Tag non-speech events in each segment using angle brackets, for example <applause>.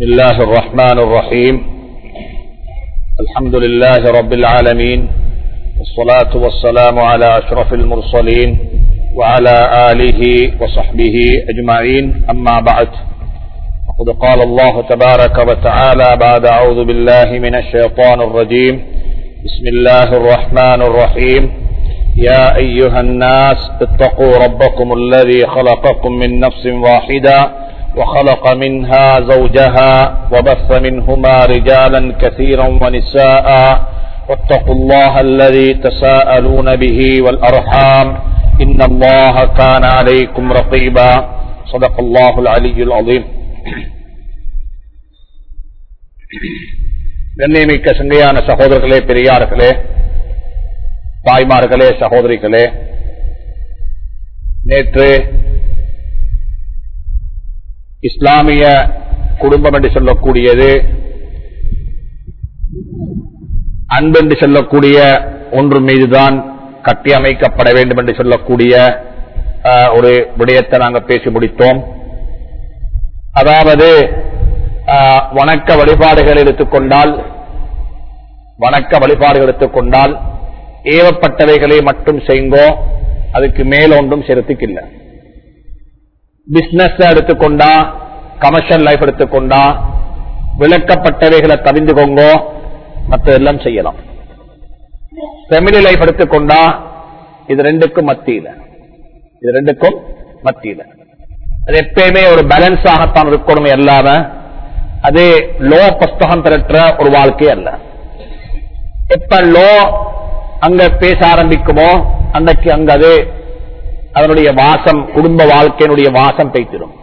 بسم الله الرحمن الرحيم. الحمد لله رب العالمين والصلاة والسلام على أشرف المرسلين وعلى آله وصحبه أجمعين. أما بعد فقد قال الله تبارك وتعالى بعد أعوذ بالله من الشيطان الرجيم. بسم الله الرحمن الرحيم. يا أيها الناس اتقوا ربكم الذي خلقكم من نفس واحدة وخلق منها زوجها وبث منهما رجالا كثيرا ونساء واتقوا الله الذي تساءلون به والأرحام إن الله كان عليكم رقيبا صدق الله العلي العظيم கண்ணியமிக்க சங்கையான சகோதரர்களே பெரியார்களே தாய்மார்களே சகோதரிகளே நேற்று இஸ்லாமிய குடும்பம் என்று சொல்லக்கூடியது அன்பு என்று சொல்லக்கூடிய ஒன்று மீதுதான் கட்டியமைக்கப்பட வேண்டும் என்று சொல்லக்கூடிய ஒரு விடயத்தை நாங்கள் பேசி முடித்தோம். அதாவது வணக்க வழிபாடுகள் எடுத்துக்கொண்டால் வணக்க வழிபாடுகள் எடுத்துக்கொண்டால் ஏவப்பட்டவைகளை மட்டும் செய்யுங்கோ அதுக்கு மேல் ஒன்றும் செலுத்திக்கில்லை. பிசினஸ் எடுத்துக்கொண்டா கமர்ஷியல் லைஃப் எடுத்துக்கொண்டா விளக்கப்பட்டவைகளை தவிந்துக்கோங்கோ மற்றதெல்லாம் செய்யலாம். ஃபெமிலி லைஃப் எடுத்துக்கொண்டா இது ரெண்டுக்கும் மத்தியில. இது ரெண்டுக்கும் மத்தியில. அது எப்பயுமே ஒரு பேலன்ஸ் ஆகத்தான் இருக்கணும் எல்லாம. அது லோ புஸ்தகம் திரட்டுற ஒரு வாழ்க்கை அல்ல. எப்ப லோ அங்க பேச ஆரம்பிக்குமோ அன்னைக்கு அங்க அது அதனுடைய வாசம் குடும்ப வாழ்க்கையினுடைய வாசம் பெய்த்திடும்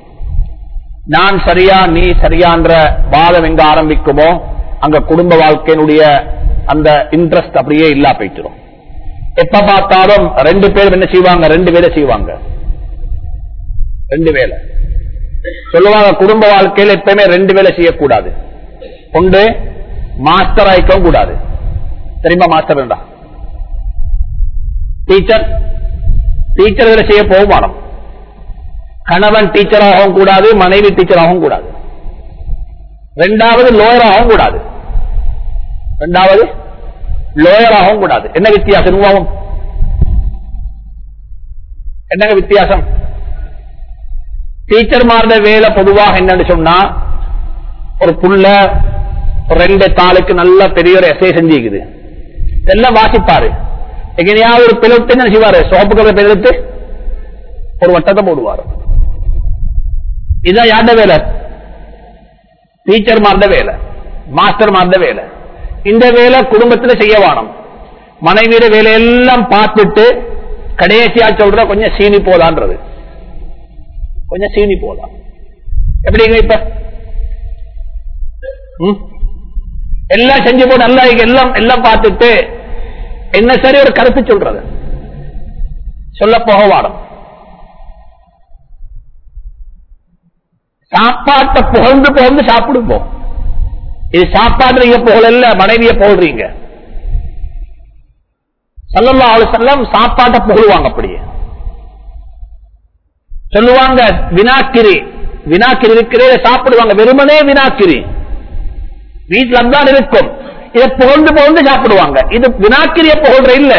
நான் சரியா நீ சரியான்ற வாதம் எங்க ஆரம்பிக்குமோ அங்க குடும்ப வாழ்க்கையினுடைய அந்த இன்ட்ரெஸ்ட் அப்படியே இல்லா போய்த்திடும் எப்ப பார்த்தாலும் ரெண்டு பேரும் என்ன செய்வாங்க? ரெண்டு வேலை செய்வாங்க. ரெண்டு வேலை. சொல்லுவாங்க குடும்ப வாழ்க்கையில் எப்பயுமே ரெண்டு வேலை செய்யக்கூடாது. ஒன்று மாஸ்டர் ஆயிக்கவும் கூடாது. தெரியுமா மாஸ்டர் வேண்டாம் டீச்சர் டீச்சர்களை செய்ய போகும் கணவன் டீச்சராகவும் கூடாது மனைவி டீச்சர் ஆகவும் கூடாது. ரெண்டாவது லோயராகவும் கூடாது. ரெண்டாவது லோயர் ஆகவும் கூடாது. என்ன வித்தியாசம்? ஆகும் என்னங்க வித்தியாசம்? டீச்சர் வேலை பொதுவாக என்னன்னு சொன்னா ஒரு புள்ள ரெண்டு தாளுக்கு நல்ல பெரிய ஒரு எஸ்ஐ செஞ்சுக்குது எல்லாம் வாசிப்பாரு. எங்கேயாவது ஒரு பிளவுட்டு என்ன செய்வாரு சோப்பு கலர் பிளவுட்டு ஒரு வட்டத்தை போடுவார் இதுதான் யார்ட வேலை டீச்சர் மார்ந்த வேலை மாஸ்டர் மார்ந்த வேலை இந்த வேலை குடும்பத்தில் செய்ய வேணும் மனைவியிட வேலையெல்லாம் பார்த்துட்டு கடைசியா சொல்ற கொஞ்சம் சீனி போதான்றது கொஞ்சம் சீனி போதா எப்படிங்க இப்ப எல்லாம் செஞ்சு போட்டு நல்லா எல்லாம் எல்லாம் பார்த்துட்டு என்ன சரி ஒரு கருத்து சொல்றது. சொல்ல போக வாடம் சாப்பாட்டை புகழ்ந்து புகழ்ந்து சாப்பிடுவோம். இது சாப்பாடு நீங்க புகழல்ல மனைவிய போடுறீங்க சல்லல்லா அவளு செல்லம் சாப்பாட்டை புகழுவாங்க அப்படியே. சொல்லுவாங்க வினாக்கிரி. வினாக்கிரி இருக்கிறே சாப்பிடுவாங்க வெறுமனே வினாக்கிரி. வீட்டில் தான் இருக்கும். இதை புகழ்ந்து புகழ்ந்து சாப்பிடுவாங்க. இது வினாக்கிரிய புகழ்ற இல்ல.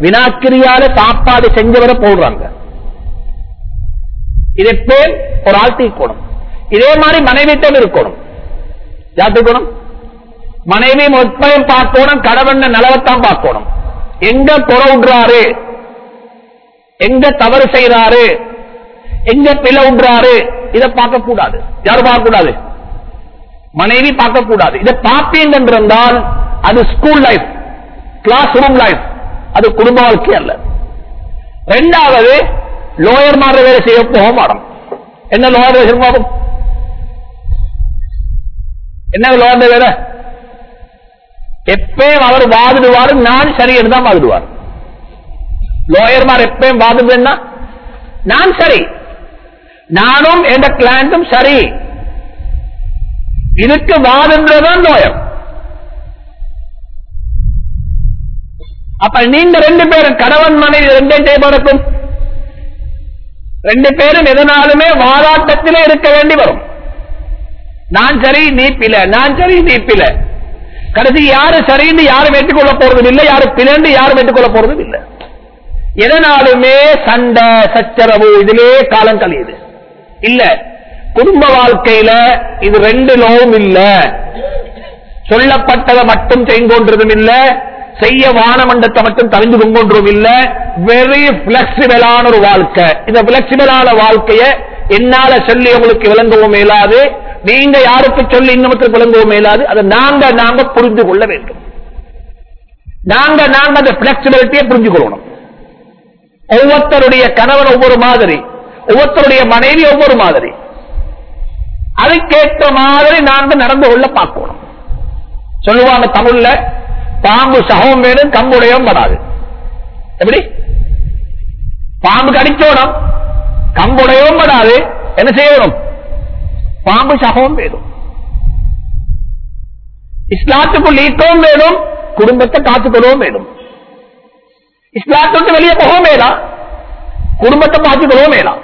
வினாக்கிரியால சாப்பாடு செஞ்சவரை போடுறாங்க இதை பேர் ஒரு ஆழ்த்திக்கணும் இதே மாதிரி மனைவிட்டம் இருக்கணும். யாத்துக்கணும் மனைவி முற்பயம் பார்க்கணும் கடவண்ண நலவத்தான் பார்க்கணும். எங்க குறை எங்க தவறு செய்யறாரு எங்க பிழை இதை பார்க்க கூடாது யாரும் பார்க்க கூடாது மனைவி பார்க்க கூடாது இதை பார்ப்பீங்க என்றால் அது school life classroom life அது குடும்ப வாழ்க்கை அல்ல. ரெண்டாவது லோயர் மாற வேலை செய்ய போக மாட்டோம் என்ன லோயர் வேலை செய்யும் என்ன லோயர் வேலை? எப்பயும் அவர் வாதிடுவார் நான் சரி தான் வாதிடுவார். லோயர்மார் எப்பயும் வாதிடுவேன்னா நான் சரி. நானும் எந்த கிளாண்டும் சரி. இதுக்கு வாதன்றதான் லோயர் அப்ப நீங்க ரெண்டு பேரும் கணவன் மனைவி ரெண்டே செய்வதற்கும் ரெண்டு பேரும் எதனாலுமே வாராட்டத்திலே இருக்க வேண்டி வரும். நான் சரி நீ பில நான் சரி நீ பில கடைசி யாரு சரின்னு யாரும் ஏற்றுக்கொள்ள போறதும் இல்லை. யாரு பிளண்டு யாரும் ஏற்றுக்கொள்ள போறதும் இல்லை. எதனாலுமே சண்டை சச்சரவு இதிலே காலம் கழியுது. இல்ல. குடும்ப வாழ்க்கையில இது ரெண்டு லோவும் இல்ல. சொல்லப்பட்டதை மட்டும் செய்கொன்றதும் இல்ல. செய்ய வானமண்டத்தை மட்டும் தவிந்து கொண்டோம் இல்ல வெரி பிளெக்சிபிளான ஒரு வாழ்க்கை. இந்த பிளெக்சிபிளான வாழ்க்கைய என்னால சொல்லி உங்களுக்கு விளங்கவும் மேலாது நீங்க யாருக்கு சொல்லி இன்னமத்துக்கு விளங்கவும் மேலாது அதை நாங்க நாங்க புரிந்து கொள்ள வேண்டும். நாங்க நாங்க அந்த பிளெக்சிபிலிட்டியை புரிஞ்சு கொள்ளணும். ஒவ்வொருத்தருடைய கணவன் ஒவ்வொரு மாதிரி ஒவ்வொருத்தருடைய மனைவி ஒவ்வொரு மாதிரி. அதுக்கேற்ற மாதிரி நாங்க நடந்து கொள்ள பார்க்கணும். சொல்லுவாங்க தமிழ்ல பாம்பு சகம் வேணும் கம்புடையவும் வராது. எப்படி? பாம்பு கடிச்சோணும் கம்புடையவும் வராது. என்ன செய்யணும்? பாம்பு சகமும் வேணும். இஸ்லாத்துக்குள் ஈக்கவும் வேணும் குடும்பத்தை காத்துக்கொள்ளவும் வேணும். இஸ்லாத்துக்கு வெளியே போகவும் வேணாம் குடும்பத்தை பார்த்துக்கொள்ளவும் வேணாம்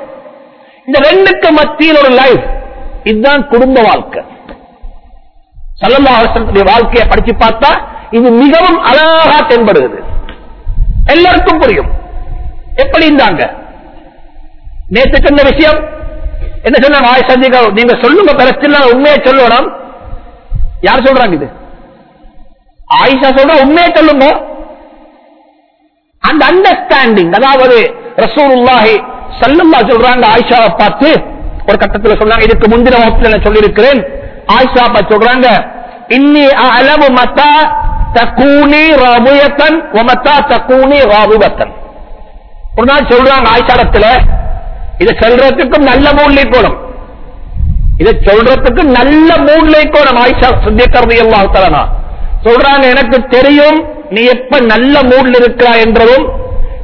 இந்த ரெண்டுக்கு மத்தியில் ஒரு லைஃப் இதுதான் குடும்ப வாழ்க்கை. சல்லல்லாஹுடைய வாழ்க்கையை படிச்சு பார்த்தா இது மிகவும் அழகா தென்படுகிறது. எல்லாருக்கும் புரியும். எப்படி இருந்தாங்க? நேற்று சொன்ன விஷயம்? என்ன சொன்னாங்க ஆயிஷா சந்திக்க நீங்க சொல்லுங்க பிரச்சனை உண்மையை சொல்லணும். யார் சொல்றாங்க இது? ஆயிஷா சொல்ற உண்மையை சொல்லுங்க. அந்த அண்டர்ஸ்டாண்டிங் அதாவது ரசூலுல்லாஹி சல்லுல்லா சொல்றாங்க ஆயிஷாவை பார்த்து ஒரு கட்டத்தில் சொன்னாங்க இதுக்கு முந்தின வகுப்பில் நான் சொல்லியிருக்கிறேன். ஆயிஷா சொல்றாங்க இன்னி அளவு மத்தா தக்கூனி ரபுயத்தன் ஒமத்தா தக்கூனி ராபுபத்தன் ஒரு நாள் சொல்றாங்க ஆய்ச்சாரத்துல இதை சொல்றதுக்கும் நல்ல மூட்ல போடும் இதை சொல்றதுக்கு நல்ல மூட்ல போடும் ஆயிஷா சுத்தியக்கரதி எல்லாம் சொல்றாங்க எனக்கு தெரியும் நீ எப்ப நல்ல மூட்ல இருக்கிறா என்றதும்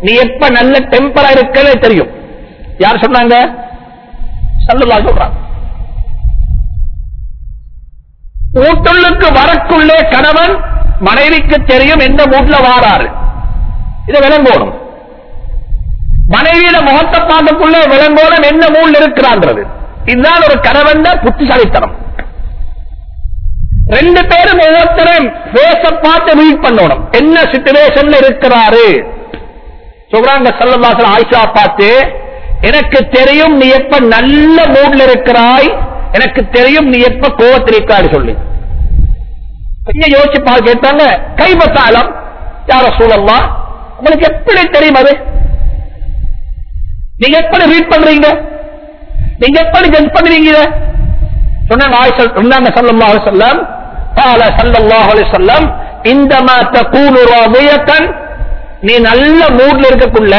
நீ எப்ப நல்ல டெம்பரா இருக்கிறதே தெரியும். யார் சொன்னாங்க? சல்லுல்லா சொல்றாங்க ஊட்டுள்ளுக்கு வரக்குள்ளே கணவன் மனைவிக்கு தெரியும் எந்த மூட்ல வாராரு. இதை விளங்கோணும். மனைவியில முகத்தை பார்க்கக்குள்ளே விளங்கோணம் என்ன மூல் இருக்கிறான்றது. இதுதான் ஒரு கணவன் புத்திசாலித்தனம். ரெண்டு பேரும் ஒவ்வொருத்தரும் பேச பார்த்து ரீட் பண்ணணும். என்ன சிச்சுவேஷன்ல இருக்கிறாரு? சொல்றாங்க செல்லவாசல் ஆயிஷா பார்த்து எனக்கு தெரியும் நீ எப்ப நல்ல மூட்ல இருக்கிறாய்? எனக்கு தெரியும் நீ எப்ப கோவத்தில் இருக்காரு சொல்லி. கொஞ்சம் யோசிச்சு பாரு கேட்டாங்க கைபத்தாலம் யார சூழல்லாம் உங்களுக்கு எப்படி தெரியும் அது? நீங்க எப்படி ரீட் பண்றீங்க? நீங்க எப்படி ஜட்ஜ் பண்றீங்க சொன்னாங்க சல்லா செல்லம் பால சல்லாஹ் செல்லம் இந்த மாத்த கூணுரோதயத்தன் நீ நல்ல மூட்ல இருக்கக்குள்ள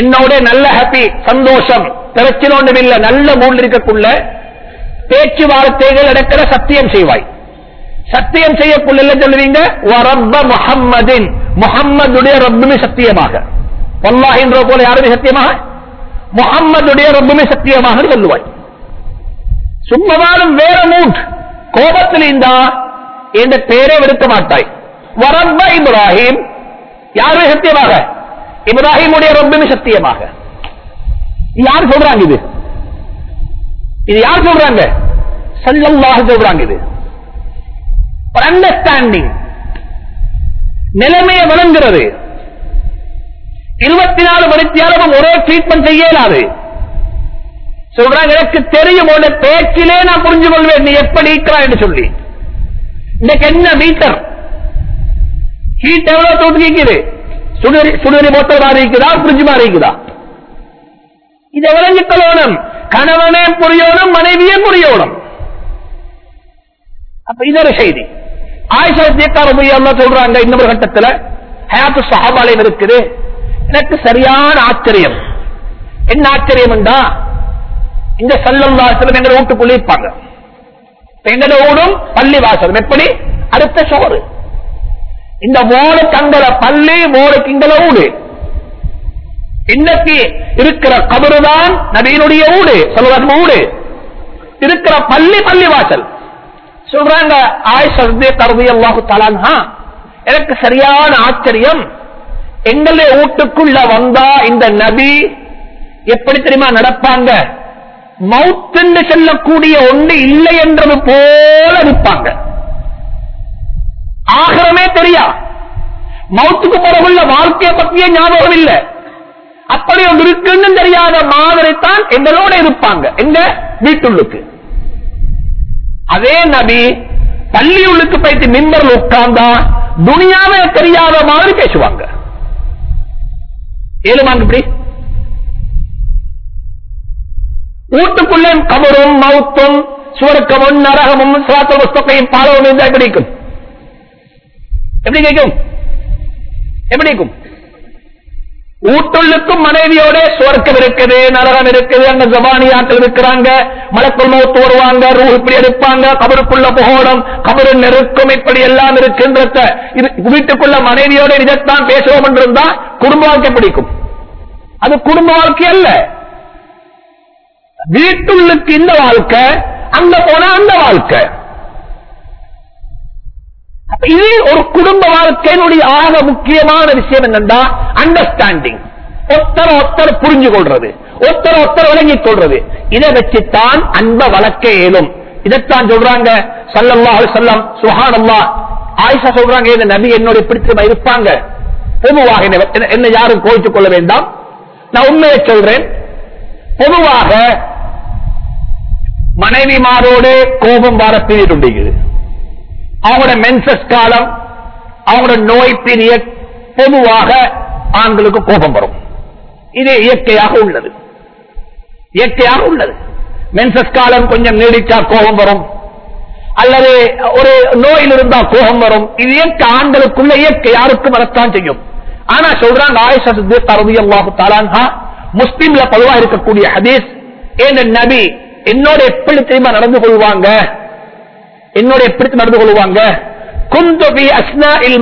என்னோட நல்ல ஹாப்பி சந்தோஷம் பிரச்சனை ஒன்றும் இல்ல நல்ல மூட்ல இருக்கக்குள்ள பேச்சுவார்த்தைகள் நடக்கிற சத்தியம் செய்வாய். சத்தியம் செய்யக்குள்ள சொல்லுவீங்க? வரப்ப முஹம்மதின். ரப்புமே சத்தியமாக. பொல்லாகின்ற போல யாருமே சத்தியமாக? முகம்மதுடைய ரப்புமே சத்தியமாக சொல்லுவாய். சும்மவாலும் வேற மூட் கோபத்தில் இருந்தா என்ற பேரே விடுக்க மாட்டாய். வரப்ப இப்ராஹிம். யாருமே சத்தியமாக? இப்ராஹிமுடைய ரப்புமே சத்தியமாக. யார் சொல்றாங்க இது? இது யார் சொல்றாங்க? சல்லல்லாஹு சொல்றாங்க இது. ஒரு அண்டர்ஸ்டாண்டிங் நிலைமையை வழங்குறது. இருபத்தி நாலு மணித்தியாலும் ஒரே ட்ரீட்மெண்ட் செய்ய இயலாது சொல்றாங்க எனக்கு தெரியும் உன்னை பேச்சிலே நான் புரிஞ்சு கொள்வேன் நீ எப்படி இருக்கிறாய் என்று சொல்லி. இன்னைக்கு என்ன மீட்டர் ஹீட் எவ்வளவு தூக்கிக்குது சுடுவரி சுடுநீர் போத்தல் மாறி இருக்குதா? புரிஞ்சு மாறி இருக்குதா? இதை விளங்கிக் கொள்ளணும். கணவனே புரியணும் மனைவியே புரியணும் அப்ப இது ஒரு செய்தி. ஆயிஷா தேக்காரபுரி சொல்றாங்க இன்னொரு கட்டத்துல ஹயாத்து சஹாபாலையும் இருக்குது. எனக்கு சரியான ஆச்சரியம். என்ன ஆச்சரியம் என்றா இந்த சல்லல்லாசலம் எங்க வீட்டுக்குள்ளே இருப்பாங்க. எங்கட ஊடும் பள்ளி வாசல் எப்படி? அடுத்த சோறு. இந்த மூணு தங்கல பள்ளி மூணு கிங்கல ஊடு. இன்னைக்கு இருக்கிற கபருதான் நபியினுடைய ஊடு சொல்லுவாங்க ஊடு. இருக்கிற பள்ளி பள்ளி வாசல் சொல்றாங்க ஆயிஷே கருதி அல்லாஹு தலான்ஹா எனக்கு சரியான ஆச்சரியம். எங்களுடைய வீட்டுக்குள்ள வந்தா இந்த நபி எப்படி தெரியுமா நடப்பாங்க? மவுத்துன்னு சொல்லக்கூடிய ஒன்று இல்லை என்றது போல இருப்பாங்க ஆகரமே தெரியா? மவுத்துக்கு பிறகுள்ள வாழ்க்கையை பற்றிய ஞாபகம் இல்லை. அப்படி ஒன்று இருக்குன்னு தெரியாத மாதிரி தான் எங்களோட இருப்பாங்க. எங்க? வீட்டுள்ளுக்கு. அதே நபி பள்ளி உள்ளுக்கு போயிட்டு மின்பரில் உட்கார்ந்தா துணியாவே தெரியாத மாதிரி பேசுவாங்க. ஏழுமாங்க இப்படி? வீட்டுக்குள்ளே கபரும் மவுத்தும் சுவர்க்கமும் நரகமும் சுவாத்த புஸ்தகையும் பாலவும் இருந்தா எப்படி இருக்கும்? எப்படி கேட்கும்? எப்படி இருக்கும்? ஊட்டுள்ளுக்கும் மனைவியோட சுவர்க்கம் இருக்குது நரகம் இருக்குது அங்க ஜபானியாக்கள் இருக்கிறாங்க மலக்குள் மௌத்து வருவாங்க ரூ இப்படி எடுப்பாங்க கபருக்குள்ள புகோடம் கபரு நெருக்கம் இப்படி எல்லாம் இருக்கின்றத இது வீட்டுக்குள்ள மனைவியோட இதைத்தான் பேசுவோம் என்றிருந்தா குடும்ப வாழ்க்கை பிடிக்கும் அது குடும்ப வாழ்க்கை அல்ல. வீட்டுள்ளுக்கு இந்த வாழ்க்கை அங்க போனா அந்த வாழ்க்கை. இது ஒரு குடும்ப வாழ்க்கையினுடைய ஆக முக்கியமான விஷயம் என்னென்றா அண்டர்ஸ்டாண்டிங் ஒத்தர ஒத்தர் புரிஞ்சு கொள்றது ஒத்தர ஒத்தர் விளங்கிக் கொள்றது இதை வச்சுத்தான் அன்ப வளர்க்க இயலும். இதைத்தான் சொல்றாங்க சல்லல்லா சொல்லம் சுஹானல்லா ஆயிஷா சொல்றாங்க இந்த நபி என்னோட பிடித்தமா இருப்பாங்க? பொதுவாக என்ன யாரும் கோவித்துக் கொள்ள வேண்டாம். நான் உண்மையை சொல்றேன். பொதுவாக மனைவிமாரோடு கோபம் வர பீரியட் உண்டுகிறது அவங்களோட மென்சஸ் காலம் அவங்களோட நோய் பீரியட் பொதுவாக ஆண்களுக்கு கோபம் வரும். இது இயற்கையாக உள்ளது. இயற்கையாக உள்ளது. மென்சஸ் காலம் கொஞ்சம் நீடிச்சா கோபம் வரும். அல்லது ஒரு நோயில் இருந்தா கோபம் வரும். இது இயற்கை ஆண்களுக்குள்ள இயற்கை யாருக்கும் வரத்தான் செய்யும். ஆனா சொல்றாங்க ஆயிஷா சித்திக் ரலியல்லாஹு தஆலா முஸ்லிம்ல பொதுவா இருக்கக்கூடிய ஹதீஸ் ஏன் நபி என்னோட எப்படி தெரியுமா நடந்து கொள்வாங்க? என்னோட எப்படி நடந்து கொள்வாங்க. குந்து அஸ்னா இல்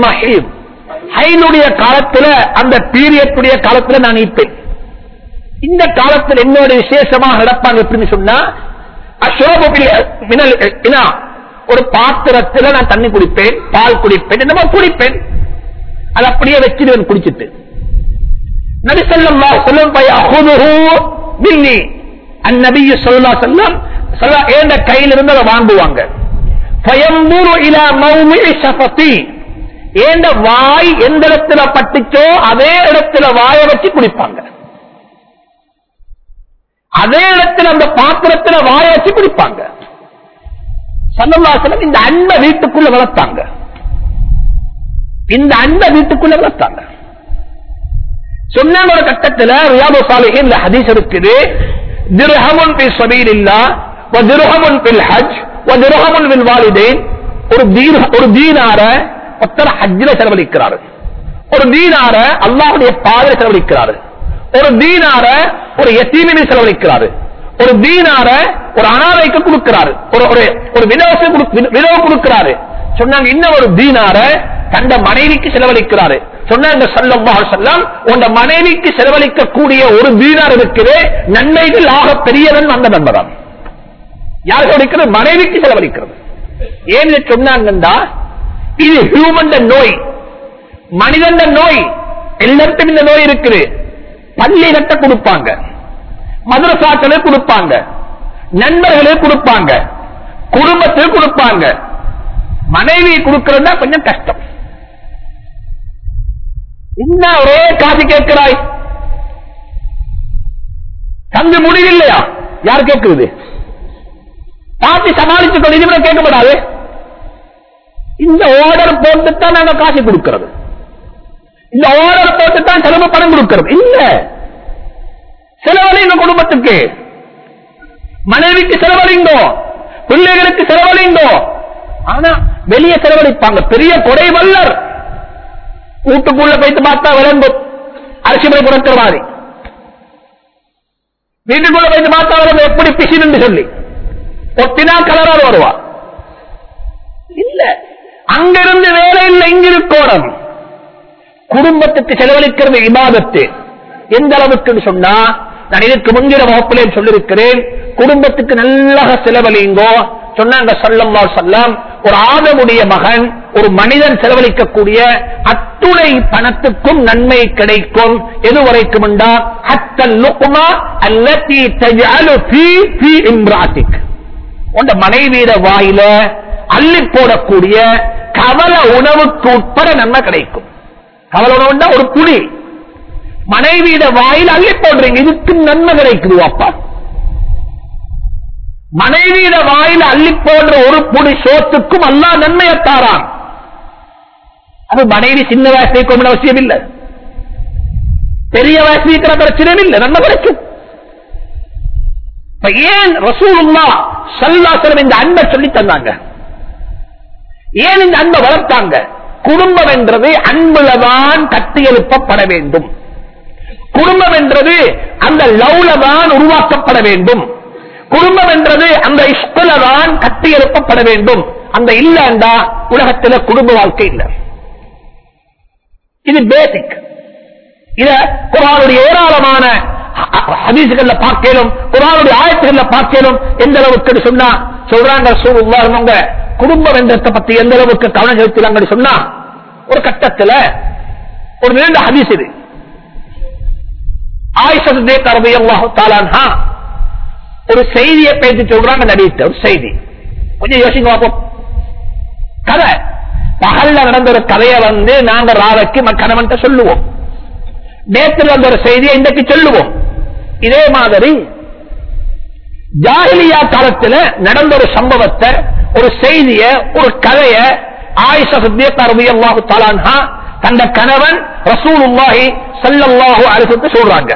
ஹைனுடைய காலத்துல அந்த பீரியட்டுடைய காலத்துல நான் இருப்பேன். இந்த காலத்தில் என்னோட விசேஷமாக நடப்பாங்க எப்படின்னு சொன்னா ஒரு பாத்திரத்துல நான் தண்ணி குடிப்பேன் பால் குடிப்பேன் என்னமோ குடிப்பேன். அது அப்படியே வச்சிருவேன் குடிச்சிட்டு. நபி ஸல்லல்லாஹு அலைஹி வஸல்லம் ஃபயஹுதுஹு அந்நபி ஸல்லல்லாஹு அலைஹி ஏண்ட கையில இருந்து அதை வாங்குவாங்க. ஏண்ட வாய் எந்த இடத்துல பட்டுச்சோ அதே இடத்துல வாயை வச்சு குடிப்பாங்க. அதே இடத்துல அந்த பாத்திரத்துல வாயை வச்சு குடிப்பாங்க. சல்லல்லாஹு இந்த அன்பை வீட்டுக்குள்ள வளர்த்தாங்க. இந்த அன்பை வீட்டுக்குள்ள வளர்த்தாங்க. சொன்ன ஒரு கட்டத்தில் ரியாது சாலிஹின் இந்த ஹதீஸ் இருக்குது திருஹமன் பி சபீலில்லா இல்லா திருஹமன் பில் ஹஜ் வ திர்ஹமுன் ஒரு தீர் ஒரு தீனார ஒருத்தர் ஹஜ்ஜில செலவழிக்கிறாரு ஒரு தீனார அல்லாஹ்வுடைய பாதையில செலவழிக்கிறாரு ஒரு தீனார ஒரு எத்தீமில் செலவழிக்கிறாரு ஒரு தீனார ஒரு அனாதைக்கு கொடுக்கிறாரு ஒரு ஒரு ஒரு விதவச விதவ கொடுக்கிறாரு சொன்னாங்க இன்னும் ஒரு தீனார தந்த மனைவிக்கு செலவழிக்கிறாரு சொன்னாங்க சல்லல்லாஹு அலைஹி வஸல்லம் உங்க மனைவிக்கு செலவழிக்கக்கூடிய ஒரு தீனார் இருக்குது நன்மைகள் ஆக பெரியவன் அந்த நண்பதான் யார் செலவழிக்கிறது மனைவிக்கு செலவழிக்கிறது. ஏன் சொன்னாங்கன்னா இது ஹியூமன் நோய். மனிதன் நோய். எல்லாருக்கும் இந்த நோய் இருக்குது. பள்ளி கட்ட கொடுப்பாங்க. மதுரசாக்களே கொடுப்பாங்க. நண்பர்களே கொடுப்பாங்க. குடும்பத்தில் கொடுப்பாங்க. மனைவி கொடுக்கறதா கொஞ்சம் கஷ்டம். என்ன ஒரே காசு கேட்கிறாய்? தந்து முடிவில்லையா? யார் கேட்கிறது? பார்த்து சமாளிச்சு கொண்டு இது கேட்கப்படாது. இந்த ஓர்டர் போட்டுத்தான் நாங்க காசு கொடுக்கிறது. இந்த ஓர்டர் போட்டுத்தான் செலவு பணம் கொடுக்கிறது. இல்ல. செலவழிங்க குடும்பத்துக்கு. மனைவிக்கு செலவழிங்கோ. பிள்ளைகளுக்கு செலவழிங்கோ. ஆனா வெளியே செலவழிப்பாங்க. பெரிய கொடை வல்லர் வீட்டுக்குள்ள போயிட்டு பார்த்தா விளம்பும் அரிசி முறை மாதிரி. வீட்டுக்குள்ள போயிட்டு பார்த்தா விளம்பு. எப்படி பிசின்னு சொல்லி. ஒத்தினா கலரால் வருவா. இல்ல. அங்கிருந்து வேலை இல்லை இங்க இருக்கோடம் குடும்பத்துக்கு செலவழிக்கிறது இபாதத்து. எந்த அளவுக்கு சொன்னா நான் இதற்கு முன்கிற வகுப்பிலே சொல்லியிருக்கிறேன் குடும்பத்துக்கு நல்லா செலவழிங்கோ. சொன்னாங்க அலைஹி வஸல்லம் ஒரு ஆதமுடைய மகன் ஒரு மனிதன் செலவழிக்கக்கூடிய அத்துணை பணத்துக்கும் நன்மை கிடைக்கும். எது வரைக்கும் என்றால் ஹத்தல் லுக்மா உண்ட மனைவியிட வாயில அள்ளி போடக்கூடிய கவல உணவுக்கு உட்பட நன்மை கிடைக்கும். கவல உணவுன்னா ஒரு புளி. மனைவியிட வாயில் அள்ளி போடுறீங்க. இதுக்கு நன்மை கிடைக்குது அப்பா மனைவியிட வாயில் அள்ளி போடுற ஒரு புடி சோத்துக்கும் அல்லா நன்மையத்தாரான் அது மனைவி சின்ன வயசை அவசியம் இல்லை பெரிய வயசு பிரச்சனையும் இல்லை நன்மை கிடைக்கும். ஏன் ரசூலுல்லா சல்லாசலம் இந்த அன்பை சொல்லி தந்தாங்க? ஏன் இந்த அன்பை வளர்த்தாங்க? குடும்பம் என்றது அன்புலதான் கட்டி எழுப்பப்பட வேண்டும். குடும்பம் என்றது அந்த லவ்லதான் உருவாக்கப்பட வேண்டும். குடும்பம் என்றது அந்த இஷ்டலதான் கட்டி எழுப்பப்பட வேண்டும். அந்த இல்லண்டா உலகத்துல குடும்ப வாழ்க்கை இல்லை. இது பேசிக் இத குரானுடைய ஏராளமான ஹதீசுகள்ல பார்க்கலும் குரானுடைய ஆயத்துகள்ல பார்க்கலும் எந்த அளவுக்கு சொன்னா சொல்றாங்க சொல்லுவாங்க குடும்ப வென்றத்தை பத்தி எந்த அளவுக்கு கவனம் செலுத்துறாங்க சொன்னா ஒரு கட்டத்துல ஒரு நீண்ட ஹதீஸ் இது. ஆயிஷே கரபி தாலான்ஹா ஒரு செய்தியை பேசி சொல்றாங்க நடித்த ஒரு செய்தி. கொஞ்சம் யோசிங்க பார்ப்போம் கதை. பகல்ல நடந்த ஒரு கதையை வந்து நாங்க ராவைக்கு கணவன்கிட்ட சொல்லுவோம். நேற்று வந்த ஒரு செய்தியை இன்றைக்கு சொல்லுவோம். இதே மாதிரி ஜாகிலியா காலத்துல நடந்த ஒரு சம்பவத்தை ஒரு செய்திய ஒரு கதைய ஆயிஷா சித்தியத் ரலியல்லாஹு தஆலா தந்த கணவன் ரசூலுல்லாஹி ஸல்லல்லாஹு அலைஹி வஸல்லம் சொல்றாங்க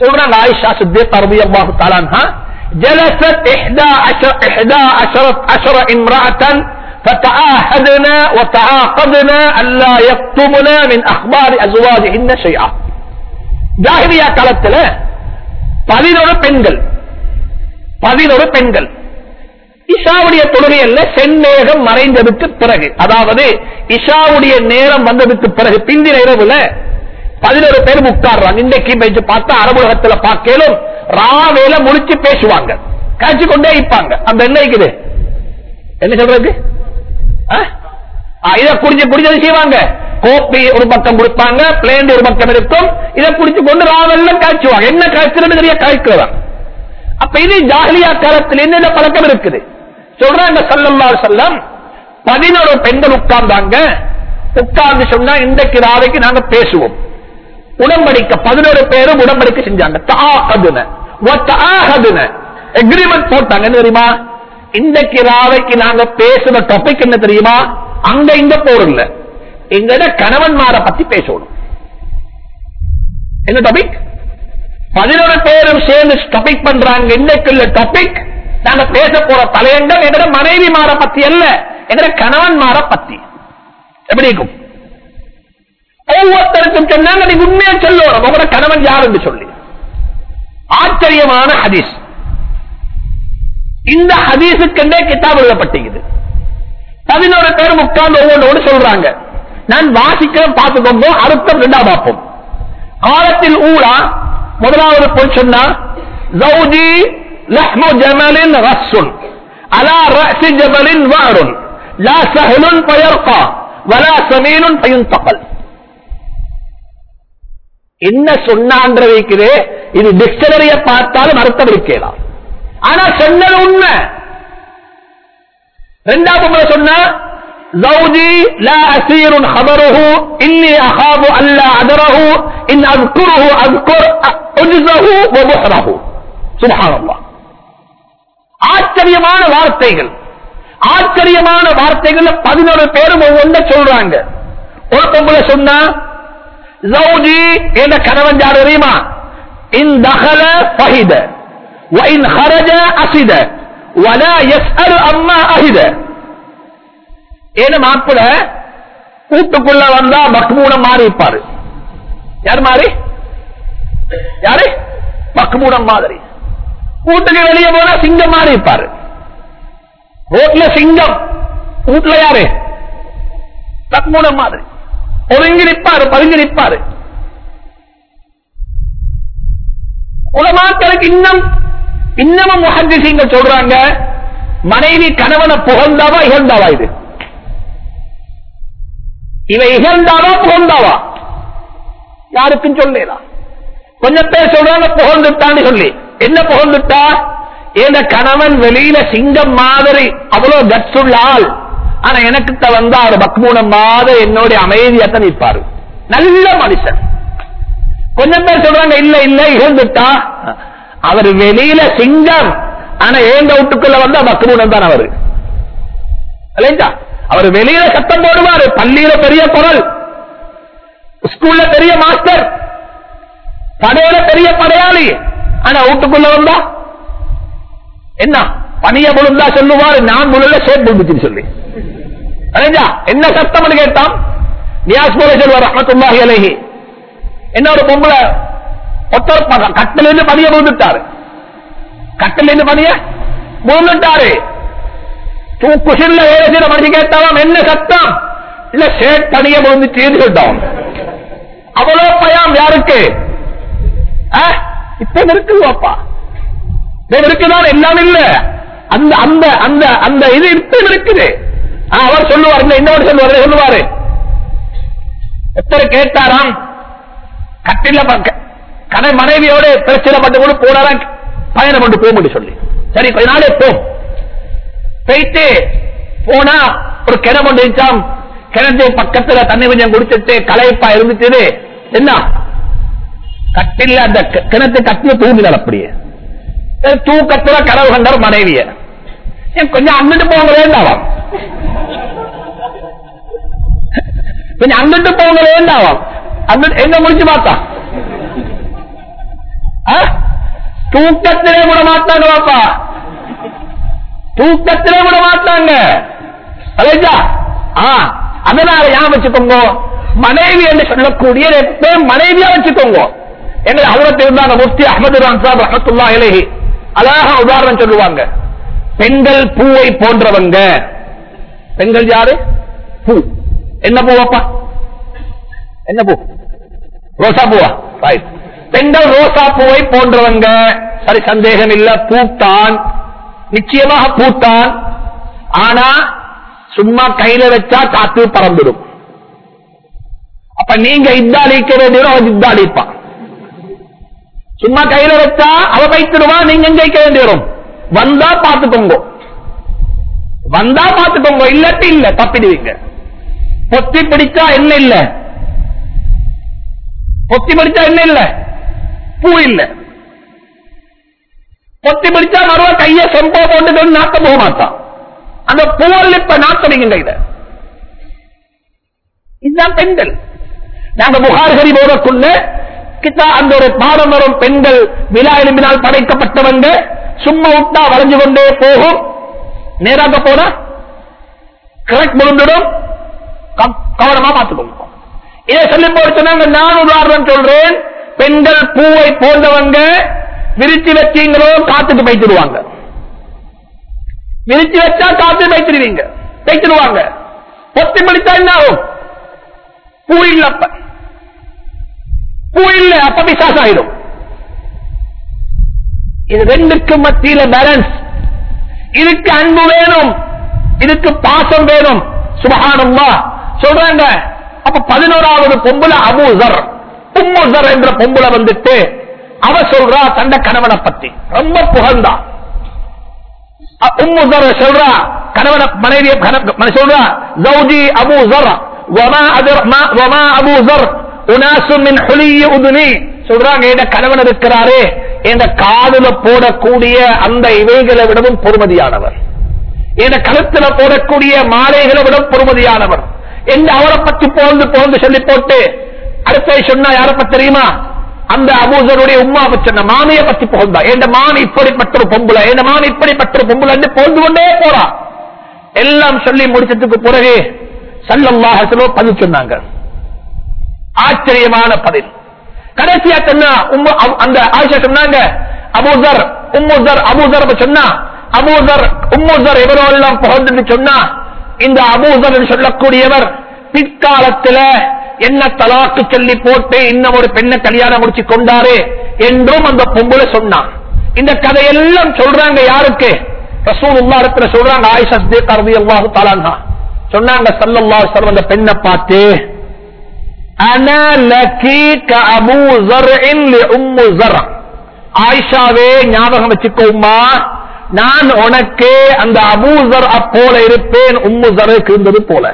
சொல்றாங்க ஆயிஷா சித்தியத் ரலியல்லாஹு தஆலா جلست 11 11 امرأة فتعاهدنا وتعاقدنا ألا يكتمنا من أخبار أزواجهن شيئا ஜாகிரியா காலத்துல பதினொரு பெண்கள். பதினொரு பெண்கள். இஷாவுடைய தொழுகையல்ல செந்நேகம் மறைந்ததுக்கு பிறகு. அதாவது இஷாவுடைய நேரம் வந்ததுக்கு பிறகு பிந்தின இரவுல பதினொரு பேர் உட்கார்றாங்க. இன்றைக்கு போயிட்டு பார்த்தா அரபுலகத்துல பார்க்கலும் ராவேல முடிச்சு பேசுவாங்க. கழிச்சு கொண்டே இருப்பாங்க. அந்த என்ன இருக்குது? என்ன சொல்றது? இதை குடிஞ்சு குடிஞ்சது செய்வாங்க. கோப்பி ஒரு பக்கம் கொடுப்பாங்க பிளேன் ஒரு பக்கம் இருக்கும். இதை குடிச்சு கொண்டு ராவெல்லாம் காய்ச்சுவாங்க என்ன காய்ச்சல் தெரிய? காய்க்கிறதா? அப்ப இது ஜாகிலியா காலத்தில் என்னென்ன பழக்கம் இருக்குது? சொல்றாங்க சல்லல்லா செல்லம் பதினோரு பெண்கள் உட்கார்ந்தாங்க. உட்கார்ந்து சொன்னா இன்றைக்கு ராவைக்கு நாங்க பேசுவோம். உடம்படிக்க பதினோரு பேரும் உடம்படிக்க செஞ்சாங்க. எக்ரிமெண்ட் போட்டாங்க என்ன தெரியுமா? இன்றைக்கு ராவைக்கு நாங்க பேசுற டாபிக் என்ன தெரியுமா? அங்க இங்க இல்லை. எங்கட கணவன்மார பத்தி பேசணும். என்ன டாபிக் பதினோரு பேரும் சேர்ந்து டாபிக் பண்றாங்க. இன்னைக்குள்ள டாபிக் நாங்க பேச போற தலையங்கம் எங்கட மனைவி மாற பத்தி அல்ல எங்கட கணவன் மாற பத்தி. எப்படி இருக்கும்? ஒவ்வொருத்தருக்கும் சொன்னாங்க நீ உண்மையை சொல்லணும் உங்களோட கணவன் யார் என்று சொல்லி. ஆச்சரியமான ஹதீஸ். இந்த ஹதீஸுக்கென்றே கிட்டாப் எழுதப்பட்டிருக்குது? பதினோரு பேரும் உட்கார்ந்து ஒவ்வொன்றோடு சொல்றாங்க. நான் வாசிக்கிறேன் பார்த்துக்கோங்க அர்த்தம் ரெண்டா பார்ப்போம் காலத்தில் ஊழா முதலாவது போய் சொன்னா ஜவுஜி லஹ்மு ஜமலின் ரஸ்ஸுன் அலா ரசி ஜபலின் வாருன் லா சஹலுன் பயர்கா வலா சமீனுன் பயன்தகல் என்ன சொன்னான்ற வைக்கிறே இது டிக்ஷனரிய பார்த்தாலும் அர்த்தம் இருக்கலாம் ஆனா சொன்னது உண்மை. ரெண்டாவது முறை சொன்ன زوجي لا أسير خبره إني أخاف أن لا أدره إن أذكره أذكر أجزه وبحره سبحان الله ஆச்சரியமான வார்த்தைகள் ஆச்சரியமான வார்த்தைகள் பதினோரு பேரும் ஒவ்வொன்ற சொல்றாங்க ஒரு பொம்பளை சொன்னா ஜவுஜி என்ற கணவன் யார் தெரியுமா இன் தகல ஃபஹித وإن خرج أسد ولا يسأل أما أهد ஏன மாப்பிள கூட்டுக்குள்ள வந்தா மக்மூனம் மாறி இருப்பாரு. யார் மாறி? யாரு? மக்மூனம் மாதிரி. கூட்டுக்கு வெளியே போனா சிங்கம் மாறி இருப்பாரு. ரோட்ல சிங்கம். வீட்டுல யாரு? மக்மூனம் மாதிரி. ஒருங்கி நிற்பாரு பதுங்கி நிற்பாரு உலமாக்களுக்கு இன்னும் இன்னமும் முஹத்திசீங்க சொல்றாங்க மனைவி கணவனை புகழ்ந்தாவா இகழ்ந்தாவா இது? இவை இகழ்ந்தாவா புகழ்ந்தாவா? யாருக்கும் சொல்லலாம் கொஞ்சம் பேர் சொல்றாங்க புகழ்ந்துட்டான்னு சொல்லி. என்ன புகழ்ந்துட்டா? என் கணவன் வெளியில சிங்கம் மாதிரி அவ்வளவு கட்ஸ் ஆள். ஆனா எனக்கு வந்தா ஒரு பக்மூனம் மாதிரி என்னுடைய அமைதியாத்தான் நிற்பாரு. நல்ல மனுஷன். கொஞ்சம் பேர் சொல்றாங்க இல்ல இல்ல இகழ்ந்துட்டா? அவர் வெளியில சிங்கம். ஆனா ஏங்க வீட்டுக்குள்ள வந்தா பக்மூனம் தான் அவரு. இல்லைங்களா? அவர் வெளியில சத்தம் போடுவாரு. பள்ளியில பெரிய குரல். ஸ்கூல்ல பெரிய மாஸ்டர் படையில பெரிய படையாளி. ஆனா வீட்டுக்குள்ள வந்தா? என்ன? பணிய முழுந்தா சொல்லுவாரு. நான் முழுல சேட் சொல்லி. என்ன சத்தம்னு கேட்டான்? நியாஸ் போல சொல்வார் ரஹமத்துல்லாஹி அலைஹி. என்ன ஒரு பொம்பளை? ஒத்தர் கட்டில இருந்து பணிய முழுந்துட்டாரு கட்டிலிருந்து பணிய முழுந்துட்டாரு தூக்குசில்ல வேலை செய்யற மனுஷன் கேட்டாலும் என்ன சத்தம்? இல்ல சேட் பணிய விழுந்துச்சு சொல்லிட்டான் அவ்வளோ பயம் யாருக்கு? இப்ப இருக்குது அப்பா? இருக்குதான் எல்லாம் இல்ல. அந்த அந்த அந்த அந்த இது இப்ப இருக்குது. அவர் சொல்லுவார். இன்னொரு சொல்லுவார். சொல்லுவாரு. எத்தனை கேட்டாராம்? கட்டில பக்க- மனைவியோட பிரச்சனை பட்டு கூட போனாராம். பயணம் கொண்டு போக முடியும் சொல்லி. சரி கொஞ்ச நாளே போ. போயிட்டு போனா ஒரு கிணம் ஒன்று இருந்துச்சாம். கிணத்து பக்கத்துல தண்ணி கொஞ்சம் குடிச்சிட்டு களைப்பா இருந்துச்சு என்ன? கட்டில அந்த கிணத்து கட்டில தூங்கினார் அப்படியே. தூக்கத்துல கனவு கண்டார் மனைவிய. கொஞ்சம் அங்கிட்டு போங்களேண்டாவாம் கொஞ்சம் அங்கிட்டு போங்களேண்டாவாம் அங்கிட்டு எங்க முடிச்சு பார்த்தா? தூக்கத்திலே விட மாட்டாங்க பாப்பா. தூக்கத்திலே விட மாட்டாங்க அதனால யா வச்சுக்கோங்க. மனைவி என்று சொல்லக்கூடிய மனைவியா வச்சுக்கோங்க. எங்களை அவரத்தில் இருந்தாங்க முஃப்தி அஹமது ரான்சாப் ரஹத்துல்லா இலகி அழகா உதாரணம் சொல்லுவாங்க. பெண்கள் பூவை போன்றவங்க. பெண்கள் யாரு? பூ. என்ன பூவாப்பா என்ன பூ? ரோசா பூவா? ரைட் பெண்கள் ரோசா பூவை போன்றவங்க. சரி சந்தேகம் இல்ல பூத்தான். நிச்சயமாக பூத்தான். ஆனா சும்மா கையில வச்சா காத்து பறந்துடும். அப்ப நீங்க இத்தாளிக்க வேண்டியவரும் அவன் இத்தாளிப்பான் சும்மா கையில வச்சா அவ வைத்திடுவா நீங்க எங்க வைக்க வேண்டி வரும் வந்தா பாத்துக்கோங்க வந்தா பாத்துக்கோங்க இல்லட்டு இல்ல தப்பிடுவீங்க. பொத்தி பிடிச்சா என்ன இல்ல? பொத்தி பிடிச்சா என்ன இல்ல? பூ இல்ல. பொத்தி பிடிச்சா மறுவ கைய செம்போ போட்டு நாட்ட போக மாட்டான் அந்த பூவல் இப்ப நாட்டடிங்க கையில இதுதான் பெண்கள் நாங்க புகார்கரி போடக்குள்ள கிட்டா அந்த ஒரு பாடம் வரும் பெண்கள் விழா எலும்பினால் படைக்கப்பட்டவங்க சும்மா விட்டா வளைஞ்சு கொண்டே போகும் நேராக போன கரெக்ட் முழுந்துடும் கவனமா பார்த்துக்கோங்க இதை சொல்லி போட்டு சொன்னாங்க நான் உதாரணம் சொல்றேன் பெண்கள் பூவை போன்றவங்க விரிச்சு வச்சீங்களோ காத்துக்கு பைத்திடுவாங்க விரிச்சு வச்சா காத்து பைத்திடுவீங்க பைத்திடுவாங்க பொத்தி பிடித்தா என்ன ஆகும்? பூ இல்ல அப்ப. பூ இல்ல அப்ப பிசாசம் ஆயிடும் இது ரெண்டுக்கு மத்தியில பேலன்ஸ் இதுக்கு அன்பு வேணும். இதுக்கு பாசம் வேணும். சுபகானம்மா. சொல்றாங்க. அப்ப பதினோராவது பொம்புல அபூசர் உம்முசர் என்ற பொம்புல வந்துட்டு அவ சொல்றா தண்ட கணவனை பத்தி. ரொம்ப புகழ்ந்தா. அ- உம்மு ஜர் சொல்றா கணவன மனைவிய கண- சொல்றா ஜௌஜி அபு ஜர் வமா மா- வமா அபு ஜர் உனாசு ஹுலிய உதுனி. சொல்றாங்க என் கணவன் இருக்கிறாரே. என் காதுல போடக்கூடிய அந்த இவைகளை விடவும் பொறுமதியானவர். என் கழுத்துல போடக்கூடிய மாலைகளை விட பொறுமதியானவர். என்று அவரை பற்றி போந்து போந்து சொல்லி போட்டு அடுத்த சொன்னா யாரை பத்தி தெரியுமா? அந்த அபூசருடைய உம்மா பச்சன மாமிய பத்தி புகழ்ந்தா. என் மாமி இப்படிப்பட்ட ஒரு பொம்புல என் மாமி இப்படிப்பட்ட ஒரு பொம்புல என்று புகழ்ந்து கொண்டே போறா. எல்லாம் சொல்லி முடிச்சதுக்கு பிறகு சல்லல்லாஹு அலைஹி பதில் சொன்னாங்க. ஆச்சரியமான பதில். கடைசியா சொன்னா அந்த ஆயிஷா சொன்னாங்க அபூசர் உம்முசர் அபூசர் சொன்னா அபூசர் உம்முசர் எவரோ எல்லாம் புகழ்ந்து சொன்னா இந்த அபூசர் சொல்லக்கூடியவர் பிற்காலத்துல என்ன தலாக்கு சொல்லி போட்டு இன்னும் ஒரு பெண்ணை கல்யாணம் முடிச்சு கொண்டாரு என்றும் அந்த பொம்பளை சொன்னான். இந்த கதையெல்லாம் சொல்றாங்க யாருக்கு? ரசூலுல்லாஹ் இடத்துல சொல்றாங்க ஆயிஷா சித்திகா ரலியல்லாஹு தஆலா அன்ஹா. சொன்னாங்க ஸல்லல்லாஹு அலைஹி அந்த பெண்ணை பார்த்து அனா லகி கஅபூ ஸர்இன் லிஉம்மு ஆயிஷாவே ஞாபகம் வச்சுக்கோமா நான் உனக்கு அந்த அபூசர் அப்போல இருப்பேன் உம்மு ஜருக்கு இருந்தது போல.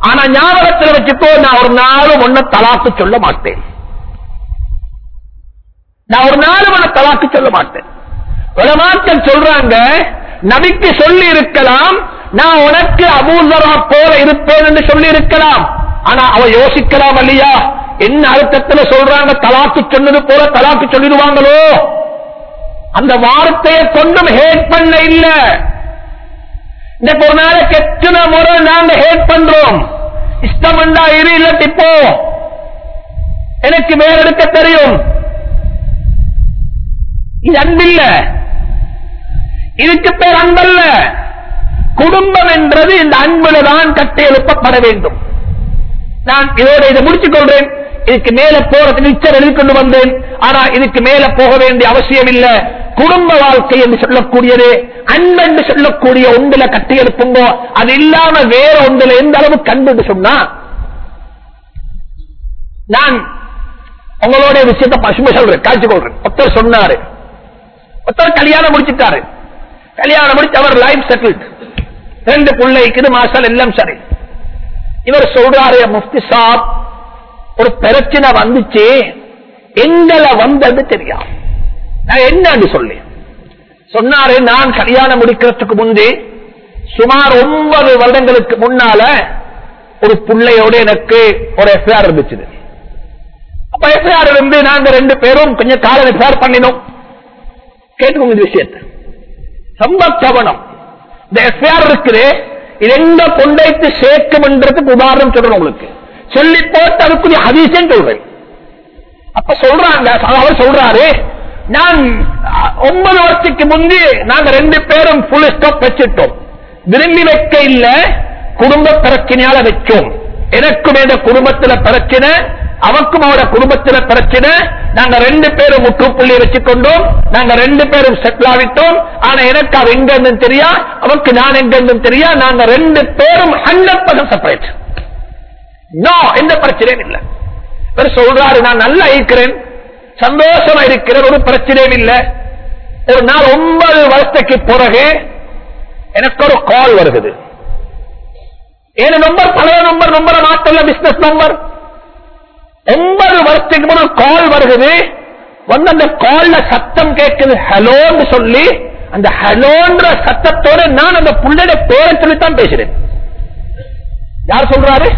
ஆனா ஞாபகத்தில் வச்சுக்கோ நான் ஒரு நாளும் ஒன்ன தலாக்கு சொல்ல மாட்டேன். நான் ஒரு நாளும் ஒன்ன தலாக்கு சொல்ல மாட்டேன். உலமாக்கள் சொல்றாங்க நபிக்கு சொல்லி இருக்கலாம் நான் உனக்கு அபூசரா போல இருப்பேன் என்று சொல்லி இருக்கலாம் ஆனா அவ யோசிக்கலாம் இல்லையா? என்ன அழுத்தத்தில் சொல்றாங்க தலாக்கு சொன்னது போல தலாக்கு சொல்லிடுவாங்களோ? அந்த வார்த்தையை கொண்டும் ஹேட் பண்ண இல்லை. இந்த ஒரு நாளைக்கு எத்தனை முறை நாங்க ஹேட் பண்றோம். இஷ்டம் உண்டா இரு இல்லாட்டி போ. எனக்கு வேற எடுக்க தெரியும். இது அன்பில்ல. இதுக்கு பேர் அன்பல்ல. குடும்பம் என்றது இந்த அன்புல தான் கட்டி எழுப்பப்பட வேண்டும். நான் இதோட இதை முடிச்சுக் கொள்றேன் இதுக்கு மேல போறது நிச்சயம் எழுதி கொண்டு வந்தேன். ஆனா இதுக்கு மேல போக வேண்டிய அவசியம் இல்லை குடும்ப வாழ்க்கை என்று சொல்லக்கூடியது அன்பு என்று சொல்லக்கூடிய ஒன்றுல கட்டி எழுப்புங்கோ அது இல்லாம வேற ஒன்றுல எந்த அளவு கண்டு என்று சொன்னா நான் உங்களோட விஷயத்தை பசுமை சொல்றேன் காய்ச்சி கொள்றேன். ஒருத்தர் சொன்னாரு ஒருத்தர் கல்யாணம் முடிச்சிட்டாரு. கல்யாணம் முடிச்சு அவர் லைஃப் செட்டில்ட் ரெண்டு பிள்ளைக்குது மாசால் எல்லாம் சரி. இவர் சொல்றாரு முஃப்தி சாப் ஒரு பிரச்சனை வந்துச்சு. எங்களை வந்தது தெரியாது. நான் என்னன்னு சொல்லி. சொன்னாரு நான் கல்யாணம் முடிக்கிறதுக்கு முந்தே சுமார் ஒன்பது வருடங்களுக்கு முன்னால ஒரு பிள்ளையோட எனக்கு ஒரு எஃப்ஐஆர் இருந்துச்சு. அப்ப எஃப்ஐஆர் இருந்து நாங்க ரெண்டு பேரும் கொஞ்சம் காலம் எஃப்ஐஆர் பண்ணினோம். கேட்டுக்கோங்க இந்த விஷயத்தை. ரொம்ப கவனம். இந்த எஃப்ஐஆர் இருக்குது. இது எங்க கொண்டைத்து சேர்க்கும்ன்றதுக்கு உதாரணம் சொல்றேன் உங்களுக்கு. சொல்லி போட்டு அதுக்குரிய ஹதீசன் சொல்றேன். அப்ப சொல்றாங்க அவர் சொல்றாரு நான் ஒன்பது வருஷத்துக்கு முந்தி நாங்க ரெண்டு பேரும் புல் ஸ்டாப் வச்சிட்டோம். விரும்பி வைக்க இல்ல குடும்ப பிரச்சனையால வச்சோம். எனக்கும் இந்த குடும்பத்துல பிரச்சனை அவக்கும் அவரோட குடும்பத்துல பிரச்சனை. நாங்க ரெண்டு பேரும் முற்றுப்புள்ளி வச்சுக்கொண்டோம். நாங்க ரெண்டு பேரும் செட்டில் ஆகிட்டோம். ஆனா எனக்கு அவ எங்க இருந்தும் தெரியா? அவருக்கு நான் எங்க இருந்தும் தெரியா? நாங்க ரெண்டு பேரும் ஹண்ட்ரட் பர்சன்ட் செப்பரேட் எந்த பிரச்சனையும் இல்லை. சொல்றாரு நான் நல்லா இருக்கிறேன். சந்தோஷமா இருக்கிற ஒரு பிரச்சனையும் இல்லை. ஒரு நாள் ஒன்பது வருஷத்துக்கு பிறகு எனக்கு ஒரு கால் வருகிறது ஏழு நம்பர் பழைய நம்பர் நம்பரை மாத்தல பிசினஸ் நம்பர் ஒன்பது வருஷத்துக்கு முன்னாடி கால் வருகிறது வந்து அந்த கால்ல சத்தம் கேட்குது ஹலோன்னு சொல்லி அந்த ஹலோன்ற சத்தத்தோட நான் அந்த புள்ளைய பேரை சொல்லித்தான் பேசுறேன். யார் சொல்றாரு?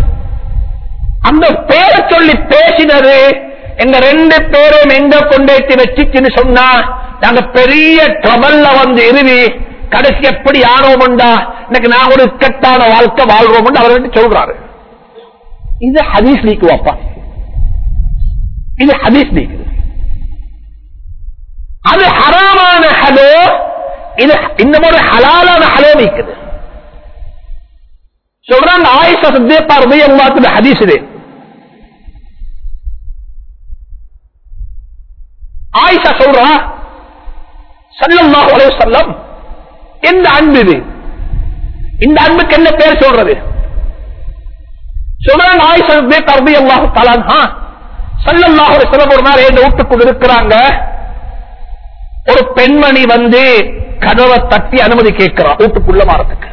அந்த பேரை சொல்லி பேசினது எங்க ரெண்டு பேரும் எங்க கொண்டேத்தி வச்சுச்சுன்னு சொன்னா நாங்க பெரிய ட்ரபல்ல வந்து இருவி கடைசி எப்படி ஆனோம்டா இன்னைக்கு நான் ஒரு இக்கட்டான வாழ்க்கை வாழ்றோம் அவர் வந்து சொல்றாரு. இது ஹதீஸ் நீக்குவாப்பா? இது ஹதீஸ் நீக்குது. அது ஹராமான ஹலோ இது இந்த மாதிரி ஹலாலான ஹலோ நீக்குது. சொல்றாங்க ஆயிஷா சித்தியப்பா ரலியல்லாஹு ஹதீஸ் இது. ஆயிஷா சொல்றா சல்லாஹு செல்லம் எந்த அன்பு இது. இந்த அன்புக்கு என்ன பேர் சொல்றது? சொல்றான் ஆயிஷா தர்பி அல்லாஹு தலான்ஹா சல்லாஹு செல்லம் ஒரு நாள் ஏன் வீட்டுக்குள் இருக்கிறாங்க ஒரு பெண்மணி வந்து கதவை தட்டி அனுமதி கேட்கிறா வீட்டுக்குள்ள மாறத்துக்கு.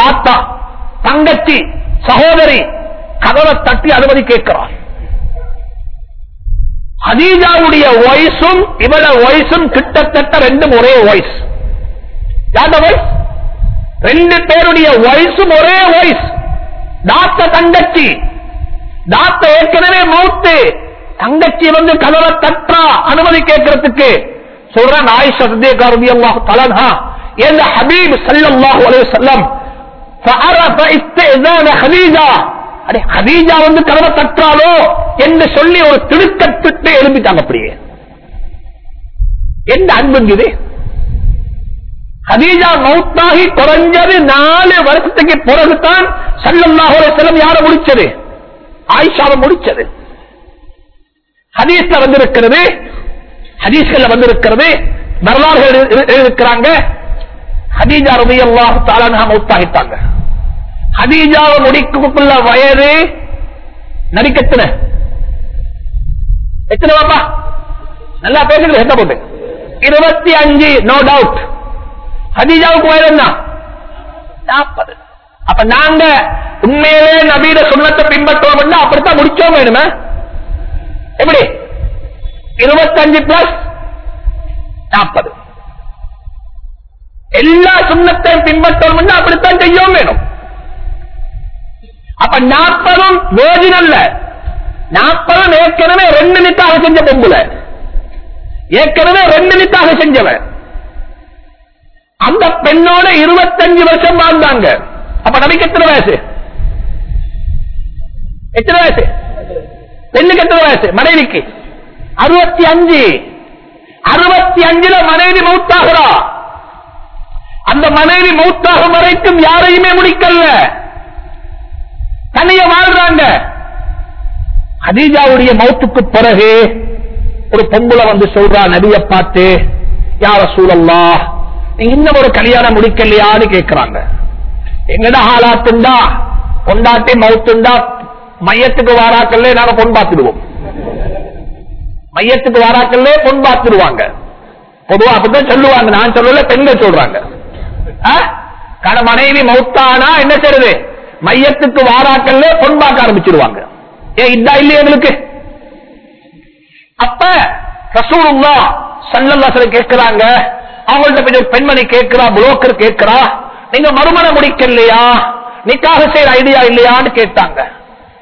தாத்தா. தங்கச்சி சகோதரி கதவை தட்டி அனுமதி கேட்கிறார். ஹதீஜாவுடைய வயசும் இவட வயசும் கிட்டத்தட்ட ரெண்டும் ஒரே வயசு. ரெண்டு பேருடைய வயசும் ஒரே வயசு. தாத்த தங்கச்சி தாத்த ஏற்கனவே மௌத்து. தங்கச்சி வந்து கதவை தட்டா அனுமதி கேட்கறதுக்கு சொல்றாங்க ஆயிஷா சத்தியகா ரலியல்லாஹு தஆலா என்ற ஹபீப் ஸல்லல்லாஹு அலைஹி செல்லம் ஹதீஜா வந்து கதவை தட்டாலோ என்று சொல்லி ஒரு திடுக்கத்திட்டு எழுப்பிட்டாங்க அப்படியே. எந்த அன்புங்குது ஹதீஜா மௌத்தாகி குறைஞ்சது நாலு வருஷத்துக்கு பிறகுதான் சல்லல்லாஹு செலவு வஸல்லம் யாரை முடிச்சது? ஆயிஷாவை முடிச்சது. ஹதீஸ்ல வந்திருக்கிறது ஹதீஸ்கள் வந்திருக்கிறது வரலாறுகள் இருக்கிறாங்க ஹதீஜா ரவி அல்லாஹு தாலான மௌத்தாகிட்டாங்க. ஹதீஜாவை முடிக்குள்ள வயது நடிக்கத்தின எத்தனை? பாப்பா? நல்லா பேசுங்க எத்த போட்டு. இருபத்தி அஞ்சு நோ டவுட் ஹதீஜாவுக்கு வயது என்ன? நாற்பது அப்ப நாங்க உண்மையிலே நவீன சுண்ணத்தை பின்பற்றோம் அப்படித்தான் முடிச்சோம் வேணுமே? எப்படி? இருபத்தஞ்சு பிளஸ் நாற்பது எல்லா சுண்ணத்தையும் பின்பற்றணும் அப்படித்தான் செய்யவும் வேணும். அப்ப நாற்பதும் வேர்ஜின் அல்ல. நாற்பதும் ஏற்கனவே ரெண்டு நித்தாக செஞ்ச பொம்புல. ஏற்கனவே ரெண்டு நித்தாக செஞ்சவன் அந்த பெண்ணோட இருபத்தஞ்சு வருஷம் வாழ்ந்தாங்க. அப்ப நமக்கு எத்தனை வயசு? எத்தனை வயசு? பெண்ணுக்கு எத்தனை வயசு? மனைவிக்கு. அறுபத்தி அஞ்சு. அறுபத்தி அஞ்சுல மனைவி மௌத்தாகிறா. அந்த மனைவி மௌத்தாக வரைக்கும் யாரையுமே முடிக்கல. தனிய வாழ்றாங்க. அதீஜாவுடைய மௌத்துக்கு பிறகு ஒரு பொம்புல வந்து சொல்றா நபிய பார்த்து யார சூழல்லா நீங்க இன்னும் ஒரு கல்யாணம் முடிக்கலையான்னு கேட்கிறாங்க எங்கட ஹாலாத்துண்டா கொண்டாட்டி மவுத்துண்டா மையத்துக்கு வாராக்கல்ல நாங்க பொன் பார்த்துடுவோம். மையத்துக்கு வாராக்கல்ல பொன் பார்த்துடுவாங்க. பொதுவா அப்படிதான் சொல்லுவாங்க. நான் சொல்லல பெண்கள் சொல்றாங்க. ஆ? மனைவி மௌத்தானா என்ன செய்யறது மையத்துக்கு வாராக்கல்ல பொன் பார்க்க ஆரம்பிச்சிருவாங்க. ஏன் இதா இல்லையா எங்களுக்கு அப்ப ரசூலுல்லா சல்லல்லாஹு கேட்கிறாங்க. அவங்கள்ட்ட போய் பெண்மணி கேட்கிறா புரோக்கர் கேட்கிறா நீங்க மறுமணம் முடிக்கலையா? நிக்காக செய்யற ஐடியா இல்லையான்னு கேட்டாங்க.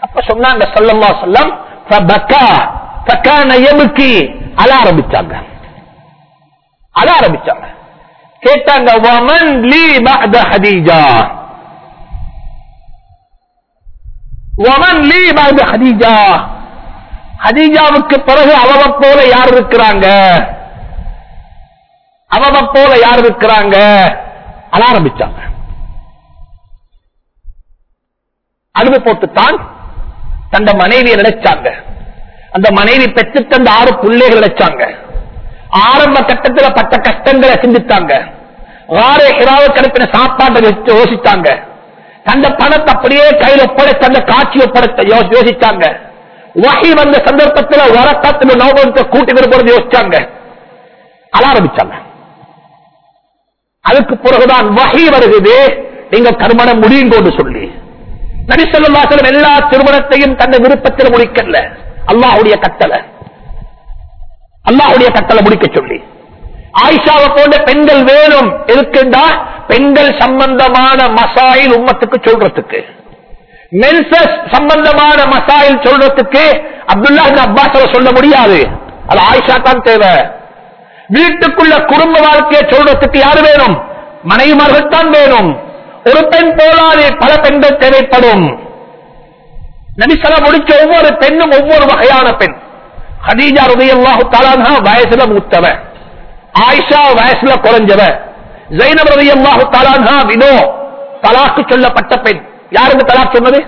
அப்ப சொன்னாங்க சொல்லம்மா சொல்லம் ஃபபக்கா ஃபகான யப்கி. அழ ஆரம்பிச்சாங்க. அழ ஆரம்பிச்சாங்க. கேட்டாங்க வமன் லீ பஅத ஹதீஜா. வமன் லீ பஅத ஹதீஜா. ஹதீஜாவுக்கு பிறகு அவவ போல யார் இருக்கிறாங்க? அவவ போல யார் இருக்கிறாங்க? அழ ஆரம்பிச்சாங்க அழுது போட்டுத்தான் தந்த மனைவியை நினைச்சாங்க. அந்த மனைவி பெற்று தந்த ஆறு பிள்ளைகள் நினைச்சாங்க. ஆரம்ப கட்டத்தில் பட்ட கஷ்டங்களை சிந்தித்தாங்க. வார ஹிராவை கடுப்பின சாப்பாட்டை யோசித்தாங்க. தந்த பணத்தை அப்படியே கையில் ஒப்படைத்த அந்த காட்சி ஒப்படைத்த யோசித்தாங்க. வகை வந்த சந்தர்ப்பத்தில் வரக்கத்தில் நோபத்தை கூட்டி வரும்போது யோசிச்சாங்க அழ ஆரம்பிச்சாங்க. அதுக்கு பிறகுதான் வகை வருகிறது. நீங்க கருமணம் முடியுங்கோன்னு சொல்லி. நபிசல்லாசலம் எல்லா திருமணத்தையும் தன்னை விருப்பத்தில் முடிக்கல. அல்லாஹுடைய கட்டளை. அல்லாஹுடைய கட்டளை முடிக்க சொல்லி. ஆயிஷாவை போன்ற பெண்கள் வேணும் இருக்குண்டா பெண்கள் சம்பந்தமான மசாயில் உம்மத்துக்கு சொல்றதுக்கு. மென்சஸ் சம்பந்தமான மசாயில் சொல்றதுக்கு அப்துல்லா அப்பாஸ் சொல்ல முடியாது. அது ஆயிஷா தான் தேவை. வீட்டுக்குள்ள குடும்ப வாழ்க்கையை சொல்றதுக்கு யாரு வேணும்? மனைவிமார்கள் தான் வேணும். ஒரு பெண் போலாது பல பெண்கள் தேவைப்படும். நபிசலா முடிச்ச ஒவ்வொரு பெண்ணும் ஒவ்வொரு வகையான பெண். ஹதீஜா ரலியல்லாஹு தஆலா வயசுல மூத்தவ. ஆயிஷா வயசுல குறைஞ்சவ. ஜைனப் ரலியல்லாஹு தஆலா வினோ தலாக்கு சொல்லப்பட்ட பெண். யாருக்கு தலாக் சொன்னது?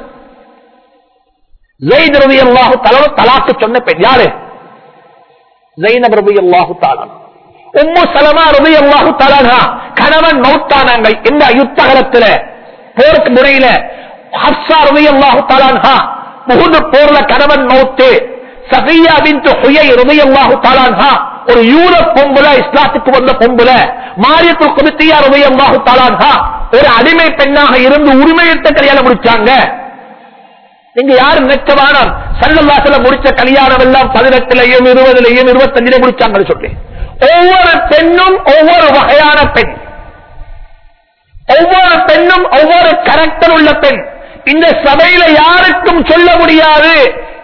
ஜெயித் ரலியல்லாஹு தஆலா தலாக்கு சொன்ன பெண். யாரு? ஜைனப் ரலியல்லாஹு தஆலா உம்மு சலமா ரலியல்லாஹு தஆலா கணவன் மௌத்தானாங்க இந்த யுத்தகலத்துல போருக்கு முறையில. ஹப்சா ரலியல்லாஹு தஆலா முகுது போர்ல கணவன் மௌத்து சஃபியா பின்த் ஹுயை ரலியல்லாஹு தஆலா ஒரு யூத பொம்புல இஸ்லாத்துக்கு வந்த பொம்புல மாரியத்துல் குபித்தியா ரலியல்லாஹு தஆலா ஒரு அடிமை பெண்ணாக இருந்து உரிமையிட்ட கல்யாணம் முடிச்சாங்க. நீங்க யாரு நினைச்சவானம் சல்லல்லாசல முடிச்ச கல்யாணம் எல்லாம் பதினெட்டுலயும் இருபதுலயும் இருபத்தஞ்சுல முடிச்சாங்கன்னு சொல்லி. ஒவ்வொரு பெண்ணும் ஒவ்வொரு வகையான பெண். ஒவ்வொரு பெண்ணும் ஒவ்வொரு கரெக்டர் உள்ள பெண். இந்த சபையில யாருக்கும் சொல்ல முடியாது.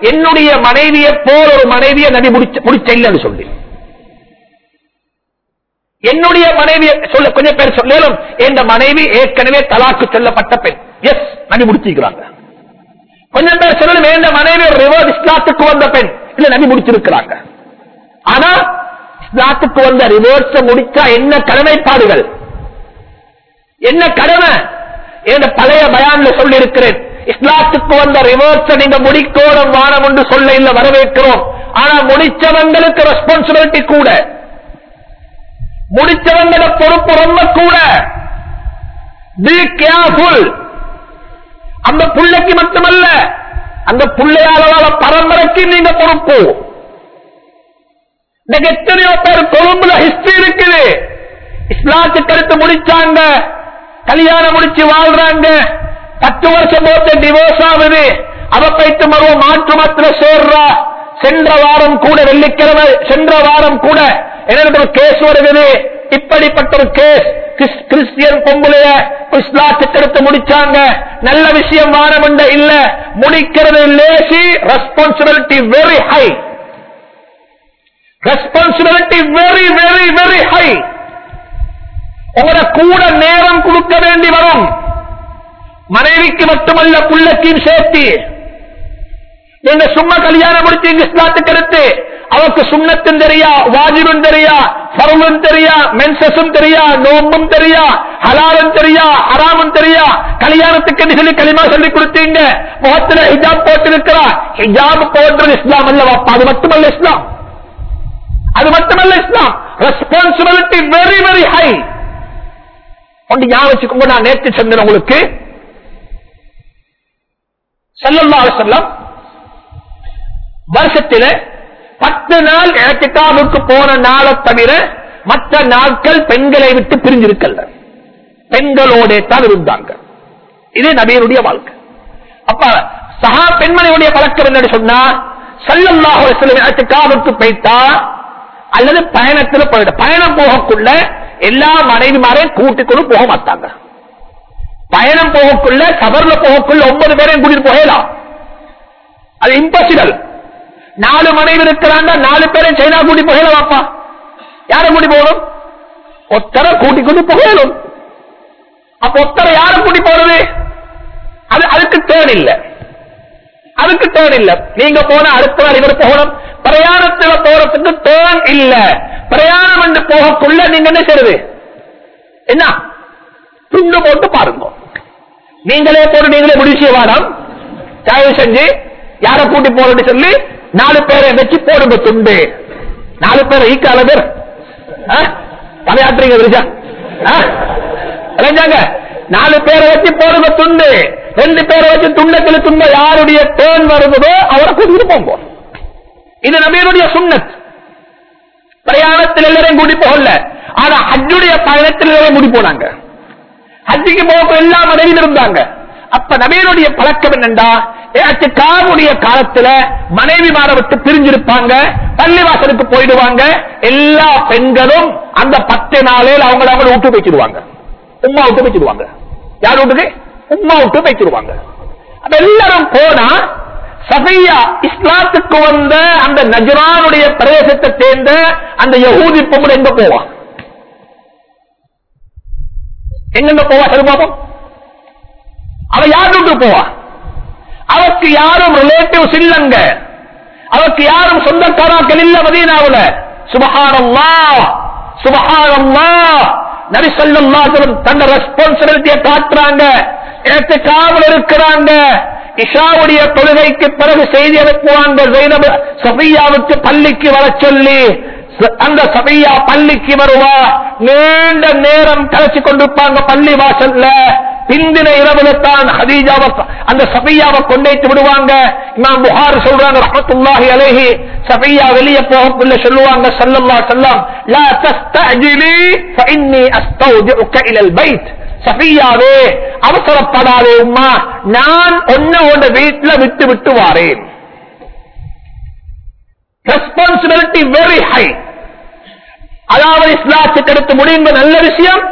என்னுடைய மனைவியை போல் ஒரு மனைவியை நபி முடிச்சு இல்லைன்னு சொல்லி. என்னுடைய மனைவியை சொல்ல கொஞ்சம் பேர் சொல்லும் என் மனைவி ஏற்கனவே தலாக்கு சொல்லப்பட்ட பெண். எஸ் நபி முடிச்சிருக்கிறாங்க. கொஞ்சம் பேர் சொல்லணும் என் மனைவி ரிவர்ஸ் இஸ்லாத்துக்கு வந்த பெண். இல்ல நபி முடிச்சிருக்கிறாங்க. ஆனா இஸ்லாத்துக்கு வந்த ரிவர்ஸ் முடிச்சா என்ன கடமைப்பாடுகள்? என்ன கடமை? என் பழைய பயான்ல சொல்லி இருக்கிறேன் இஸ்லாத்துக்கு வந்த ரிவர்ஸ் நீங்க முடிக்கோணம் வானம் என்று சொல்ல இல்ல வரவேற்கிறோம். ஆனா முடிச்சவங்களுக்கு ரெஸ்பான்சிபிலிட்டி கூட. முடிச்சவங்கள பொறுப்பு ரொம்ப கூட. பி கேர்ஃபுல் அந்த புள்ளைக்கு மட்டுமல்ல அந்த புள்ளையாளவால பரம்பரைக்கு நீங்க பொறுப்பு. இன்னைக்கு எத்தனையோ பேர் கொழும்புல ஹிஸ்டரி இருக்குது. இஸ்லாத்துக்கு அடுத்து முடிச்சாங்க. கல்யாணம் முடிச்சு வாழ்றாங்க. பத்து வருஷம் போட்டு டிவோர்ஸ் ஆகுது. அவ போயிட்டு மறுவ மாற்று மாத்திர சேர்றா. சென்ற வாரம் கூட வெள்ளிக்கிழமை சென்ற வாரம் கூட என்ன கேஸ் வருகிறது இப்படிப்பட்ட ஒரு கேஸ் கிறிஸ்- கிறிஸ்டியன் பொம்பளைய இஸ்லாத்துக்கு எடுத்து முடிச்சாங்க. நல்ல விஷயம் வாரமண்ட இல்ல. முடிக்கிறது lazy responsibility very high responsibility very very very high உங்களோட கூட நேரம் கொடுக்க வேண்டி வரும். மனைவிக்கு மட்டுமல்ல புள்ளக்கையும் சேர்த்து நீங்க சும்மா கல்யாணம் முடிச்சீங்க இஸ்லாத்துக்கு எடுத்து அவருக்கு சுண்ணத்தும் தெரியா வாஜிபும் தெரியா பருவம் தெரியா மென்சஸும் தெரியா நோம்பும் தெரியா ஹலாலும் தெரியா ஹராமும் தெரியா கல்யாணத்துக்கு சொல்லி களிமா சொல்லி கொடுத்தீங்க முகத்துல ஹிஜாப் போட்டிருக்கிறா ஹிஜாப் போன்றது இஸ்லாம் அல்ல வாப்பா அது மட்டுமல்ல இஸ்லாம். அது மட்டுமல்ல Islam. Responsibility very very high ஒன்று ஞாபகம் வச்சுக்கோங்க நான் நேற்று சொன்னேன் உங்களுக்கு. செல்லல்லா அலைஹி வருஷத்தில பத்து நாள் இறத்திக்காவுக்கு போன நாளை தவிர மற்ற நாட்கள் பெண்களை விட்டு பிரிஞ்சிருக்கல பெண்களோட தான் இருந்தாங்க. இது நபியனுடைய வாழ்க்கை. அப்ப சகா பெண்மணியுடைய பழக்கம் என்னன்னு சொன்னா சல்லல்லாஹு சில வஸல்லம் போயிட்டா அல்லது பயணத்துல போயிட. பயணம் போகக்குள்ள எல்லா மனைவிமாரையும் கூட்டிக்கொண்டு போக மாட்டாங்க. பயணம் போகக்குள்ள சபர்ல போகக்குள்ள ஒன்பது பேரையும் கூட்டிட்டு போகலாம் அது இம்பாசிபிள் நாலு மனைவி இருக்கிறாங்க நாலு பேரும் சைனா கூட்டி போகலாமாப்பா யாரை கூட்டி போகணும்? ஒத்தரை கூட்டி கூட்டி போகணும். அப்ப ஒத்தரை யாரை கூட்டி போறது? அது அதுக்கு தேன் இல்ல. அதுக்கு தேன் இல்ல. நீங்க போன அடுத்த நாள் இவர் போகணும். பிரயாணத்துல போறதுக்கு தேன் இல்ல. பிரயாணம் என்று போகக்குள்ள நீங்க என்ன செய்யறது? என்ன? துண்டு போட்டு பாருங்க. நீங்களே போட்டு நீங்களே முடிவு வாடம் தயவு செஞ்சு யாரை கூட்டி போறேன்னு சொல்லி நாலு பேரை வச்சு போடுங்க துண்டு. நாலு பேரை ஈக்கால பேர். தலையாட்டுறீங்க விரிஜா இளைஞாங்க நாலு பேரை வச்சு போடுங்க துண்டு. ரெண்டு பேரை வச்சு துண்டத்தில் துண்ட யாருடைய டேர்ன் வருதோ அவரை கூட்டிட்டு போங்க. இது நபியனுடைய சுண்ணத். பிரயாணத்தில் எல்லாரையும் கூட்டி போகல. ஆனா அஜுடைய பயணத்தில் எல்லாரும் கூட்டி போனாங்க. ஹஜ்ஜிக்கு போக எல்லா மனைவியில் இருந்தாங்க. அப்ப நபியனுடைய பழக்கம் என்னண்டா காவுடைய காலத்துல மனைவி மாற விட்டு பிரிஞ்சிருப்பாங்க பள்ளிவாசலுக்கு போயிடுவாங்க எல்லா பெண்களும் அந்த பத்து நாளில் அவங்கள அவங்க விட்டு வச்சிருவாங்க உமா விட்டு வச்சிருவாங்க யார் வீட்டுக்கு? உமா விட்டு போய்ச்சிருவாங்க அப்ப எல்லாரும் போனா சபையா இஸ்லாத்துக்கு வந்த அந்த நஜரானுடைய பிரதேசத்தை சேர்ந்த அந்த யகூதி பொம்பளை எங்க போவான்? எங்கெங்க போவா சருபாபம் அவ யாருக்கு போவா? அவருக்கு யாரும் ரிலேட்டிவ்ஸ் இல்லங்க அவருக்கு யாரும் சொந்தக்காராக்கள் இல்ல மதீனாவுல. சுபஹானல்லா சுபகாரம்மா நபி ஸல்லல்லாஹு அலைஹி ரெஸ்பான்சிபிலிட்டியை காட்டுறாங்க. எனக்கு காவல் இருக்கிறாங்க. இஷாவுடைய தொழுகைக்கு பிறகு செய்தி அனுப்புவாங்க. ஜைனப் பள்ளிக்கு வர சொல்லி அந்த சபையா பள்ளிக்கு வருவா? நீண்ட நேரம் கலைச்சு கொண்டிருப்பாங்க பள்ளி வாசல்ல. பிந்தின இரவுல தான் ஹதீஜாவை அந்த சபையாவை கொண்டேத்து விடுவாங்க. இமாம் புகார் சொல்றாங்க ரஹமத்துல்லாஹி அலேஹி. சபையா வெளியே போகக்குள்ள சொல்லுவாங்க சல்லல்லா சல்லாம் லா தஸ்தஅஜிலி ஃபஇன்னி அஸ்தௌதிஉக இலல் பைத். சபையாவே அவசரப்படாதே உம்மா நான் உன்னோட வீட்டுல விட்டு விட்டு வாரேன். ரெஸ்பான்சிபிலிட்டி வெரி ஹை அதாவது இஸ்லாத்துக்கு அடுத்து முடிந்த நல்ல விஷயம்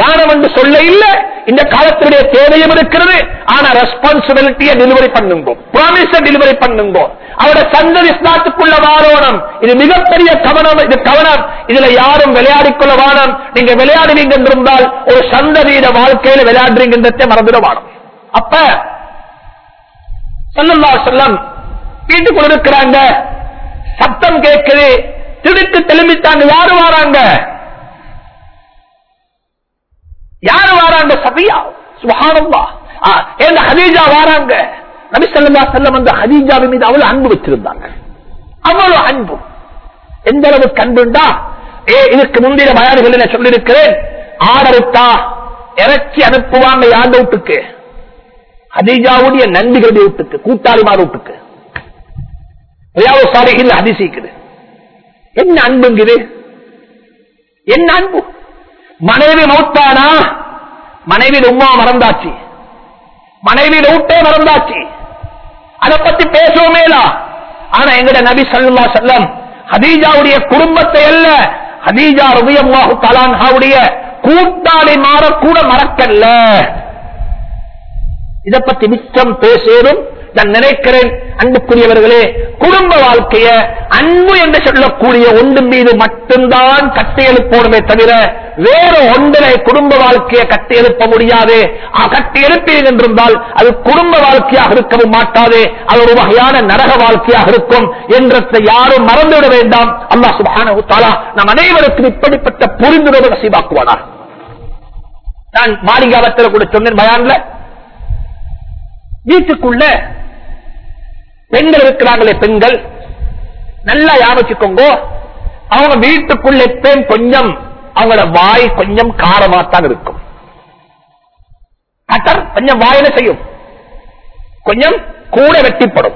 வானம் என்று சொல்ல இல்ல இந்த காலத்துடைய தேவையும் இருக்கிறது. ஆனா ரெஸ்பான்சிபிலிட்டியை டெலிவரி பண்ணுங்க. ப்ராமிஸ டெலிவரி பண்ணுங்கோ. அவரோட சந்ததி இஸ்லாத்துக்குள்ள வாரோணம் இது மிகப்பெரிய கவனம் இது கவனம். இதுல யாரும் விளையாடிக்கொள்ள வானம் நீங்க விளையாடுவீங்க என்றிருந்தால் ஒரு சந்ததியிட வாழ்க்கையில விளையாடுறீங்கன்றதே மறந்துட வானம் அப்ப சல்லல்லா சொல்லம் வீட்டுக்குள்ள இருக்கிறாங்க. சத்தம் கேட்குது. திடுக்கு தெளிமித்தாங்க யாரு வாராங்க? யாரு வாராங்க? சபியா சுபஹானல்லா. ஏங்க ஹதீஜா வாராங்க? நபி சொல்லா செல்லம் அந்த ஹதீஜாவின் மீது அவ்வளவு அன்பு வச்சிருந்தாங்க. அவ்வளவு அன்பு. எந்த அளவுக்கு அன்புண்டா ஏ இதுக்கு முந்தைய பயான்கள் சொல்லியிருக்கிறேன்? ஆடருத்தா இறக்கி அனுப்புவாங்க யார் வீட்டுக்கு? ஹதீஜாவுடைய நண்பிகளுடைய வீட்டுக்கு கூட்டாளிமார் வீட்டுக்கு. சாலைகள் அதிசயிக்குது என்ன அன்புங்குது என்ன அன்பு? மனைவி மௌத்தானா மனைவி உமா மறந்தாச்சு. மனைவி ஊட்டே மறந்தாச்சு. அதை பத்தி பேசுவோமேலா ஆனா எங்கட நபி சல்லா செல்லம் ஹதீஜாவுடைய குடும்பத்தை அல்ல ஹதீஜா ரபியல்லாஹு தலான்ஹாவுடைய கூட்டாளி மாறக்கூட மறக்கல்ல. இதை பத்தி மிச்சம் பேசுவதும் நான் நினைக்கிறேன் அன்புக்குரியவர்களே குடும்ப வாழ்க்கைய அன்பு என்று சொல்லக்கூடிய ஒன்று மீது மட்டும்தான் கட்டியெழுப்போடுமே தவிர வேற ஒன்றை குடும்ப வாழ்க்கையை கட்டியெழுப்ப முடியாது. கட்டி எழுப்பீர்கள் என்றிருந்தால் அது குடும்ப வாழ்க்கையாக இருக்கவும் மாட்டாது. அது ஒரு வகையான நரக வாழ்க்கையாக இருக்கும் என்றத்தை யாரும் மறந்துவிட வேண்டாம். அல்லா சுபான நம் அனைவருக்கும் இப்படிப்பட்ட புரிந்துணர்வு நசீபாக்குவானா நான் மாளிகாவத்தில் கூட சொன்னேன் பயான்ல. வீட்டுக்குள்ள பெண்கள் இருக்கிறாங்களே பெண்கள். நல்லா யாபச்சுக்கோங்க அவங்க வீட்டுக்குள்ள எப்பயும் கொஞ்சம் அவங்களோட வாய் கொஞ்சம் காரமாத்தான் இருக்கும். கட்டர் கொஞ்சம் வாயில செய்யும்? கொஞ்சம் கூட வெட்டிப்படும்.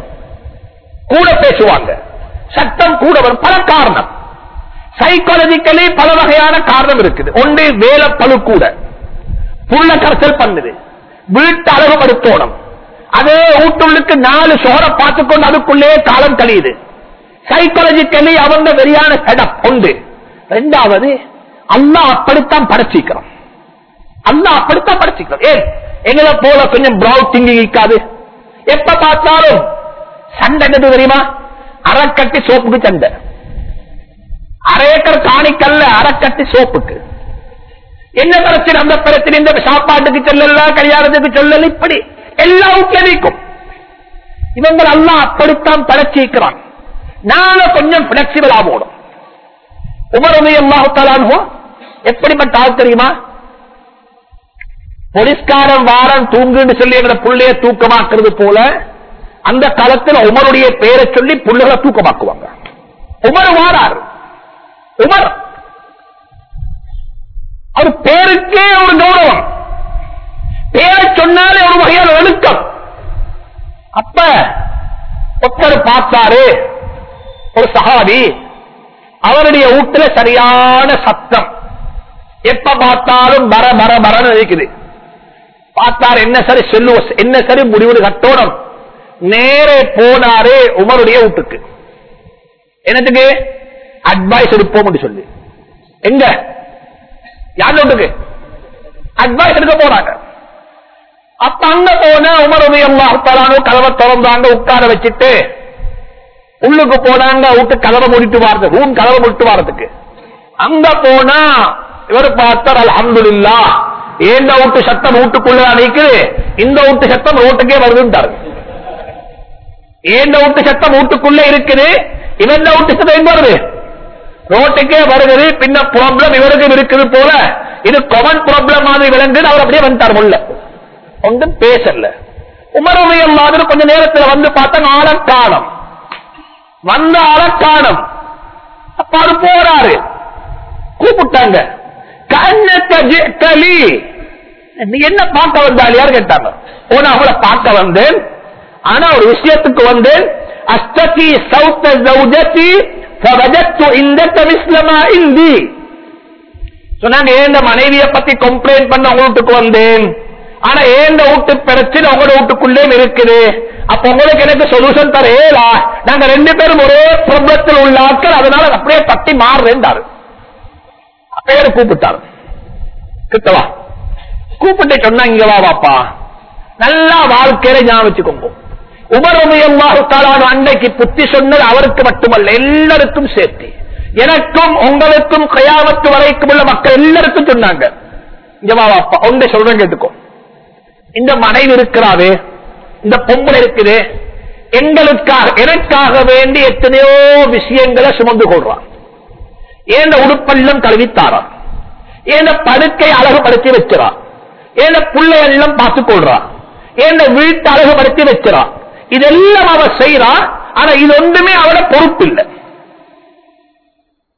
கூட பேசுவாங்க. சட்டம் கூட வரும். பல காரணம். சைக்காலஜிக்கலி பல வகையான காரணம் இருக்குது. ஒன்று வேலை பழு கூட. புள்ள கரைச்சல் பண்ணுது. வீட்டு அழகுபடுத்தோணும். அதே ஊட்டுள்ளுக்கு நாலு சோரை பார்த்துக்கொண்டு அதுக்குள்ளே காலம் கழியுது. சைக்காலஜிக்கலி அவங்க வெறியான செடப் உண்டு. ரெண்டாவது அல்லா அப்படித்தான் படைச்சிக்கிறோம் அல்லா அப்படித்தான் படைச்சிக்கிறோம் ஏன் எங்களை போல கொஞ்சம் பிரவுட் திங்கி இருக்காது எப்ப பார்த்தாலும் சண்டை என்னது தெரியுமா? அறக்கட்டி சோப்புக்கு சண்டை. அரை ஏக்கர் காணிக்கல்ல அறக்கட்டி சோப்புக்கு. என்ன பிரச்சனை? அந்த பிரச்சனை இந்த சாப்பாட்டுக்கு சொல்லல கல்யாணத்துக்கு சொல்லல இப்படி. எல்லாருக்கும் எதிர்க்கும் இவங்க எல்லாம் அப்படித்தான் படைச்சிருக்கிறான் நாங்க கொஞ்சம் பிளெக்சிபிள் ஆகணும் உமரமே அல்லாஹாலோ எப்படிப்பட்ட ஆள் தெரியுமா? போலீஸ்காரன் வாரம் தூங்குன்னு சொல்லி எங்க புள்ளைய தூக்கமாக்குறது போல அந்த காலத்தில் உமருடைய பெயரை சொல்லி புள்ளைகளை தூக்கமாக்குவாங்க. உமர் வாரார். உமர். அவர் பேருக்கே ஒரு கௌரவம். பேரை சொன்னாலே ஒரு வகையான ஒழுக்கம் அப்ப ஒருத்தர் பார்த்தாரு ஒரு சகாதி அவருடைய வீட்டுல சரியான சத்தம். எப்ப பார்த்தாலும் மர மர மரன்னு இருக்குது பார்த்தாரு என்ன சரி செல்லு என்ன சரி முடிவு கட்டோடம். நேரே போனாரு உமருடைய வீட்டுக்கு. என்னத்துக்கு? அட்வைஸ் எடுப்போம் சொல்லி. எங்க? யார் வீட்டுக்கு? அட்வைஸ் எடுக்க போறாங்க. அப்ப அங்க போன உமருடைய அல்லாஹாலும் கதவை திறந்தாங்க உட்கார வச்சுட்டு உள்ளுக்கு போனாங்க விட்டு கதவை முடிட்டு வாரது ரூம் கதவை முடிட்டு வாரதுக்கு. அங்க போனா இவர் பார்த்தார் அல்ஹம்துலில்லா ஏந்த வீட்டு சத்தம் வீட்டுக்குள்ள நிக்குது இந்த வீட்டு சத்தம் ரோட்டுக்கே வருதுன்றாரு. ஏந்த வீட்டு சத்தம் வீட்டுக்குள்ள இருக்குது இவன் வீட்டு சத்தம் எங்க வருது? ரோட்டுக்கே வருகிறது பின்ன ப்ராப்ளம் இவருக்கும் இருக்குது போல இது கொமன் ப்ராப்ளம் மாதிரி விளங்குது அவர் அப்படியே வந்துட்டார் முள்ள. ஒன்றும் பேசல. உமரவையம் மாதிரி கொஞ்ச நேரத்தில் வந்து பார்த்தா ஆள வந்த ஆள காலம் அப்ப அது போறாரு. கூப்பிட்டாங்க. கண்ணக்க நீ என்ன பார்க்க வந்தால்? கேட்டாங்க? போன அவளை பார்க்க வந்தேன். ஆனா ஒரு விஷயத்துக்கு வந்தேன். அஸ்தகி சௌத்த ஜௌஜதி சொன்னாங்க ஏந்த மனைவியை பத்தி கம்ப்ளைண்ட் பண்ண உங்க வீட்டுக்கு வந்தேன்? ஆனா எந்த வீட்டு பிரச்சனை உங்களோட வீட்டுக்குள்ளே இருக்குது. அப்ப உங்களுக்கு எனக்கு சொல்யூஷன் தர நாங்க ரெண்டு பேரும் ஒரே பிரபலத்தில் உள்ள ஆட்கள் அதனால அப்படியே தட்டி மாறுறேன்டாரு. பேரு கூப்பிட்டாரு. கிட்டவா? கூப்பிட்டு சொன்னா இங்க வா வாப்பா நல்லா வாழ்க்கையில ஞாபகம் வச்சுக்கோங்க. உமரமையம்மாவுக்கான அன்னைக்கு புத்தி சொன்னது அவருக்கு மட்டுமல்ல எல்லாருக்கும் சேர்த்து. எனக்கும் உங்களுக்கும் கயாமத்து வரைக்கும் உள்ள மக்கள் எல்லாருக்கும் சொன்னாங்க. இங்க வா வாப்பா ஒன்றை சொல்றேன் கேட்டுக்கோ. இந்த மனைவி இருக்கிறாவே இந்த பொம்பளை இருக்குது எங்களுக்காக எனக்காக வேண்டி எத்தனையோ விஷயங்களை சுமந்து கொள்றான். ஏந்த உடுப்பெல்லாம் கழுவித்தாரான் ஏந்த படுக்கை அழகுபடுத்தி வச்சிறான் ஏந்த பிள்ளை எல்லாம் பார்த்துக் கொள்றான்? ஏந்த வீட்டு அழகுபடுத்தி வச்சிறான் இதெல்லாம் அவ செய்யறான் ஆனா இது ஒன்றுமே அவட பொறுப்பு இல்லை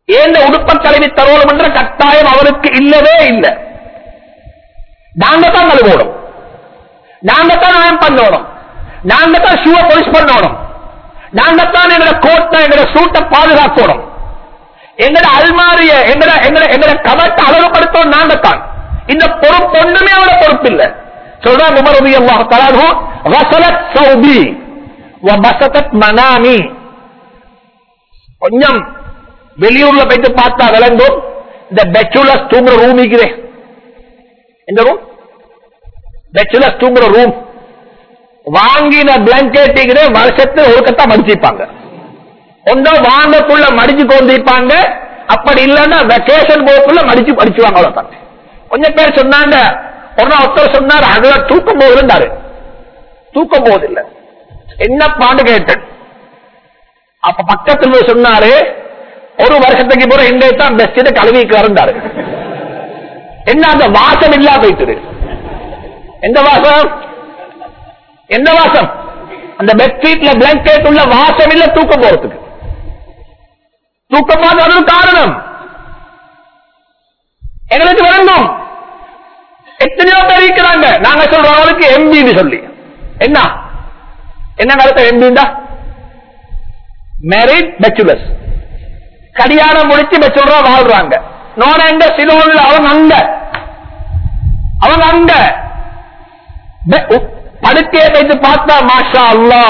ஏந்த உடுப்ப கல்வி தருவோம் என்ற கட்டாயம் அவருக்கு இல்லவே இல்லை. நாங்க தான் கழுவோடும் நாங்க தான் அயன் பண்ணணும். நாங்க தான் ஷூவை பொலிஷ் பண்ணணும். நாங்க தான் எங்கட கோட்டை எங்களோட சூட்டை பாதுகாக்கணும். எங்கட அல்மாரிய எங்கட எங்கட எங்கட கவத்தை அழகுபடுத்தணும் நாங்க தான் இந்த பொறுப்பு ஒன்றுமே அவட பொறுப்பு இல்லை. சொல்றாங்க உமர் ரவி அல்லாஹ் தலானு வசலத் சௌபி வபசதத் மனாமி. கொஞ்சம் வெளியூர்ல போயிட்டு பார்த்தா விளங்கும். இந்த பெச்சுலஸ் தூங்குற ரூம் இருக்கிறேன் எந்த ரூம் பெச்சுலஸ் தூங்குற ரூம் வாங்கின பிளாங்கெட் வருஷத்துல ஒருக்கத்தான் மடிச்சிருப்பாங்க ஒன்றோ வாங்கக்குள்ள மடிச்சு கொண்டிருப்பாங்க. அப்படி இல்லைன்னா வெக்கேஷன் போக்குள்ள மடிச்சு படிச்சுவாங்க அவ்வளவுதான். கொஞ்சம் பேர் சொன்னாங்க. ஒன்னா ஒருத்தர் சொன்னார் அதுல தூக்கம் போகுதுன்றாரு. தூக்கம் போவதில்லை என்ன பாண்டு கேட்டேன்? அப்ப பக்கத்துல சொன்னாரு ஒரு வருஷத்துக்கு போற எங்க தான் பெஸ்ட் கழுவிக்கு இருந்தாரு என்ன அந்த வாசம் இல்லா போயிட்டு எந்த வாசம்? எந்த வாசம்? அந்த பெட்ஷீட்ல பிளாங்கெட் உள்ள வாசம் இல்ல தூக்கம் போறதுக்கு. தூக்கம் போறது அது காரணம். எங்களுக்கு வரணும் எத்தனையோ பேர் இருக்கிறாங்க. நாங்க சொல்றோம் அவளுக்கு எம்பின்னு சொல்லி. என்ன? என்ன கருத்து எம்பிண்டா மேரிட் பெச்சுலர்ஸ் கல்யாணம் முடிச்சு பெச்சுலரா வாழ்றாங்க. நோன எங்க சிலோன்ல அவங்க அங்க. அவங்க அங்க. படுக்கையை வைத்து பார்த்தா மாஷா அல்லா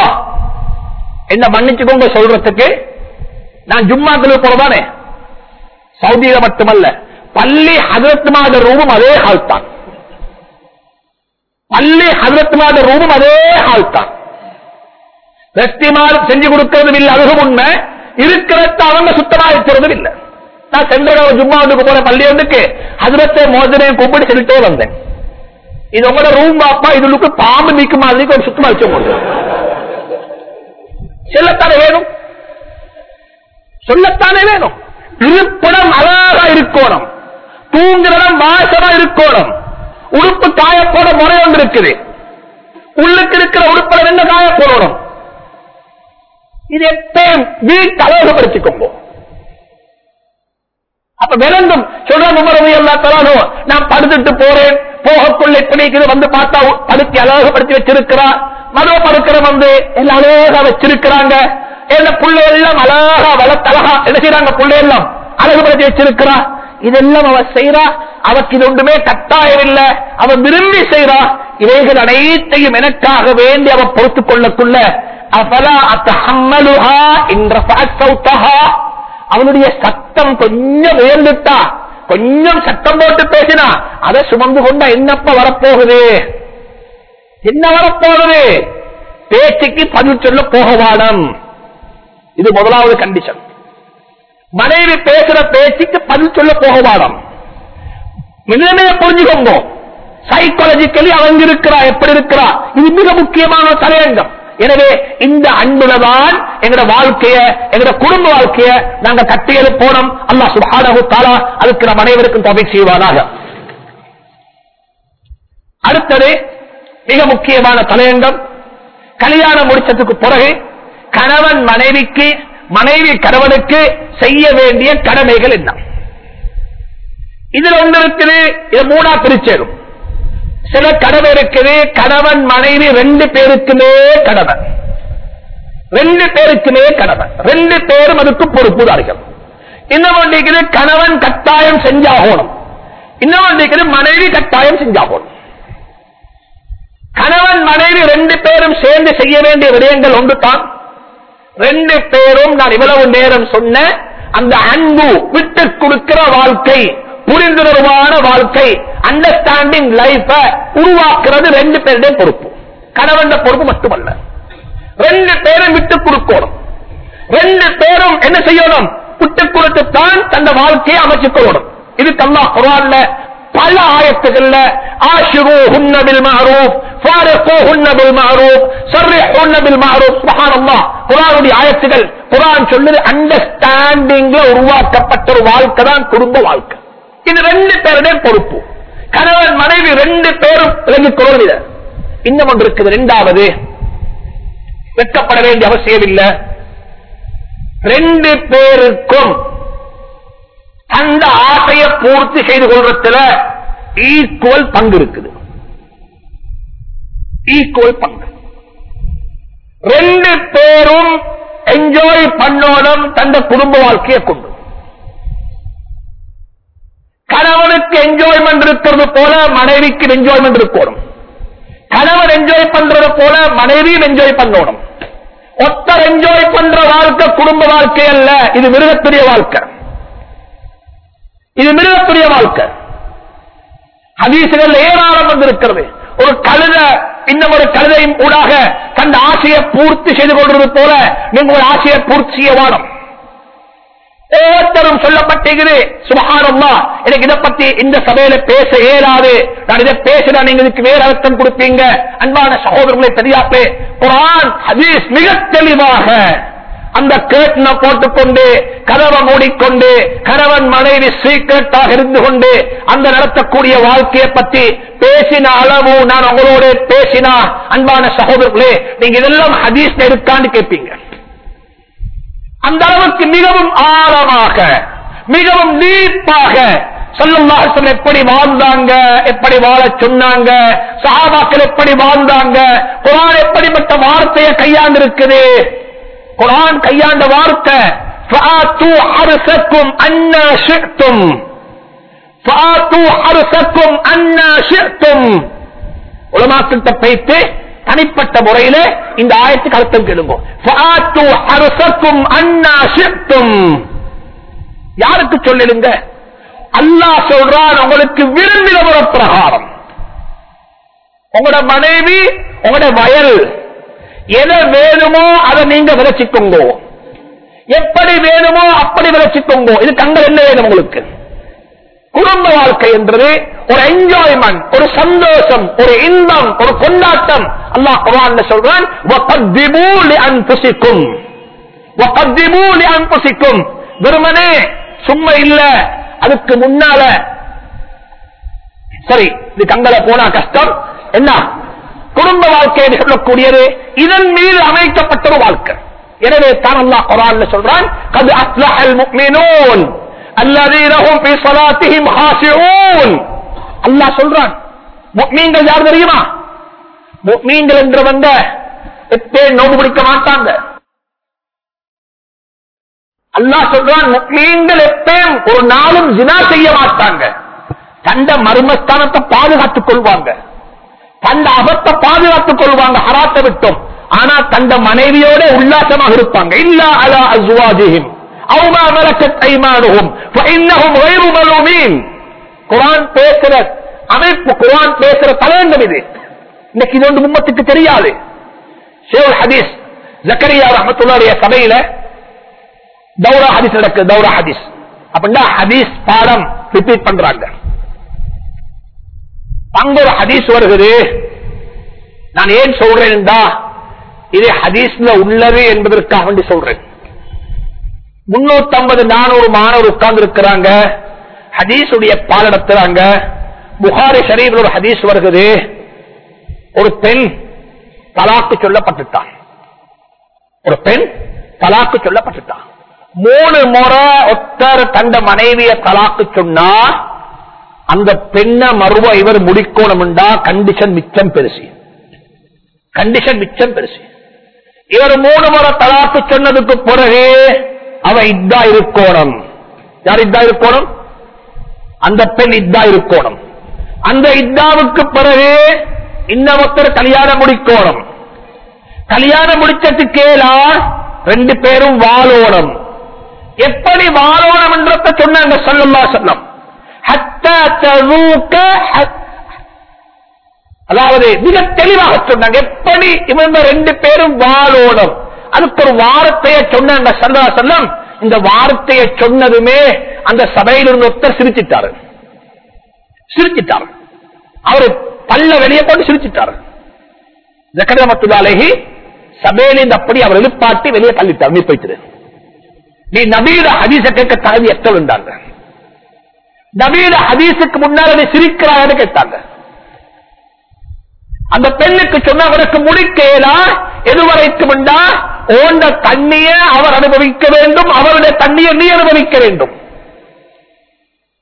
என்ன மன்னிச்சுக்கோங்க சொல்றதுக்கு? நான் ஜும்மாக்களுக்கு போறதானே? சவுதியில மட்டுமல்ல பள்ளி ஹதரத் ரூபம் அதே ஹால் தான் பள்ளி ஹதரத் ரூபம் அதே ஹால் தான் வெஸ்டிமால் செஞ்சு கொடுக்கறதும் இல்லை அதுவும் உண்மை. இருக்கிறத அவங்க சுத்தமா இருக்கிறதும் இல்லை. நான் சென்ற ஜும்மா ஜும்மாவுக்கு போற பள்ளி வந்துக்கு ஹதரத்தை மோதனையும் கூப்பிட்டு சொல்லிட்டே வந்தேன். இது உங்களோட ரூம் பாப்பா இதுக்கு பாம்பு நீக்கு மாதிரி ஒரு சுத்தமா வச்சு முடியும் வேணும்? சொல்லத்தானே வேணும்? இருப்பிடம் அழகா இருக்கணும். தூங்குறதம் வாசமா இருக்கணும். உடுப்பு காய போட முறை ஒன்று இருக்குது. உள்ளுக்கு இருக்கிற உடுப்பில் என்ன காய போடணும் இது எப்பயும் வீட்டு அழகுபடுத்திக்கோங்க. அப்ப விளங்கும். சொல்ற உமரவி எல்லா தரானோ நான் படுத்துட்டு போறேன். போகக்குள்ள எப்படி வந்து பார்த்தா படுத்தி அழகுபடுத்தி வச்சிருக்கிறார் மதுவை படுக்கிற வந்து எல்லாம் அழகா வச்சிருக்கிறாங்க. என்ன புள்ள எல்லாம் அழகா வளர்த்தழகா என்ன செய்யறாங்க புள்ள எல்லாம் அழகுபடுத்தி வச்சிருக்கிறா. இதெல்லாம் அவ செய்யறா அவக்கு இது ஒன்றுமே கட்டாயம் இல்ல அவ விரும்பி செய்யறா இவைகள் அனைத்தையும் எனக்காக வேண்டி அவ பொறுத்துக் கொள்ளக்குள்ள. அபலா அத்தஹம்மலுஹா என்ற சௌத்தஹா. அவனுடைய சத்தம் கொஞ்சம் உயர்ந்துட்டா. கொஞ்சம் சத்தம் போட்டு பேசினா அதை சுமந்து கொண்டா என்னப்ப வரப்போகுது? என்ன வரப்போகுது? பேச்சுக்கு பதில் சொல்ல போகவானம் இது முதலாவது கண்டிஷன் மனைவி பேசுற பேச்சுக்கு பதில் சொல்ல போகவானம் நிலைமையை புரிஞ்சுக்கோங்க சைக்காலஜிக்கலி அவங்க இருக்கிறா எப்படி இருக்கிறா? இது மிக முக்கியமான தலையங்கம் எனவே இந்த அன்புலதான் எங்கட வாழ்க்கைய எங்கட குடும்ப வாழ்க்கைய நாங்க கட்டியது போனோம். அல்லா சுபானகு தாலா அதுக்கு நம் அனைவருக்கும் தொகை செய்வானாக. அடுத்தது மிக முக்கியமான தலையங்கம். கல்யாணம் முடிச்சதுக்கு பிறகு கணவன் மனைவிக்கு மனைவி கணவனுக்கு செய்ய வேண்டிய கடமைகள் என்ன? இதுல ஒன்று இருக்குது இது மூணா பிரிச்சேரும் சில கடமை இருக்குது கணவன் மனைவி ரெண்டு பேருக்குமே கணவன். ரெண்டு பேருக்குமே கணவன். ரெண்டு பேரும் அதுக்கு பொறுப்புதார்கள் இன்னும் ஒன்று கணவன் கட்டாயம் செஞ்சாகணும். இன்னும் ஒன்று மனைவி கட்டாயம் செஞ்சாகணும். கணவன் மனைவி ரெண்டு பேரும் சேர்ந்து செய்ய வேண்டிய விடயங்கள் ஒன்று தான் ரெண்டு பேரும் நான் இவ்வளவு நேரம் சொன்ன அந்த அன்பு விட்டு கொடுக்கிற வாழ்க்கை. புரிந்துணர்வான வாழ்க்கை அண்டர்ஸ்டாண்டிங் லைஃப உருவாக்குறது ரெண்டு பேருடைய பொறுப்பு. கணவன் பொறுப்பு மட்டுமல்ல. ரெண்டு பேரும் விட்டு கொடுக்கணும். ரெண்டு பேரும் என்ன செய்யணும்? விட்டு கொடுத்துத்தான் தந்த வாழ்க்கையை அமைச்சுக் கொள்ளணும். இது அல்லாஹ் குரான்ல பல ஆயத்துகள்ல ஆஷிரு ஹுன்னபில் மஹரூப் ஃபாரிகு ஹுன்னபில் மஹரூப் சர்ரிஹு ஹுன்னபில் மஹரூப் சுப்ஹானல்லாஹ். குர்ஆனுடைய ஆயத்துகள் குர்ஆன் சொல்லுது அண்டர்ஸ்டாண்டிங்ல உருவாக்கப்பட்ட ஒரு வாழ்க்கை தான் குடும்ப வாழ்க்கை. இது ரெண்டு பேருடைய பொறுப்பு. கணவன் மனைவி ரெண்டு பேரும் விளங்கிக் கொள்வது இன்னும் ஒன்று இருக்குது. ரெண்டாவது வெட்கப்பட வேண்டிய அவசியம் இல்லை. ரெண்டு பேருக்கும் அந்த ஆசையை பூர்த்தி செய்து கொள்றதுல ஈக்குவல் பங்கு இருக்குது. ஈக்குவல் பங்கு. ரெண்டு பேரும் என்ஜாய் பண்ணோனும் தந்த குடும்ப வாழ்க்கையை கொண்டு. கணவனுக்கு என்ஜாய்மெண்ட் இருக்கிறது போல மனைவிக்கு என்ஜாய்மெண்ட் இருக்கணும். கணவன் என்ஜாய் பண்றது போல மனைவியும் என்ஜாய் பண்ணணும். ஒத்தர் என்ஜாய் பண்ற வாழ்க்கை குடும்ப வாழ்க்கை அல்ல இது மிருகத்துடைய வாழ்க்கை. இது மிருகத்துடைய வாழ்க்கை. ஹதீசுகள் ஏராளம் வந்திருக்கிறது. ஒரு கழுத இன்னும் ஒரு கழுதையும் ஊடாக தன் ஆசையை பூர்த்தி செய்து கொள்வது போல நீங்க ஒரு ஆசையை பூர்த்தி செய்ய ஒவ்வொருத்தரும் சொல்லப்பட்டிருக்குது. சுபகாரம்மா எனக்கு இதை பத்தி இந்த சபையில பேச இயலாது. நான் இதை பேசினா நீங்க இதுக்கு வேற அர்த்தம் கொடுப்பீங்க. அன்பான சகோதரர்களை தெரியாப்பே குரான் ஹதீஸ் மிக தெளிவாக அந்த கேட்ன போட்டுக்கொண்டு கதவை மூடிக்கொண்டு கணவன் மனைவி சீக்கிரட்டாக இருந்து கொண்டு அந்த நடத்தக்கூடிய வாழ்க்கையை பத்தி பேசின அளவு நான் உங்களோட பேசினா அன்பான சகோதரர்களே நீங்க இதெல்லாம் ஹதீஸ் இருக்கான்னு கேட்பீங்க. அந்த அளவுக்கு மிகவும் ஆழமாக மிகவும் நீப்பாக சொல்லும் எப்படி வாழ்ந்தாங்க எப்படி வாழ சொன்னாங்க சகாபாக்கள் எப்படி வாழ்ந்தாங்க குரான் எப்படிப்பட்ட வார்த்தையை கையாண்டு இருக்குது குரான் கையாண்ட வார்த்தை உலமாக்கிட்ட பைத்து தனிப்பட்ட முறையில இந்த ஆயத்துக்கு அர்த்தம் கேளுங்கும் யாருக்கு சொல்லிடுங்க? அல்லா சொல்றான் உங்களுக்கு விரும்பின பிரகாரம் உங்களோட மனைவி உங்களோட வயல் எதை வேணுமோ அதை நீங்க விளைச்சிக்கோங்க எப்படி வேணுமோ அப்படி விளைச்சிக்கோங்க இது கண்கள் என்ன வேணும் உங்களுக்கு. குடும்ப வாழ்க்கை என்றது ஒரு என்ஜாய்மெண்ட் ஒரு சந்தோஷம் ஒரு இன்பம் ஒரு கொண்டாட்டம். அல்லா குரான் சொல்றான் அன்புசிக்கும் வெறுமனே சும்மா இல்ல அதுக்கு முன்னால. சரி இது தங்களை போனா கஷ்டம். என்ன? குடும்ப வாழ்க்கை சொல்லக்கூடியது இதன் மீது அமைக்கப்பட்ட ஒரு வாழ்க்கை. எனவே தான் அல்லாஹ் குரான் சொல்றான் அல்லா சொல்றான் மீன்கள் யார் தெரியுமா? மீன்கள் என்று வந்த எப்பேர் பிடிக்க மாட்டாங்க. அல்லா சொல்றான் முக்மீன்கள் எப்பயும் ஒரு நாளும் ஜினா செய்ய மாட்டாங்க. தண்ட மர்மஸ்தானத்தை பாதுகாத்துக் கொள்வாங்க. தண்ட அபத்தை பாதுகாத்துக் கொள்வாங்க ஹராத்த விட்டோம். ஆனா தண்ட மனைவியோட உல்லாசமாக இருப்பாங்க. இல்லா அலா அசுவாஜிஹிம் أو ما ملكت أيمانهم فإنهم غير ملومين குரான் பேசுற அமைப்பு குரான் பேசுற தலையங்கம் இது இன்னைக்கு இது ஒன்று மும்மத்துக்கு தெரியாது ஷேவல் ஹதீஸ் ஜக்கரியா ரஹமத்துல்லாடைய சபையில தௌரா ஹதீஸ் நடக்குது தௌரா ஹதீஸ் அப்படின்னா ஹதீஸ் பாடம் ரிப்பீட் பண்றாங்க அங்க ஒரு ஹதீஸ் வருகிறது நான் ஏன் சொல்றேன்டா இது ஹதீஸ்ல உள்ளது என்பதற்காக வேண்டி சொல்றேன் முன்னூத்தி ஐம்பது நானூறு மாணவர் உட்கார்ந்து இருக்கிறாங்க ஹதீஸுடைய பால் நடத்துறாங்க புகாரி ஷரீஃபில் ஒரு ஹதீஸ் வருகிறது ஒரு பெண் தலாக்கு சொல்லப்பட்டுட்டான். ஒரு பெண் தலாக்கு சொல்லப்பட்டுட்டான். மூணு முறை ஒத்தர் தந்த மனைவிய தலாக்கு சொன்னா அந்த பெண்ண மறுவ இவர் முடிக்கணும்டா கண்டிஷன் மிச்சம் பெருசு. கண்டிஷன் மிச்சம் பெருசு. இவர் மூணு முறை தலாக்கு சொன்னதுக்கு பிறகு அவ இதா இருக்கோணம். யார் இதா இருக்கோணம்? அந்த பெண் இதா இருக்கோணம். அந்த இத்தாவுக்கு பிறகு இன்னொருத்தர் கல்யாணம் முடிக்கோணம். கல்யாணம் கேளா ரெண்டு பேரும் வாழோணம். எப்படி வாழோணம் என்றத சொன்னாங்க சொல்லுமா சொல்லம் அதாவது மிக தெளிவாக சொன்னாங்க. எப்படி இவங்க ரெண்டு பேரும் வாழோணம். அதுக்கு ஒரு வார்த்தையை சொன்ன சல்லா செல்லம் இந்த வார்த்தையை சொன்னதுமே அந்த சபையில் இருந்த ஒருத்தர் சிரிச்சிட்டாரு. சிரிச்சிட்டாரு. அவரு பல்ல வெளியே போட்டு சிரிச்சிட்டாரு. ஜக்கரமத்துலாலேஹி சபையிலிருந்து அப்படி அவர் எழுப்பாட்டி வெளியே தள்ளிட்டார் நீ போயிட்டு நீ நபீல ஹதீச கேட்க தகுதி எத்தவண்டாங்க நவீன ஹதீஸுக்கு முன்னால் அதை சிரிக்கிறான்னு கேட்டாங்க. அந்த பெண்ணுக்கு சொன்ன அவருக்கு முடிக்கலா? எதுவரைக்கும் ஓண்ட தண்ணியை அவர் அனுபவிக்க வேண்டும் அவருடைய தண்ணியை நீ அனுபவிக்க வேண்டும்.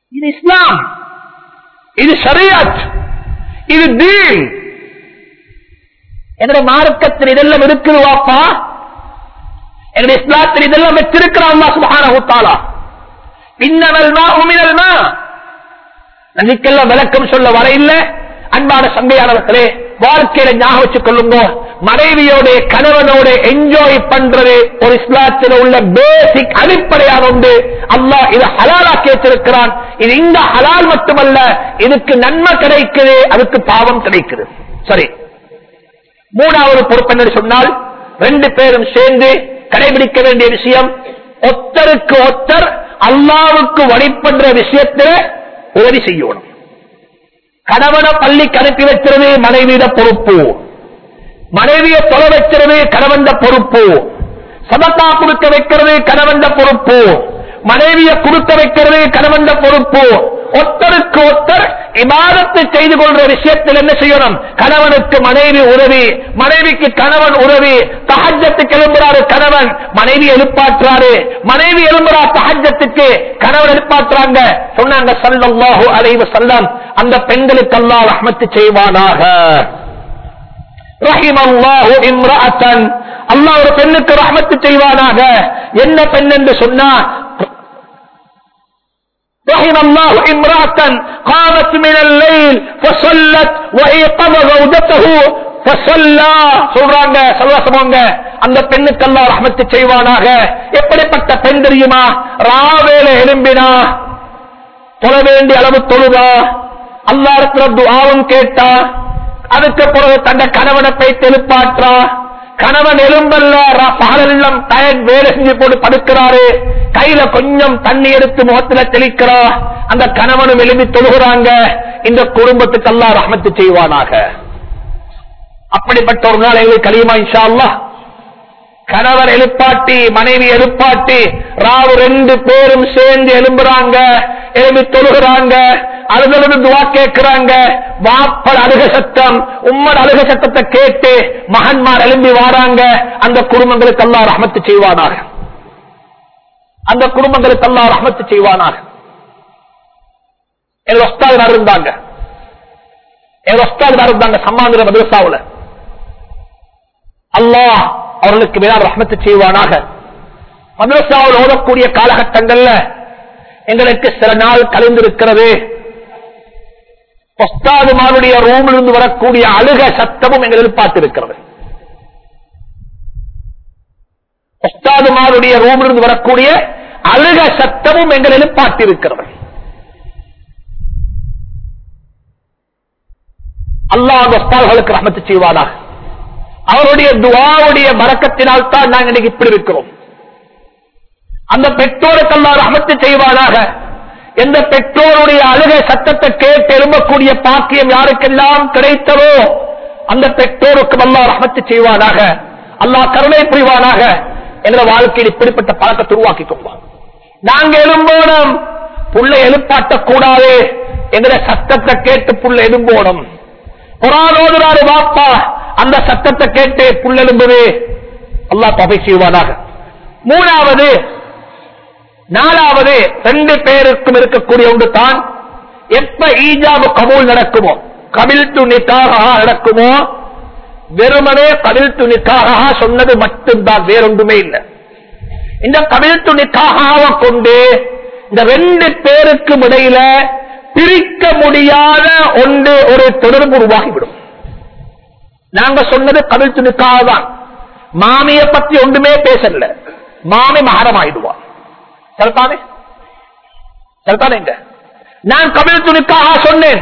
இது இஸ்லாம். இது சரியாத் இது தீன். என்னுடைய மார்க்கத்தில் இதெல்லாம் இருக்குது வாப்பா. என்னுடைய இஸ்லாத்தில் இதெல்லாம் வச்சிருக்கிறான் சுகான சுப்ஹானஹு பின்னவல்மா தஆலா இன்னமல் விளக்கம் சொல்ல வர இல்லை. அன்பான சங்கையானவர்களே வாழ்க்கையில ஞாபகம் வச்சுக் கொள்ளுங்க. மனைவியோட கணவனோட என்ஜாய் பண்றது ஒரு இஸ்லாத்தில் உள்ள பேசிக் அடிப்படையாக உண்டு. அல்லா இதை ஹலாலா கேட்டிருக்கிறான் இது இந்த ஹலால் மட்டுமல்ல இதுக்கு நன்மை கிடைக்குது அதுக்கு பாவம் கிடைக்குது. சரி. மூணாவது பொறுப்பு சொன்னால் ரெண்டு பேரும் சேர்ந்து கடைபிடிக்க வேண்டிய விஷயம் ஒத்தருக்கு ஒத்தர் அல்லாவுக்கு வழிபடுற விஷயத்தில் உதவி செய்யணும். கணவனை பள்ளிக்கு அனுப்பி வைக்கிறது மனைவியிட பொறுப்பு. மனைவியை தொலை வைக்கிறது கணவன் பொறுப்பு. சதக்கா கொடுக்க வைக்கிறது கணவன் பொறுப்பு. மனைவியை கொடுக்க வைக்கிறது கணவன் பொறுப்பு. ஒத்தருக்கு ஒத்தர் இமாதத்தை செய்து கொள்ற விஷயத்தில் என்ன செய்யணும்? கணவனுக்கு மனைவி உதவி மனைவிக்கு கணவன் உதவி தஹஜத்துக்கு எழும்புறாரு கணவன் மனைவி எழுப்பாற்றாரு. மனைவி எழும்புறா தகஜத்துக்கு கணவன் எழுப்பாற்றாங்க. சொன்னாங்க சல்லல்லாஹு அலைவு செல்லம் அந்த பெண்களுக்கு அல்லா ரஹ்மத்து செய்வானாக. அல்லாஹ் ஒரு பெண்ணுக்கு ரஹ்மத்து செய்வானாக என்ன பெண் என்று சொன்னா رحم الله امرأة قامت من الليل فصلت وإيقظ زوجته فصلى சொல்றாங்க சல்வாசமாங்க அந்த பெண்ணுக்கு அல்லாஹ் ரஹ்மத்து செய்வானாக எப்படிப்பட்ட பெண் தெரியுமா ராவேல எழும்பினா தொழ வேண்டிய அளவு தொழுதா அல்லா இருக்கிற துஆவும் கேட்டா அதுக்கு பிறகு தந்த கணவனை போய் தெளிப்பாற்றா? கணவன் எலும்பல்ல ர- பகலெல்லாம் டயர்ட் வேலை செஞ்சு போட்டு படுக்கிறாரு. கையில கொஞ்சம் தண்ணி எடுத்து முகத்துல தெளிக்கிறா. அந்த கணவனும் எழுதி தொழுகிறாங்க. இந்த குடும்பத்துக்கு எல்லாம் ரஹ்மத்து செய்வானாக. அப்படிப்பட்ட ஒரு நாள் எங்களுக்கு கலியுமா இன்ஷா அல்லா கணவர் எழுப்பாட்டி மனைவி எழுப்பாட்டி ராவு ரெண்டு பேரும் சேர்ந்து எழும்புறாங்க. எழுப்பி தொழுகிறாங்க. அழுதழுது துவா கேட்கிறாங்க. வாப்பர் அழுக சத்தம். உம்மர் அழுக சத்தத்தை கேட்டு மகன்மார் எழும்பி வாராங்க. அந்த குடும்பங்களுக்கு எல்லாம் ரஹமத்து செய்வானாக. அந்த குடும்பங்களுக்கு எல்லாம் ரஹமத்து செய்வானாக. எங்க ஒஸ்தாது இருந்தாங்க. எங்க ஒஸ்தாது இருந்தாங்க சம்மாந்திர மதுரசாவுல. அல்லாஹ் அவர்களுக்கு மேலால் ரஹ்மத்து செய்வானாக. மதுரசாவில் ஓடக்கூடிய காலகட்டங்கள்ல எங்களுக்கு சில நாள் கலைந்திருக்கிறது. ஒஸ்தாதுமாருடைய ரூமில் இருந்து வரக்கூடிய அழுக சத்தமும் எங்கள் எதிர்பார்த்திருக்கிறது. ஒஸ்தாதுமாருடைய ரூமில் இருந்து வரக்கூடிய அழுக சத்தமும் எங்கள் எதிர்பார்த்திருக்கிறது. அல்லாஹ் அந்த ஒஸ்தாதுகளுக்கு ரமத்து செய்வானாக. அவருடைய துவாவுடைய மறக்கத்தினால் தான் நாங்கள் இன்னைக்கு இப்படி இருக்கிறோம். அந்த பெற்றோருக்கெல்லாம் ரஹமத்து செய்வானாக. எந்த பெற்றோருடைய அழுகை சத்தத்தை கேட்டு எழும்பக்கூடிய பாக்கியம் யாருக்கெல்லாம் கிடைத்ததோ அந்த பெற்றோருக்கு அல்லா ரமத்து செய்வானாக. அல்லாஹ் கருணை புரிவானாக. என்ற வாழ்க்கையில் இப்படிப்பட்ட பழக்கத்தை உருவாக்கி கொள்வான். நாங்க எழும்போனும் புள்ள எழுப்பாட்டக்கூடாது என்ற சத்தத்தை கேட்டு புள்ள எழும்போனும். புறானோதுறாரு வாப்பா அந்த சத்தத்தை கேட்டு புல்லெலும்புது அல்லா தொகை செய்வானாக. மூணாவது நாலாவது ரெண்டு பேருக்கும் இருக்கக்கூடிய ஒன்று தான் எப்ப ஈஜாபு கபூல் நடக்குமோ கபில் துணிக்காக நடக்குமோ வெறுமனே கபில் துணிக்காக சொன்னது மட்டும்தான் வேறொன்றுமே இல்லை. இந்த கபில் துணிக்காக கொண்டு இந்த ரெண்டு பேருக்கும் இடையில பிரிக்க முடியாத ஒன்று ஒரு தொடர்பு உருவாகிவிடும். நாங்க சொன்னது கபில் துணிக்காக தான் மாமிய பத்தி ஒன்றுமே பேசல. மாமி மகரமாயிடுவார் செலுத்தானே செலுத்தானே நான் கபிலத்துனுக்காக சொன்னேன்.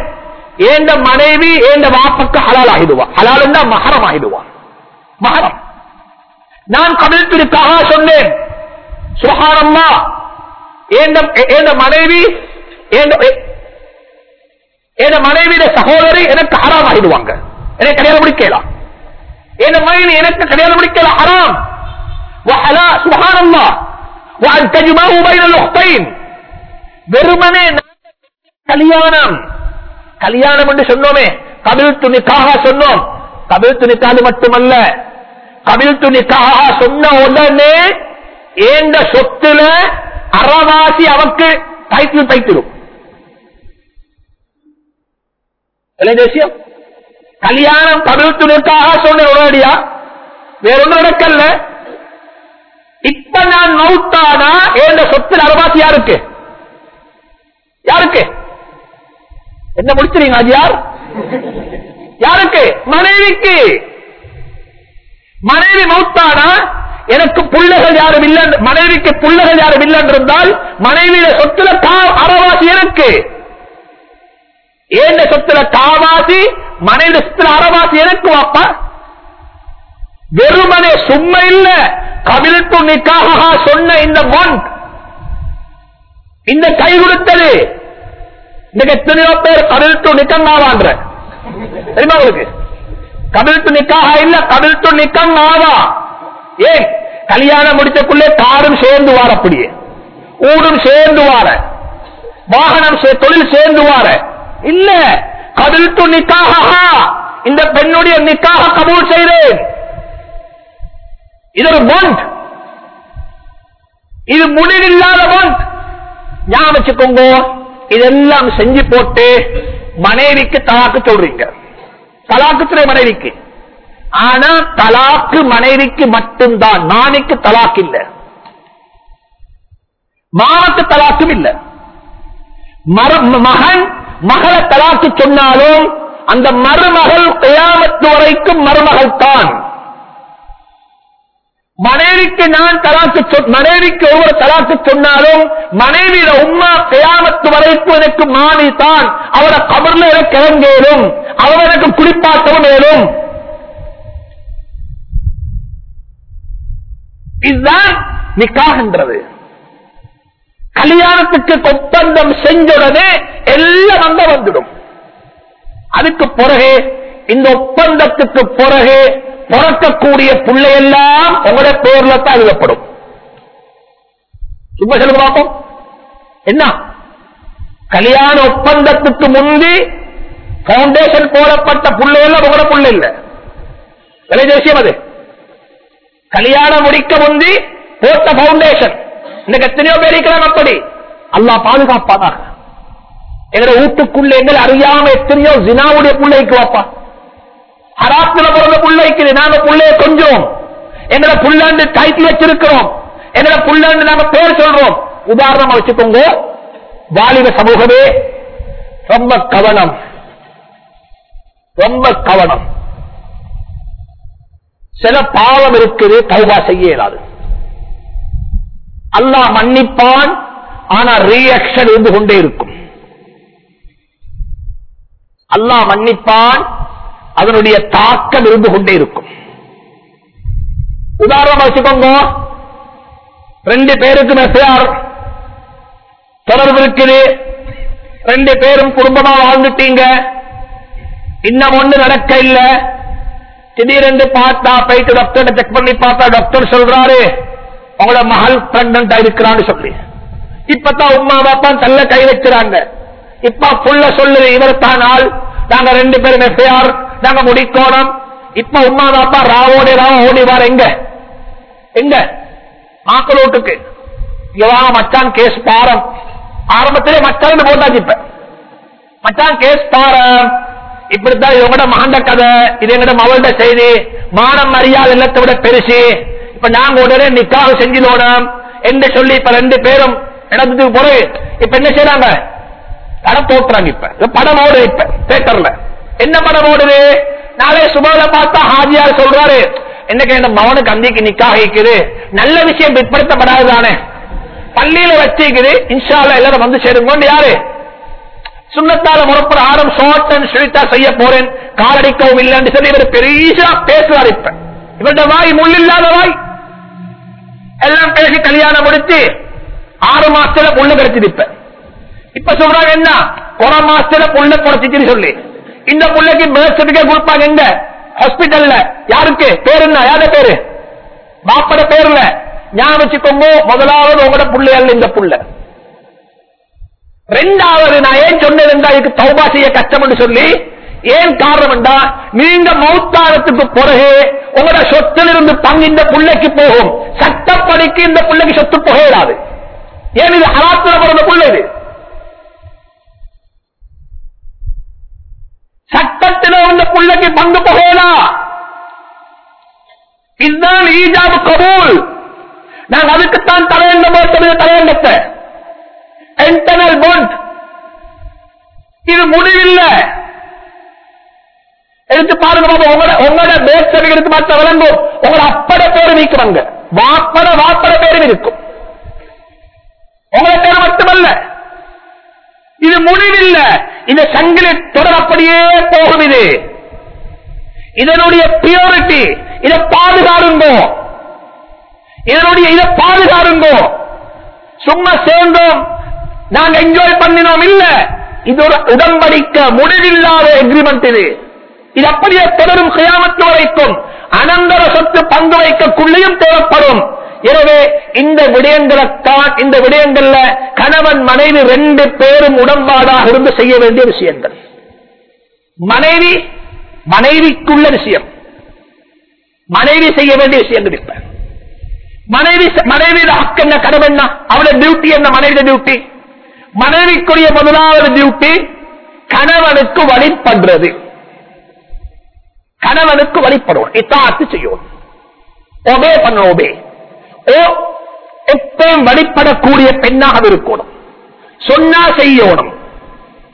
ஏந்த மனைவி ஏந்த வாப்புக்கு ஹலால் ஆகிடுவா ஹலால் என்றா மகரம் ஆகிடுவா மகரம் நான் கபிலத்துனுக்காக சொன்னேன் சுகாரம்மா ஏந்த மனைவி என் மனைவியில சகோதரி எனக்கு ஹராம் ஆகிடுவாங்க என்னை கல்யாணம் முடிக்கலாம். என் மனைவி எனக்கு கல்யாணம் முடிக்கல ஹராம். சுகாரம்மா வெறுமனே கல்யாணம். கல்யாணம் என்று சொன்னோமே. கபில் துணிக்காக சொன்னோம். கபில் துணிக்காது மட்டுமல்ல. கபில் துணிக்காக சொன்ன உடனே ஏந்த சொத்துல அறவாசி அவக்கு டைட்டில் தைத்திடும் தேசியம்? கல்யாணம் கபில் துணிக்காக சொன்ன உடனடியா? வேறொன்று நடக்கல. இப்ப நான் மவுத்தானா ஏந்த சொத்துல அறுபாசி யாருக்கு? யாருக்கு? என்ன முடிச்சிருங்க அது யாருக்கு? மனைவிக்கு. மனைவி மவுத்தானா எனக்கு புள்ளைகள் யாரும் இல்ல மனைவிக்கு புள்ளைகள் யாரும் இல்லை என்றிருந்தால் மனைவியில சொத்துல கா அறவாசி எனக்கு ஏன் சொத்துல காவாசி மனைவி சொத்துல அறவாசி எனக்கு வாப்பா? வெறுமனே சும்மா இல்ல. கவிழ்த்து நிக்காக சொன்ன இந்த மொன் இந்த கை கொடுத்தது. இன்னைக்கு எத்தனையோ பேர் கவிழ்த்து நிக்கங்காவான்ற. தெரியுமா உங்களுக்கு? கபில்த்து நிக்காக இல்ல கபில்த்து நிக்கம் ஏன்? கல்யாணம் முடிச்சக்குள்ளே காரும் சேர்ந்து வார அப்படியே. ஊடும் சேர்ந்து வார. வாகனம் சே- தொழில் சேர்ந்து வார. இல்ல கபில்த்து நிக்காக. இந்த பெண்ணுடைய நிக்காக கபூல் செய்தேன். இது ஒரு பாண்ட் இது முடிவில்லாத பாண்ட் ஞாபகம் வச்சுக்கோங்க. இதெல்லாம் செஞ்சு போட்டு மனைவிக்கு தலாக்கு சொல்றீங்க. தலாக்கு மனைவிக்கு. ஆனா தலாக்கு மனைவிக்கு மட்டும்தான். மானிக்கு தலாக்கு இல்ல. மானுக்கு தலாக்கும் இல்ல. மகன் மகளை தலாக்கு சொன்னாலும் அந்த மருமகள் கியாமத்து வரைக்கும் மருமகள் தான் மனைவிக்கு நான் தலாக்கு சொ- மனைவிக்கு ஒருவர் தலாக்கு சொன்னாலும் மனைவியில உம்மா கயாமத்து வரைக்கும் எனக்கு மாணி தான். அவரை கபர்ல எனக்கு இறங்கேலும் அவர் எனக்கு குளிப்பாட்டவும் ஏறும் இதுதான் நிக்காகின்றது. கல்யாணத்துக்கு ஒப்பந்தம் செஞ்சுடனே எல்லாம் அங்க வந்துடும். அதுக்கு பிறகு இந்த ஒப்பந்தத்துக்கு பிறகு பிறக்கக்கூடிய பிள்ளையெல்லாம் உங்களோட பேர்ல தான் எழுதப்படும். சும்மா சொல்லுங்க பார்ப்போம் என்ன? கல்யாண ஒப்பந்தத்துக்கு முந்தி பவுண்டேஷன் போடப்பட்ட புள்ளையெல்லாம் உங்களோட புள்ள இல்ல. விலை தேசியம் அது. கல்யாணம் முடிக்க முந்தி போட்ட பவுண்டேஷன் இன்னைக்கு எத்தனையோ பேர் இருக்கிறாங்க அப்படி. அல்லா பாதுகாப்பானாக. எங்களை வீட்டுக்குள்ள எங்களை அறியாம எத்தனையோ ஜினாவுடைய புள்ளைக்கு வாப்பா. ஹராத்துல பிறந்த பிள்ளைக்கு நாங்க புள்ளைய கொஞ்சம். எங்களை புள்ளாண்டு கைட்டி வச்சிருக்கிறோம். எங்களை புள்ளாண்டு நாங்க பேர் சொல்றோம். உதாரணமா வச்சுக்கோங்க. வாலிப சமூகமே ரொம்ப கவனம். ரொம்ப கவனம். சில பாவம் இருக்குது தௌபா செய்ய இயலாது. அல்லாஹ் மன்னிப்பான் ஆனா ரியாக்ஷன் இருந்து கொண்டே இருக்கும். அல்லாஹ் மன்னிப்பான் அதனுடைய தாக்கம் இருந்து கொண்டே இருக்கும். உதாரணமா வச்சுக்கோங்க. ரெண்டு பேருக்கு மெசையார் தொடர்பு இருக்குது ரெண்டு பேரும் குடும்பமா வாழ்ந்துட்டீங்க. இன்னும் ஒண்ணு நடக்க இல்ல. திடீரென்று பார்த்தா போயிட்டு டாக்டர் செக் பண்ணி பார்த்தா டாக்டர் சொல்றாரு உங்களோட மகள் பிரெக்னண்டா இருக்கிறான்னு சொல்லி. இப்பதான் உமா பாப்பா தள்ள கை வைக்கிறாங்க இப்ப புள்ள சொல்லுது இவர் தானால் நாங்க ரெண்டு பேரும் எஃப்ஐஆர் நாங்க முடிக்கோணும். இப்ப உமா தாப்பா ராவோடி ராவ ஓடி வார. எங்க? எங்க? மாக்களோட்டுக்கு. இவா மச்சான் கேஸ் பாரம். ஆரம்பத்திலே மச்சான் போட்டாச்சு இப்ப. மச்சான் கேஸ் பாரம். இப்படித்தான் இவங்கட மகண்ட கதை. இது எங்கட மவள்ட செய்தி. மானம் மரியாதை எல்லாத்தை விட பெருசு. இப்ப நாங்க உடனே நிக்காக செஞ்சிடணும் என்று சொல்லி இப்ப ரெண்டு பேரும் இடத்துக்கு போறது இப்ப என்ன செய்யறாங்க படம் போட்டுறாங்க இப்ப. படம் ஓடு இப்ப தேட்டர்ல என்ன படம் ஓடுது நாளை சுபால பார்த்தா ஹாஜியார் சொல்றாரு என்ன கேட்ட மவனுக்கு அந்திக்கு நிக்காக இருக்குது. நல்ல விஷயம் பிற்படுத்தப்படாதுதானே பள்ளியில வச்சிருக்குது இன்ஷால்ல எல்லாரும் வந்து சேருங்க யாரு? சுண்ணத்தால முறப்பட ஆரம் சோட்டன் சுழித்தா செய்ய போறேன். காலடிக்கவும் இல்லைன்னு சொல்லி இவர் பெரிய பேசுவார் இப்ப. இவருடைய வாய் முள்ளில்லாத வாய். எல்லாம் பேசி கல்யாணம் முடிச்சு ஆறு மாசத்துல புள்ள கிடைச்சிருப்ப இப்ப. சொல்றாங்க என்ன? ஒரு மாசத்துல புள்ள குறைச்சிச்சுன்னு சொல்லி. இந்த புள்ளைக்கு பேர்த் சர்டிபிகேட் கொடுப்பாங்க எங்க? ஹாஸ்பிட்டல்ல யாருக்கு? பேரு என்ன? யார பேரு? பாப்பட பேர்ல. ஞாபகம் வச்சுக்கோங்க முதலாவது உங்களோட புள்ளை அல்ல இந்த புள்ள. ரெண்டாவது நான் ஏன் சொன்னதுண்டா இதுக்கு தௌபா செய்ய கஷ்டம் சொல்லி ஏன் காரணம் என்றா நீங்க மௌத்தாரத்துக்கு பிறகு உங்களோட சொத்தில் இருந்து பங்கு இந்த பிள்ளைக்கு போகும். சட்டப்படிக்கு இந்த பிள்ளைக்கு சொத்து புகையிடாது ஏன் இது அராத்திர பிறந்த பிள்ளை இது? சட்டத்தில் உள்ள பிள்ளைக்கு பங்கு போகலாம் இதுதான் ஈஜாபு கபூல். நான் அதுக்குத்தான் தலையண்டமோ போட்டது தலையண்டத்தை இன்டர்னல் பாண்ட் இது முடிவில்லை. எடுத்து பாருங்க உங்களோட உங்களோட பேர் எடுத்து பார்த்தா விளங்கும். உங்களை அப்பட பேரு நீக்குவாங்க. வாப்பட வாப்பட பேரும் இருக்கும். உங்களை பேர் மட்டுமல்ல. இது முடிவில்லை இந்த சங்கிலி தொடர் அப்படியே போகும் இது. இதனுடைய பியூரிட்டி இதை பாதுகாருங்கோ. இதனுடைய இதை பாதுகாருங்கோ. சும்மா சேர்ந்தோம். நாங்க என்ஜாய் பண்ணினோம். இல்ல. இது ஒரு உடம்படிக்க முடிவில்லாத எக்ரிமெண்ட் இது. இது அப்படியே தொடரும். கயாமத்து வரைக்கும் அனந்தர சொத்து பங்கு வைக்கக்குள்ளேயும் தேவைப்படும். எனவே இந்த விடயங்களைத்தான் இந்த விடயங்கள்ல கணவன் மனைவி ரெண்டு பேரும் உடன்பாடாக இருந்து செய்ய வேண்டிய விஷயங்கள். மனைவி மனைவிக்குள்ள விஷயம். மனைவி செய்ய வேண்டிய விஷயங்கள் இப்ப மனைவி மனைவியோட ஹக்கு என்ன கடமை என்ன? அவளோட டியூட்டி என்ன மனைவியோட டியூட்டி மனைவிக்குரிய முதலாவது டியூட்டி கணவனுக்கு வழிபடுறது. கணவனுக்கு வழிபடுவோம். இத்தாத்து செய்யும் ஒபே பண்ண ஒபே ஓ வழிபடக்கூடிய பெண்ணாக இருக்கணும். சொன்னா செய்யணும்.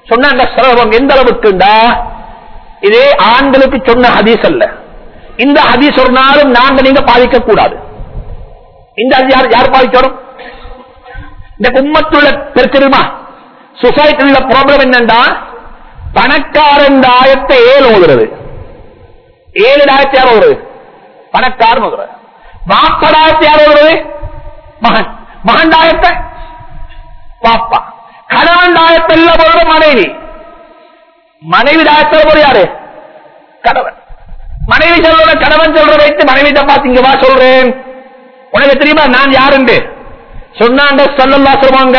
சொன்ன அந்த சிரமம்? எந்த அளவுக்குண்டா இதே ஆண்களுக்கு சொன்ன ஹதீஸ் அல்ல. இந்த ஹதீஸ் சொன்னாலும் நாங்கள் நாங்க நீங்க பாதிக்க கூடாது இந்த யார் யார் பாதிக்கணும்? இந்த கும்மத்துள்ள பிரச்சனைமா சொசைட்டில ப்ராப்ளம் என்னண்டா? பணக்காரன் ஆயத்தை ஏழு ஓதுறது ஏழு ஆயிரத்தி யார் ஓடுறது பணக்காரன் ஓதுறது வாப்படாயிரத்தி யார் ஓடுறது மகன். மகன் ஆயத்தை பாப்பா கணவன் தாயத்தல்ல போறது மனைவி. மனைவி தாயத்தில் போது யாரு? கணவன். மனைவி சொல்ற கணவன் சொல்ற வைத்து மனைவி பாத்தீங்க வா சொல்றேன். உனக்கு தெரியுமா நான் யாருண்டு? சொன்னாண்ட சொல்லல்லா சொல்லுவாங்க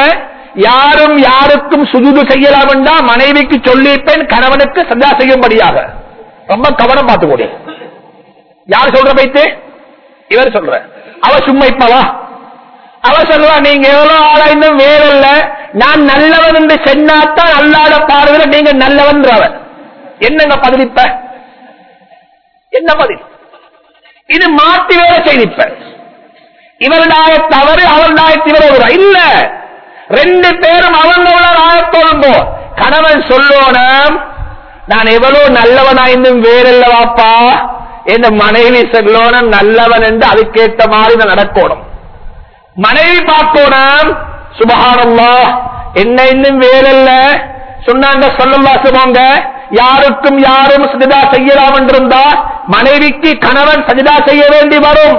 யாரும் யாருக்கும் சுஜுது செய்யலாம் என்றா மனைவிக்கு சொல்லிப்பேன் கணவனுக்கு சந்தா செய்யும்படியாக. ரொம்ப கவனம் பார்த்துக்கூடிய யார் சொல்ற வைத்து? இவர் சொல்ற. அவ சும்மா இப்பவா அவ சொல்லுவா நீங்க எவ்வளவு ஆராய்ந்தும் வேறல்ல. நான் நல்லவன் என்று சென்னாத்தான் அல்லாத பார்வையில நீங்க நல்லவன்றவன் என்னங்க பதிலிப்ப என்ன பதில்? இது மாத்தி வேற செய்திப்ப இவருடைய தவறு அவருடைய இவர் இல்ல. ரெண்டு பேரும் அவங்களோட ஆயத்தோழும்போ கணவன் சொல்லோனம் நான் எவ்வளவு நல்லவனாய்ந்தும் வேறல்லவாப்பா என் மனைவி சொல்லோனம் நல்லவன் என்று அதுக்கேற்ற மாதிரி நான் நடக்கணும். மனைவி பார்க்கணும். சுபகானம்மா என்ன இன்னும் வேறல்ல சொன்னாங்க சொல்லல்லா சொல்லுவாங்க யாருக்கும் யாரும் சஜிதா செய்யலாம் என்றிருந்தா மனைவிக்கு கணவன் சஜிதா செய்ய வேண்டி வரும்.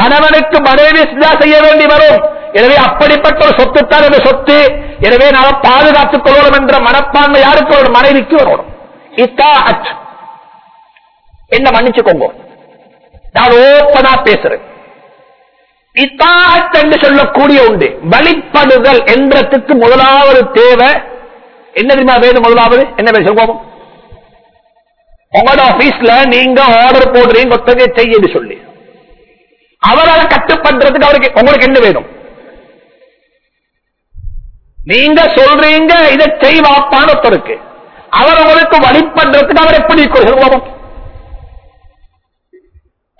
கணவனுக்கு மனைவி சஜிதா செய்ய வேண்டி வரும். எனவே அப்படிப்பட்ட ஒரு சொத்துத்தான் இந்த சொத்து. எனவே நாம் பாதுகாத்துக் கொள்ளணும் என்ற மனப்பான்மை யாருக்கு ஒரு மனைவிக்கு வரணும் இத்தா அச்சு என்ன மன்னிச்சுக்கோங்க. நான் ஓப்பனா பேசுறேன். இத்தாத் என்று சொல்லக்கூடிய உண்டு. வழிபடுதல் என்றதுக்கு முதலாவது தேவை. என்ன தெரியுமா வேணும் முதலாவது? என்ன வேணும் சொல்லுவோம் உங்களோட ஆபீஸ்ல நீங்க ஆர்டர் போடுறீங்க ஒத்தகை செய்யுது சொல்லி. அவரால் கட்டுப்படுறதுக்கு அவருக்கு உங்களுக்கு என்ன வேணும்? நீங்க சொல்றீங்க இதை செய்வாப்பான ஒருத்தருக்கு. அவர் உங்களுக்கு வழிபடுறதுக்கு அவர் எப்படி சொல்லுவோம்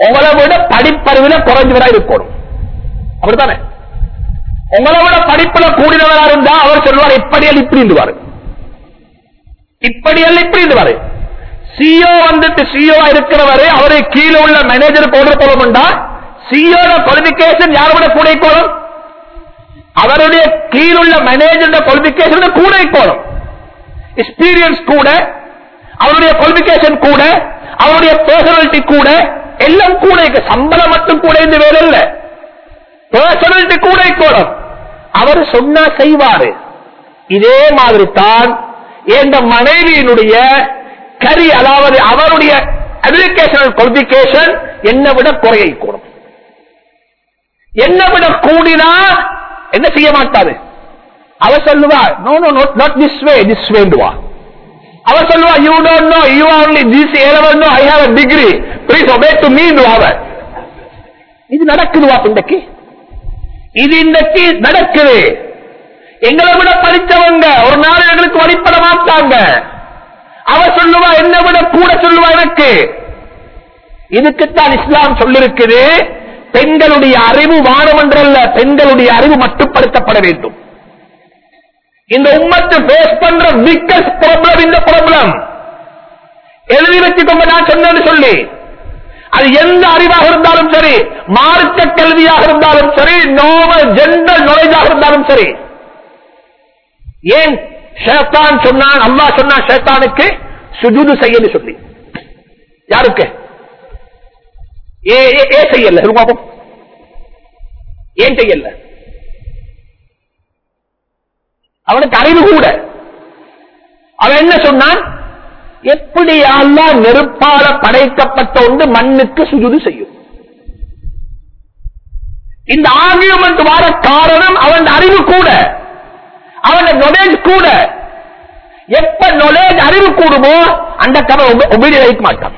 உங்களை விட படிப்பறிவில குறைஞ்சவரா இருக்கணும். அப்படித்தானே? உங்களை விட படிப்புல கூடினவரா இருந்தா அவர் சொல்வார் இப்படி இப்படி இருந்துவாரு இப்படி இப்படி இருந்துவாரு சிஓ வந்துட்டு சிஓ இருக்கிறவரு அவரு கீழே உள்ள மேனேஜர் போடுற போலமுண்டா சிஓ குவாலிபிகேஷன் யாரை விட கூட இருக்கணும் அவருடைய கீழுள்ள மேனேஜர் குவாலிபிகேஷன் கூட இருக்கணும் எக்ஸ்பீரியன்ஸ் கூட அவருடைய குவாலிபிகேஷன் கூட அவருடைய பர்சனாலிட்டி கூட எல்லாம் கூட சம்பளம் மட்டும் கூட இந்த வேலை இல்ல பர்சனாலிட்டி கூட இருக்கணும். அவர் சொன்னா செய்வாரு. இதே மாதிரி தான் எந்த மனைவியினுடைய கரி அதாவது அவருடைய எஜுகேஷனல் குவாலிபிகேஷன் என்னை விட குறையக்கூடும் என்னை விட கூடினா என்ன செய்ய மாட்டாரு? அவ சொல்லுவா no no not not this way this வேண்டுவா அவ சொல்லுவா you don't know you only this A no I have have degree please obey to me me அவ இது நடக்குதுவா இன்றைக்கு? இது இன்றைக்கு நடக்குது. எங்களை விட படித்தவங்க ஒரு நாள் எங்களுக்கு வழிபட மாட்டாங்க. அவ சொல்லுவா என்ன விட கூட சொல்லுவா எனக்கு. இதுக்குத்தான் இஸ்லாம் சொல்லிருக்குது. பெண்களுடைய அறிவு வானமன்றல்ல பெண்களுடைய அறிவு மட்டுப்படுத்தப்பட வேண்டும். இந்த உம்மத்து பேஸ் பண்ற பிக்கஸ்ட் ப்ராப்ளம் இந்த ப்ராப்ளம் எழுதி வச்சுக்கோங்க நான் சொன்னேன்னு சொல்லி. அது எந்த அறிவாக இருந்தாலும் சரி மார்க்க கல்வியாக இருந்தாலும் சரி நோமல் ஜென்ரல் நாலேஜாக இருந்தாலும் சரி. ஏன்? ஷேத்தான் சொன்னான் அல்லாஹ் சொன்னான் ஷேத்தானுக்கு சுஜூது செய்யன்னு சொல்லி. யாருக்கு? ஏ ஏ- ஏ செய்யல? ஏன் செய்யல? அவனுக்கு அறிவு கூட. அவன் என்ன சொன்னான்? எப்படியெல்லாம் நெருப்பால படைக்கப்பட்ட ஒன்று மண்ணுக்கு சுஜுது செய்யும். இந்த ஆர்கியூமெண்ட் வர காரணம் அவன் அறிவு கூட. அவன் நொலேஜ் கூட. எப்ப நொலேஜ் அறிவு கூடுமோ அந்த கதை உபயோக வைக்க மாட்டான்.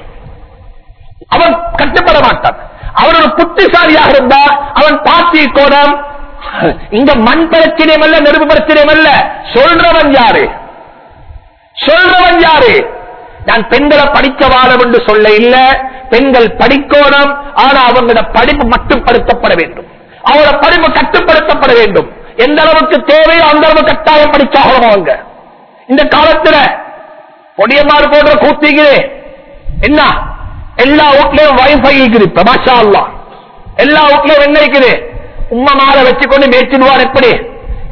அவன் கட்டுப்பட மாட்டான். அவன் ஒரு புத்திசாலியாக இருந்தா அவன் பாத்தி கோணம் <laughs> இங்க மண் பிரச்சனையும் அல்ல நெருப்பு பிரச்சனையும் அல்ல. சொல்றவன் யாரு? சொல்றவன் யாரு? நான் பெண்களை படிக்க வாழம் என்று சொல்ல இல்ல. பெண்கள் படிக்கணும் ஆனா அவங்களோட படிப்பு மட்டுப்படுத்தப்பட வேண்டும். அவங்களோட படிப்பு கட்டுப்படுத்தப்பட வேண்டும். எந்த அளவுக்கு தேவையோ அந்த அளவு கட்டாயம் படிச்சாகணும் அவங்க. இந்த காலத்துல பொடியமாறு போன்ற கூத்திங்களே என்ன? எல்லா வீட்லயும் வைஃபை இருக்குது எல்லா வீட்லயும் என்ன இருக்குது? உம்மா வச்சுக்கொண்டு மேய்ச்சிடுவார் எப்படி?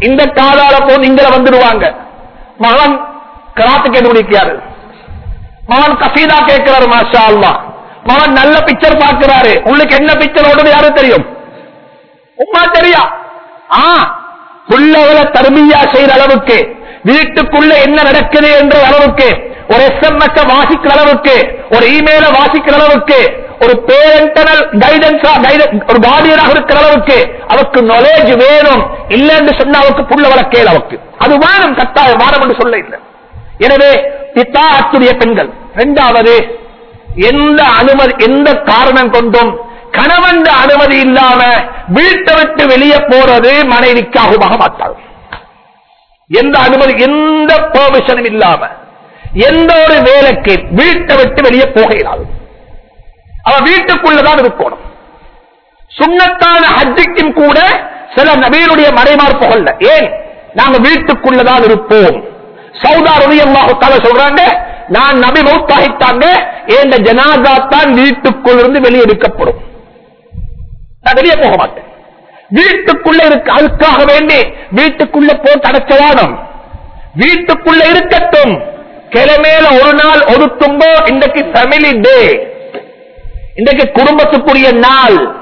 இந்த காதால போது இங்க வந்துடுவாங்க. மகன் கிராத்து கண்டுபிடிக்கிறாரு. மகன் கசீதா கேட்கிறாரு மாஷா அல்லா மகன் நல்ல பிக்சர் பார்க்கிறாரு. உங்களுக்கு என்ன பிக்சர் ஓடுது யாரும் தெரியும்? உமா தெரியா? ஆ உள்ள தருமையா செய்யற அளவுக்கு வீட்டுக்குள்ள என்ன நடக்குது என்ற அளவுக்கு ஒரு எஸ் எம்மெக்க வாசிக்கிற அளவுக்கு ஒரு இமெயில வாசிக்கிற அளவுக்கு ஒரு பேரண்டனல் கைடன்ஸா ஒரு கார்டியனாக இருக்கிற அளவுக்கு அவருக்கு நாலேஜ் வேணும். இல்லைன்னு சொன்ன அவருக்கு புள்ள வளர்க்கேல அவருக்கு. அது வேணும் கட்டாயம் வாரம் என்று சொல்ல இல்லை. எனவே பித்தாத்துடைய பெண்கள். இரண்டாவது எந்த அனுமதி எந்த காரணம் கொண்டும் கணவன் அனுமதி இல்லாம வீட்டை விட்டு வெளியே போறது மனைவிக்கு ஆகுமாக மாட்டாது. எந்த அனுமதி எந்த பெர்மிஷனும் இல்லாம எந்த ஒரு வேலைக்கு வீட்டை விட்டு வெளியே போக இயலாது. அவன் வீட்டுக்குள்ளதான் இருக்கணும். சுண்ணத்தான ஹஜ்ஜிக்கும் கூட சில நபீருடைய மறைமார்புகள்ல ஏன்? நாங்க வீட்டுக்குள்ளதான் இருப்போம். சவுதா சொல்றாங்க நான் நபி மௌத்தாகித்தாங்க இந்த ஜனாதா தான் வீட்டுக்குள் இருந்து வெளியெடுக்கப்படும் நான் வெளியே போக மாட்டேன். வீட்டுக்குள்ள இருக்க அதுக்காக வேண்டி வீட்டுக்குள்ள போட்டு அடைச்சவானம் வீட்டுக்குள்ள இருக்கட்டும். கிழமையில ஒரு நாள் ஒரு இன்றைக்கு ஃபேமிலி டே இன்றைக்கு குடும்பத்துக்குரிய நாள்.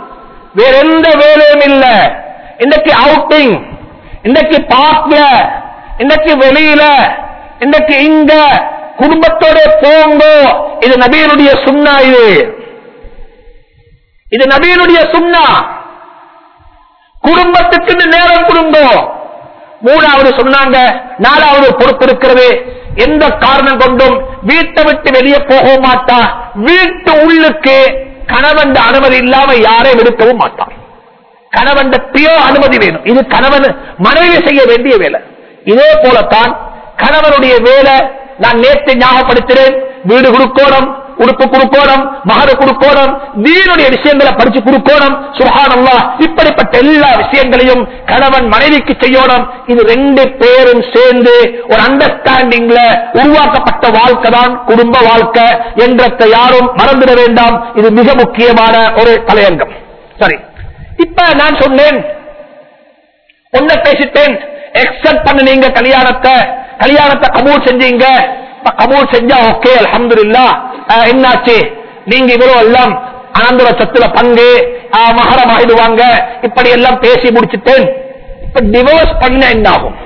வேற எந்த வேலையும் இல்ல. இன்றைக்கு அவுட்டிங் இன்றைக்கு பார்க்ல இன்றைக்கு வெளியில. இன்றைக்கு இங்க. குடும்பத்தோட போங்கோ. இது நபியனுடைய சுண்ணா இது. இது நபியனுடைய சுண்ணா. குடும்பத்துக்கு நேரம் கொடுங்கோ. மூணாவது சொன்னாங்க நாலாவது பொறுப்பு இருக்கிறது. எந்த காரணம் கொண்டும் வீட்டை விட்டு வெளியே போக மாட்டா. வீட்டு உள்ளுக்கு கணவன் அனுமதி இல்லாம யாரையும் எடுக்கவும் மாட்டான் கணவன் பியோ அனுமதி வேணும். இது கணவன் மனைவி செய்ய வேண்டிய வேலை. இதே போலத்தான் கணவனுடைய வேலை நான் நேற்று ஞாபகப்படுத்துறேன் வீடு கொடுக்கணும் உடுப்பு கொடுக்கணும் மகர கொடுக்கணும் நீருடைய விஷயங்களை படிச்சு கொடுக்கணும். சுகானம்லா இப்படிப்பட்ட எல்லா விஷயங்களையும் கணவன் மனைவிக்கு செய்யணும். இது ரெண்டு பேரும் சேர்ந்து ஒரு அண்டர்ஸ்டாண்டிங்ல உருவாக்கப்பட்ட வாழ்க்கை தான் குடும்ப வாழ்க்கை என்றத்தை யாரும் மறந்துட வேண்டாம். இது மிக முக்கியமான ஒரு தலையங்கம். சரி. இப்ப நான் சொன்னேன். ஒன்ன பேசிட்டேன். எக்ஸப்ட் பண்ணுனீங்க கல்யாணத்தை. கல்யாணத்தை கபூல் செஞ்சீங்க. கபூல் செஞ்சா ஓகே அலமதுல்லா என்னாச்சு? நீங்க இவ்வளவு எல்லாம் ஆந்திர சத்துல பங்கு மகரம் ஆயிடுவாங்க. இப்படி எல்லாம் பேசி முடிச்சுட்டேன். இப்ப டிவோர்ஸ் பண்ண என்ன ஆகும்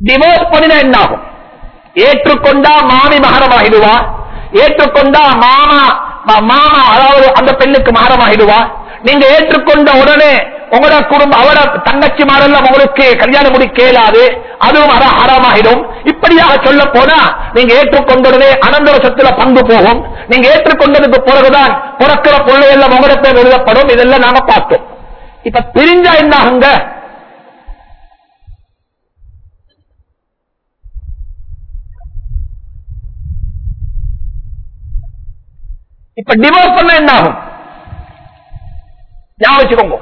டிவோர்ஸ் பண்ணினா என்ன ஆகும் ஏற்றுக்கொண்டா மாமி மகரமாகிடுவா ஏற்றுக்கொண்டா மாமா மாமா அதாவது அந்த பெண்ணுக்கு மகரமாகிடுவா நீங்க ஏற்றுக்கொண்ட உடனே உங்களோட குடும்பம் அவட தங்கச்சி மாறெல்லாம் உங்களுக்கு கல்யாணம் முடிக்க அதுவும் அற ஹராமாகிடும். இப்படியாக சொல்ல போனா நீங்க ஏற்றுக்கொண்டதே அனந்தர சொத்துல பங்கு போகும். நீங்க ஏற்றுக்கொண்டதுக்கு பிறகுதான் பிறக்கிற பிள்ளையெல்லாம் உங்களோட பேர் எழுதப்படும். இதெல்லாம் நாம பார்த்தோம். இப்ப பிரிஞ்சா என்ன ஆகுங்க இப்ப டிவோர்ஸ் பண்ண என்ன ஆகும் ஞாபகம் வச்சுக்கோங்க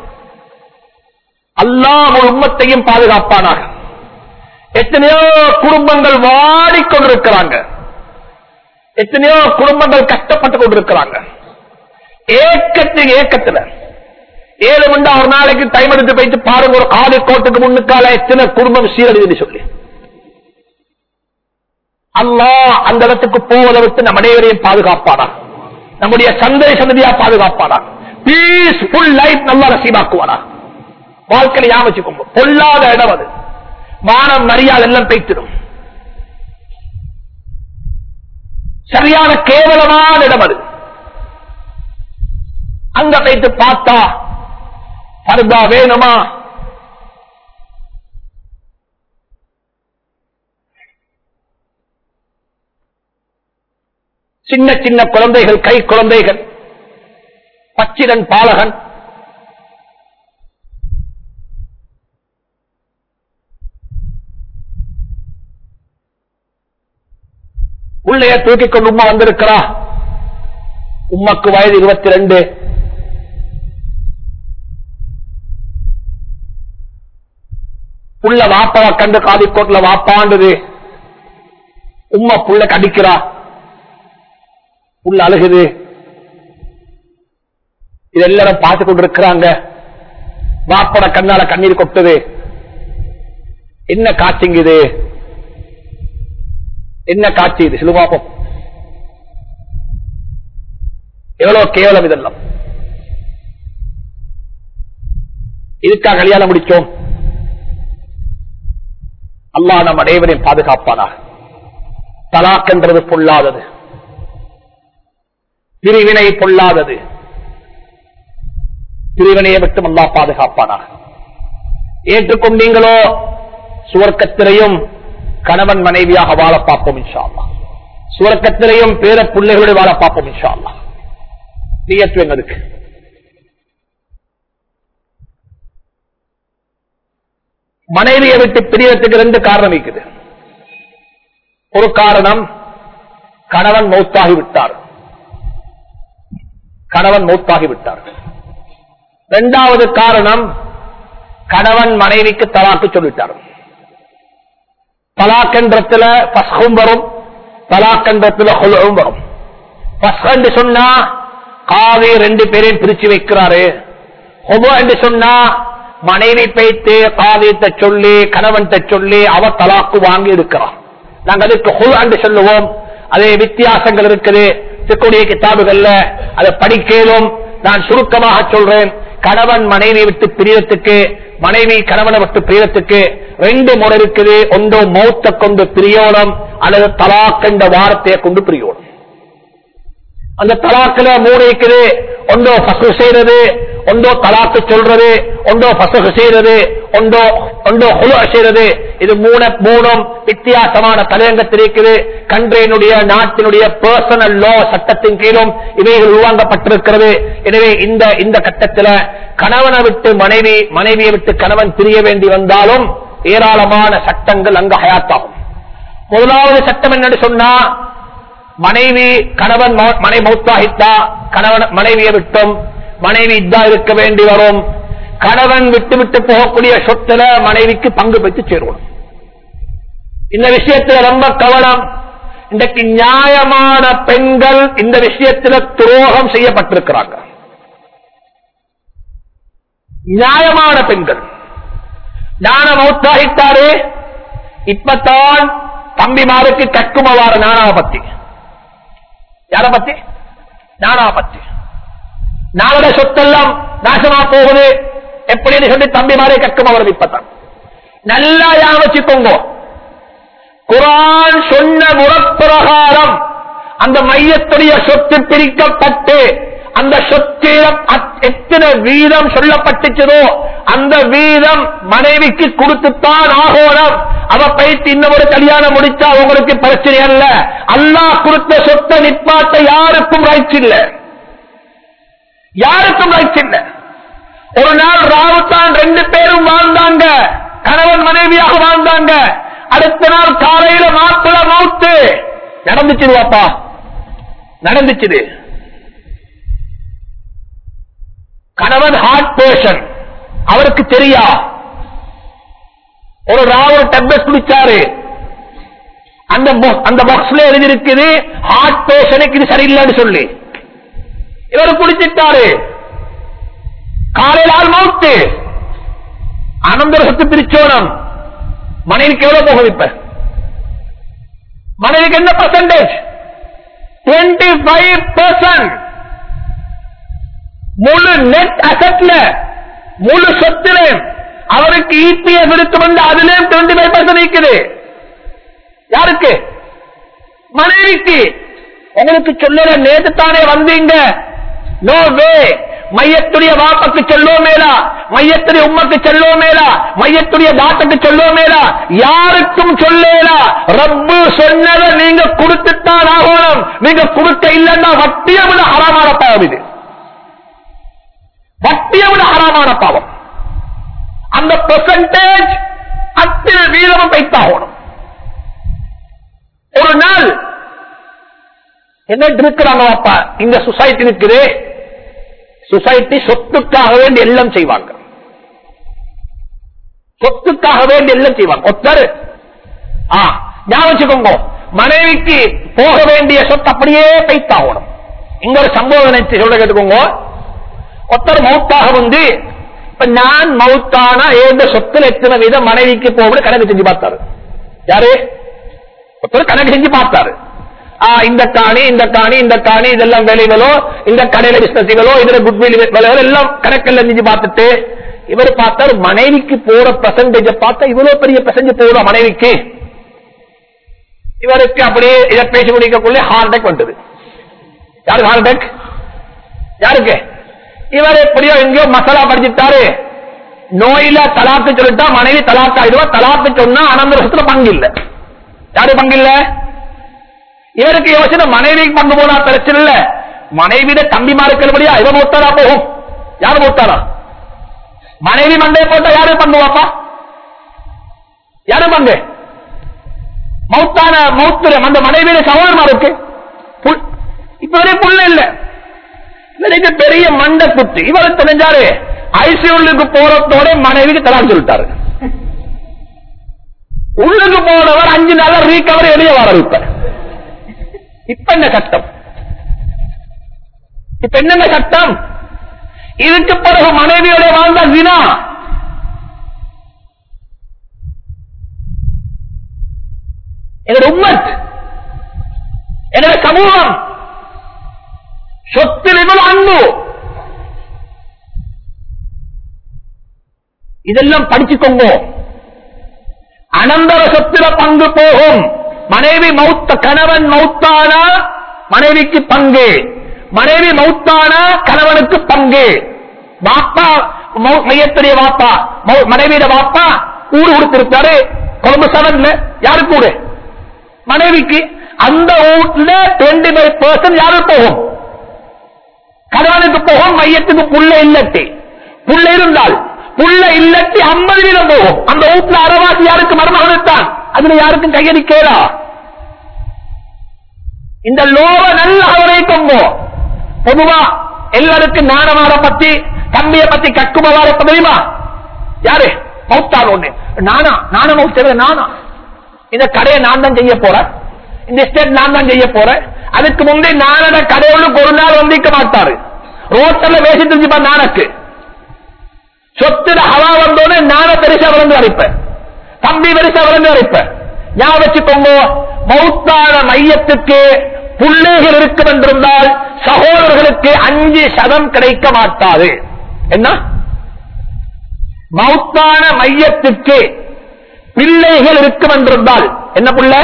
அல்லாஹ் உம்மத்தையும் பாதுகாப்பானாக. எத்தனையோ குடும்பங்கள் வாடிக்கொண்டிருக்கிறாங்க எத்தனையோ குடும்பங்கள் கஷ்டப்பட்டு கொண்டிருக்கிறாங்க. ஏக்கத்தின் ஏக்கத்துல. ஏழு மண்டா ஒரு நாளைக்கு டைம் எடுத்து போயிட்டு பாருங்க ஒரு காலி கோட்டுக்கு முன்னுக்கால எத்தனை குடும்பம் சீரழிவுன்னு சொல்லி. அல்லா அந்த இடத்துக்கு போவதை விட்டு நம் அனைவரையும் பாதுகாப்பானா நம்முடைய சந்தை சந்ததியா பாதுகாப்பானா பீஸ்ஃபுல் லைஃப் நல்லா நசீபாக்குவானா? வாழ்க்கையில ஞாபகம் வச்சுக்கோங்க. பொல்லாத இடம் அது. மானம் மரியாதை எல்லாம் பேய்த்திடும். சரியான கேவலமான இடம் அது. அங்க போயிட்டு பார்த்தா பருதா வேணுமா? சின்ன சின்ன குழந்தைகள் கை குழந்தைகள். பச்சிடன் பாலகன். உள்ளைய தூக்கிக் கொண்டு உமா வந்திருக்கிறா. உம்மக்கு வயது இருபத்தி ரெண்டு புள்ள வாப்பாவை கண்டு காதிக்கோட்ல வாப்பாண்டது. உம்மா புள்ள கடிக்கிறா. புள்ள அழுகுது. இதெல்லாம் பார்த்து கொண்டிருக்கிறாங்க. வாப்பட கண்ணால கண்ணீர் கொட்டுது. என்ன காட்சிங்க இது? என்ன காட்சி இது? சிலுவாப்பம் எவ்வளவு கேவலம் இதெல்லாம். இதுக்காக கல்யாணம் முடிச்சோம். அல்லா நம் அனைவரையும் பாதுகாப்பானா தலாக் என்றது பொல்லாதது. பிரிவினை பொல்லாதது. பிரிவினையை விட்டு அல்லா பாதுகாப்பானாக. ஏற்றுக்கொண்டீங்களோ சுவர்க்கத்திலையும் கணவன் மனைவியாக வாழ பார்ப்போம் இன்ஷால்லா சுவர்க்கத்திலையும் பேர பிள்ளைகளோடு வாழ பார்ப்போம் இன்ஷால்லா நீயத்து எங்களுக்கு மனைவியை விட்டு பிரியறதுக்கு ரெண்டு காரணம் இருக்குது. ஒரு காரணம் கணவன் மௌத்தாகி விட்டார் கணவன் மௌத்தாகி விட்டார் இரண்டாவது காரணம் கணவன் மனைவிக்கு தலாக்கு சொல்லிட்டார். தலாக்கன்றத்துல பஸ்கும் வரும் தலாக்கன்றத்துல கொலவும் வரும். பஸ்கன்று சொன்னா காவி ரெண்டு பேரையும் பிரிச்சு வைக்கிறாரு. ஹொபோ என்று சொன்னா மனைவி பைத்து காவியத்தை சொல்லி கணவன் சொல்லி அவ தலாக்கு வாங்கி இருக்கிறான் நாங்க அதுக்கு ஹுல் என்று சொல்லுவோம். அதே வித்தியாசங்கள் இருக்குது. திருக்குடிய கிதாபுகள்ல அதை படிக்கலும் நான் சுருக்கமாக சொல்றேன். கணவன் மனைவி விட்டு பிரியத்துக்கு மனைவி கணவனை விட்டு பிரியத்துக்கு ரெண்டு முறை இருக்குது. ஒன்றோ மௌத்த கொண்டு பிரியோணம் அல்லது தலாக் என்ற வார்த்தையை கொண்டு பிரியோணம். அந்த தலாக்கில மூணு இருக்குது ஒன்றோ பசு செய்யறது ஒன்றோ தலாக்கு சொல்றது ஒன்றோ பசகு செய்யறது ஒன்றோ ஒன்றோ குழு செய்யறது இது மூணு மூணும் வித்தியாசமான தலையங்கத்தில் இருக்குது. கன்றையினுடைய நாட்டினுடைய பர்சனல் லோ சட்டத்தின் கீழும் இவைகள் உருவாக்கப்பட்டிருக்கிறது எனவே இந்த இந்த கட்டத்தில் கணவனை விட்டு மனைவி மனைவியை விட்டு கணவன் பிரிய வேண்டி வந்தாலும் ஏராளமான சட்டங்கள் அங்கு ஹயாத்தாகும். முதலாவது சட்டம் என்னன்னு சொன்னா மனைவி கணவன் மனை மௌத்தாகித்தா கணவன் மனைவியை விட்டும். மனைவி இதா இருக்க வேண்டி வரும். கணவன் விட்டு விட்டு போகக்கூடிய சொத்துல மனைவிக்கு பங்கு பெற்று சேருவோம் இந்த விஷயத்துல ரொம்ப கவனம். இன்றைக்கு நியாயமான பெண்கள் இந்த விஷயத்துல துரோகம் செய்யப்பட்டிருக்கிறாங்க. நியாயமான பெண்கள். ஞான மௌத்தாகித்தாரு இப்பத்தான் தம்பிமாருக்கு கற்குமவாறு ஞானாவை பத்தி யார பத்தி? நானா பத்தி. நானோட சொத்தெல்லாம் நாசமா போகுது. எப்படின்னு சொல்லி தம்பிமாரே கற்கும் அவர் இப்பதான். நல்லா யாவச்சுக்கோங்க குரான் சொன்ன முறப்பிரகாரம் அந்த மையத்துடைய சொத்து பிரிக்கப்பட்டு அந்த சொத்து எத்தனை வீதம் சொல்லப்பட்டுச்சதோ அந்த வீதம் மனைவிக்கு கொடுத்துத்தான் ஆகோணம். அவ பயிற்சி இன்னொரு கல்யாணம் முடிச்சா உங்களுக்கு பிரச்சனை அல்ல. அல்லாஹ் கொடுத்த சொத்தை நிப்பாட்ட யாருக்கும் ரைட்ஸ் இல்ல. யாருக்கும் ரைட்ஸ் இல்ல. ஒரு நாள் ராவுத்தான் ரெண்டு பேரும் வாழ்ந்தாங்க. கணவன் மனைவியாக வாழ்ந்தாங்க. அடுத்த நாள் காலையில மாப்பிள மௌத்து. நடந்துச்சு வாப்பா கணவன் ஹார்ட் பேஷன் அவருக்கு தெரியா? ஒரு ராவ டெப்லெட் குடிச்சாரு. அந்த அந்த பாக்ஸ்ல எழுதியிருக்குது ஹார்ட் பேஷனுக்கு இது சரியில்லைன்னு சொல்லி. இவர் குடிச்சிட்டாரு. காலையில் ஆள் மவுத்து அனந்தரசத்து பிரிச்சோனம் மனைவிக்கு எவ்வளவு போகும் இப்ப? மனைவிக்கு என்ன பர்சன்டேஜ் டுவெண்ட்டி ஃபைவ் பர்சன்ட் முழு நெட் அசட்ல முழு சொத்துல அவருக்கு இபிஎஃப் இருக்கு வந்து அதுலயும் டுவெண்ட்டி ஃபைவ் பர்சன்ட் இருக்குது யாருக்கு? மனைவிக்கு. உங்களுக்கு சொல்லல நேற்று தானே வந்தீங்க. நோ வே மையத்துடைய வாப்பக்கு செல்லோ மேலா மையத்துடைய உம்மக்கு செல்லோ மேலா மையத்துடைய தாத்தக்கு செல்லோ மேலா யாருக்கும் சொல்லேலா. ரப்பு சொன்னதை நீங்க கொடுத்துத்தான் ஆகணும். நீங்க கொடுக்க இல்லைன்னா வட்டியம் விட ஹராமான பாவம் இது. வட்டியை விட ஹராமான பாவம். அந்த பெர்சன்டேஜ் அத்தனை வீதமும் வைத்தாகணும். ஒரு நாள் என்ன இருக்கிறாங்க அப்பா இந்த சொசைட்டி இருக்குது சொசைட்டி சொத்துக்காக வேண்டி எல்லாம் செய்வாங்க. சொத்துக்காக வேண்டி எல்லாம் செய்வாங்க. ஒத்தர். ஆ ஞாபகம் வச்சுக்கோங்க. மனைவிக்கு போக வேண்டிய சொத்து அப்படியே பைத்தாகணும் இங்க ஒரு சம்பவம் சொல்ல கேட்டுக்கோங்க. ஒருத்தர் மௌத்தாக வந்து இப்ப நான் மௌத்தானா ஏந்த சொத்துல எத்தனை வித மனைவிக்கு போக கணக்கு செஞ்சு பார்த்தாரு. யாரு? ஒருத்தர் கணக்கு செஞ்சு பார்த்தாரு. இந்த காணி இந்த காணி இந்த காணி இதெல்லாம் வேலைகளோ இந்த கடையில பிசினஸ்களோ இதுல குட்வில் விளைவலோ எல்லாம் கணக்கெல்லாம் செஞ்சு பார்த்துட்டு இவர் பார்த்தாரு மனைவிக்கு போற பெர்சன்டேஜ பார்த்தா இவ்வளவு பெரிய பெர்சன்டேஜ் போகுதா மனைவிக்கு? இவருக்கு அப்படியே இதை பேசி முடிக்கக்குள்ளே ஹார்ட் அட்டாக் வந்தது. யாருக்கு ஹார்ட் அட்டாக் யாருக்கு? இவர் எப்படியோ எங்கேயோ மசாலா படிச்சுட்டாரு. நோயில தலாக்கு சொல்லிட்டா மனைவி தலாக்கு ஆயிடுவா தலாக்கு சொன்னா அனந்தரசத்துல பங்கு இல்ல. யாரு பங்கு இல்ல? இவருக்கு யோசனை மனைவிக்கு பங்கு போனா பிரச்சனை இல்ல. மனைவியிட தம்பிமா இருக்கிறபடியா இவன் ஒத்தாரா போகும்? யாரு ஒத்தாரா மனைவி மண்டையை போட்டா யாரு பண்ணுவாப்பா யாரு பங்கு? மௌத்தான மௌத்துல அந்த மனைவியில சகோதரமா இருக்கு. புல்- இப்ப வரையும் புள்ள இல்ல. இன்னைக்கு பெரிய மண்ட குத்து இவர் தெரிஞ்சாரு ஐசியூலுக்கு போறதோட மனைவிக்கு தலாக்கு சொல்லிட்டாரு. உள்ளுக்கு போனவர் அஞ்சு நாள் ரீகவர் வெளியே வர இப்ப இப்ப என்ன சட்டம் இப்ப என்னங்க சட்டம் இதுக்கு பிறகு மனைவியோட வாழ்ந்த வினா. என்னோட உம்மத். என்னோட சமூகம் சொத்தில் இவ்வளவு அன்பு. இதெல்லாம் படிச்சுக்கோங்க. அனந்தர சொத்துல பங்கு போகும். மனைவி மௌத்த கணவன் மௌத்தானா? மனைவிக்கு பங்கு. மனைவி மௌத்தானா? கணவனுக்கு பங்கு. வாப்பா மௌ- மையத்துடைய வாப்பா மௌ- மனைவியோட வாப்பா ஊரு கொடுத்திருக்காரு கொழும்பு சவன்ல யாரு கூடு மனைவிக்கு. அந்த ஊர்ல டுவெண்டி ஃபைவ் பர்சன்ட் யாரு போகும்? கணவனுக்கு போகும் மையத்துக்கு புள்ள இல்லட்டி புள்ள இருந்தால் புள்ள இல்லட்டி ஐம்பது வீதம் போகும். அந்த வீட்டுல அறவாசி யாருக்கு மருமகன்தான் அதுல யாருக்கும் கையடி கேளா இந்த லோக நல்ல அவரை கொங்கோ பொதுவா எல்லாருக்கும் நாணவார பத்தி தம்பிய பத்தி கக்குமவார தெரியுமா? யாரு? மௌத்தார் ஒண்ணு. நானா? நானும் நானா? இந்த கடையை நான் தான் செய்ய போறேன். இந்த ஸ்டேட் நான் தான் செய்ய போறேன். அதுக்கு முந்தைய நானட கடவுளுக்கு ஒரு நாள் வந்திக்க மாட்டாரு. ரோட்டில் வேசி தெரிஞ்சுப்பா நானக்கு. சொத்துல ஹவா வந்தோடனே நான பெருசா விளந்து அரைப்பேன் தம்பி பெருசா விளந்து அரைப்பேன் ஞாபகம் வச்சுக்கோங்க மௌத்தான மையத்துக்கு புள்ளைகள் இருக்கும் என்றிருந்தால் சகோதரர்களுக்கு அஞ்சு சதம் கிடைக்க மாட்டாது. என்ன? மௌத்தான மையத்துக்கு பிள்ளைகள் இருக்கும் என்றிருந்தால் என்ன புள்ள?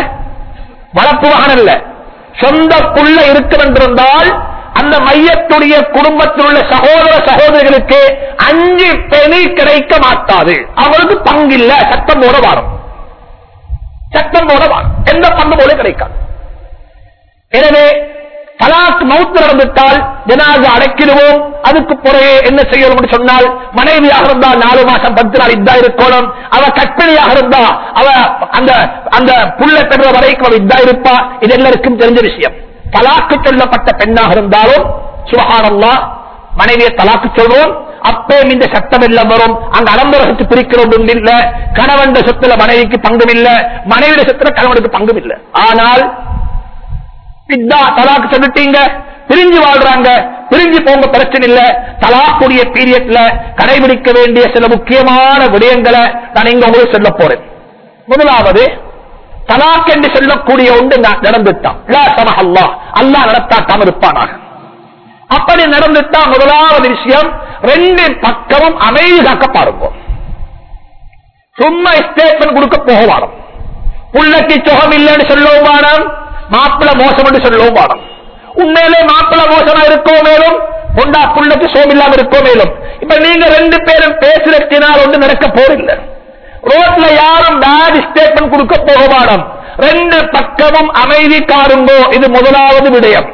வளர்ப்பு வாகனம் இல்லை. சொந்த புள்ள இருக்கும் என்றிருந்தால் அந்த மையத்துடைய குடும்பத்தில் உள்ள சகோதர சகோதரிகளுக்கு அஞ்சு பெணி கிடைக்க மாட்டாது. அவருக்கு பங்கில்ல சட்டம் போட வாரம். சட்டம் போட வாரம். எந்த பங்கு போல கிடைக்காது. எனவே தலாக் மௌத்து நடந்துட்டால் ஜனாக அடைக்கிடுவோம். அதுக்கு பிறகு என்ன செய்யணும் சொன்னால் மனைவியாக இருந்தா நாலு மாசம் பத்து நாள் இதா இருக்கணும். அவ கற்பிணியாக இருந்தா அவ அந்த அந்த புள்ள பெற்ற வரைக்கும் அவ இதா இருப்பா. இது எல்லாருக்கும் தெரிஞ்ச விஷயம். தலாக்கு சொல்லப்பட்ட பெண்ணாக இருந்தாலும் சுபகானல்லா மனைவியை தலாக்கு சொல்வோம். அப்பே இந்த சட்டம் எல்லாம் வரும். அங்க அலம்பரகத்து பிரிக்கிறோம் இல்ல. கணவன் சொத்துல மனைவிக்கு பங்கும் இல்ல மனைவிட சொத்துல கணவனுக்கு பங்கும் இல்ல ஆனால் சித்தா தலாக்கு சொல்லிட்டீங்க. பிரிஞ்சு வாழ்றாங்க. பிரிஞ்சு போங்க பிரச்சனை இல்ல. தலாக்குரிய பீரியட்ல கடைபிடிக்க வேண்டிய சில முக்கியமான விடயங்களை நான் இங்க உங்களுக்கு சொல்ல போறேன். முதலாவது தலாக் என்று சொல்லக்கூடிய ஒன்று நடந்துட்டான். அல்லா அல்லா நடத்தாட்டாம இருப்பானாக. அப்படி நடந்துட்டா முதலாவது விஷயம் ரெண்டு பக்கமும் அமைதி காக்க பாருங்க. சும்மா ஸ்டேட்மெண்ட் கொடுக்க போக வாரம். புள்ளக்கு சுகம் இல்லைன்னு சொல்லவும் மாப்பிள்ள மோசம் என்று சொல்லவும் பாடம் உண்மையிலே மாப்பிள்ள மோசமா இருக்கோ மேலும் பொண்டா புள்ளக்கு சோமில்லாம இருக்கோ மேலும். இப்ப நீங்க ரெண்டு பேரும் பேசுறதுனால் ஒன்று நடக்க போறில்லை ரோட்ல யாரும் பேட் ஸ்டேட்மெண்ட் கொடுக்க போக வாடம் ரெண்டு பக்கமும் அமைதி காருங்கோ இது முதலாவது விடயம்.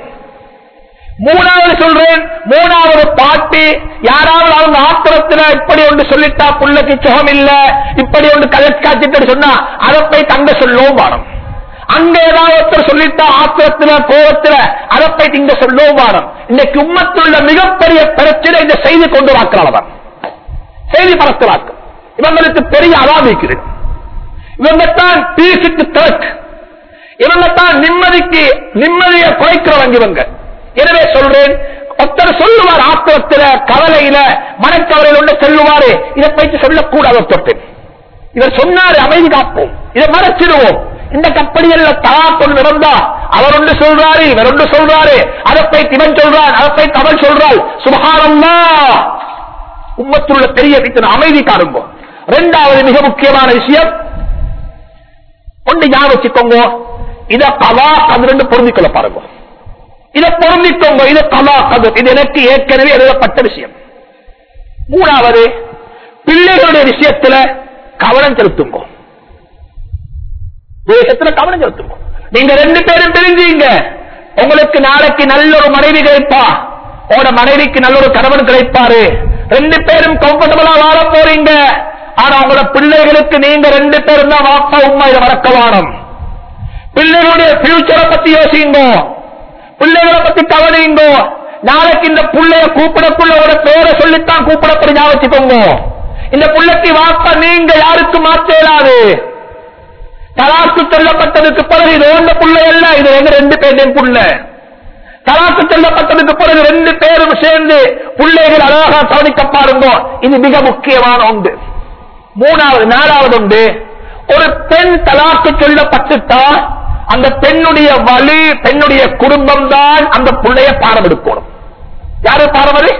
மூணாவது சொல்றேன் மூணாவது பாட்டி யாராவது அவங்க ஆத்திரத்துல இப்படி ஒன்று சொல்லிட்டா புள்ளக்கு சுகம் இல்ல இப்படி ஒன்று கலக்காச்சிட்டு சொன்னா அதை போய் தங்க சொல்லவும் வாரம் அங்க ஏதாவது ஒருத்தர் சொல்லிட்டா ஆத்திரத்துல கோபத்துல அதை போய் இங்க சொல்லவும் வாரம். இன்னைக்கு உம்மத்தில் மிகப்பெரிய பிரச்சனை இந்த செய்தி கொண்டு வாக்கிறாளவன் செய்தி பரத்துவாக்கு இவங்களுக்கு பெரிய அவாபிக்குது இவங்க தான் பீசுக்கு திறக். இவங்க தான் நிம்மதிக்கு நிம்மதியை குறைக்கிறவங்க இவங்க. எனவே சொல்றேன் ஒருத்தர் சொல்லுவார் ஆத்திரத்துல கவலையில மனக்கவலையில் ஒன்று சொல்லுவாரு இதை போயிட்டு சொல்லக்கூடாது ஒருத்தர். இவர் சொன்னாரு அமைதி காப்போம். இதை மறைச்சிடுவோம். இந்த கப்படியல்ல தலா கொண்டு நடந்தா அவர் ஒன்று சொல்றாரு இவர் ஒன்று சொல்றாரு. அதை திவன் இவன் சொல்றான் அதை போய் சொல்றாள் சுபகாரம்மா உம்மத்துள்ள பெரிய வீட்டின் அமைதி காருங்க இரண்டாவது மிக முக்கியமான விஷயம் ஒன்று ஞாபகம் வச்சுக்கோங்க. இத கலா அது ரெண்டு பொருந்திக்கொள்ள பாருங்க. இதை பொருந்திக்கோங்க இது கலா கது இது எனக்கு ஏற்கனவே எழுதப்பட்ட விஷயம். மூணாவது பிள்ளைகளுடைய விஷயத்துல கவனம் செலுத்துங்க. தேசத்துல கவனம் செலுத்துவோம் நீங்க ரெண்டு பேரும் பிரிஞ்சீங்க உங்களுக்கு நாளைக்கு நல்ல ஒரு மனைவி கிடைப்பா. உங்களோட மனைவிக்கு நல்ல ஒரு கணவன் கிடைப்பாரு. ரெண்டு பேரும் கம்ஃபர்டபுளா வாழ போறீங்க. ஆனா உங்களோட பிள்ளைகளுக்கு நீங்க ரெண்டு பேரும் தான் வாப்பா உண்மை இதை வளர்க்க பிள்ளைகளுடைய பியூச்சரை பத்தி யோசிங்க. பிள்ளைகளை பத்தி கவனிங்க. நாளைக்கு இந்த பிள்ளைய கூப்பிடக்குள்ள ஒரு பேரை சொல்லித்தான் கூப்பிடப்படி ஞாபகம் வச்சுக்கோங்க. இந்த புள்ளைக்கு வாப்பா நீங்க யாருக்கு மாற்றேலாது தலாக்கு சொல்லப்பட்டதுக்கு பிறகு இது ஓண்ட புள்ள அல்ல இது எங்க ரெண்டு பேரின் புள்ள. தலாக்கு சொல்லப்பட்டதுக்கு பிறகு ரெண்டு பேரும் சேர்ந்து பிள்ளைகள் அழகாக கவனிக்க இது மிக முக்கியமான ஒன்று. மூணாவது நாலாவது உண்டு ஒரு பெண் தலாக்கு சொல்லப்பட்டுட்டா அந்த பெண்ணுடைய வலி பெண்ணுடைய குடும்பம் தான் அந்த பிள்ளைய பாடம் எடுக்கணும் யாரு பாடம்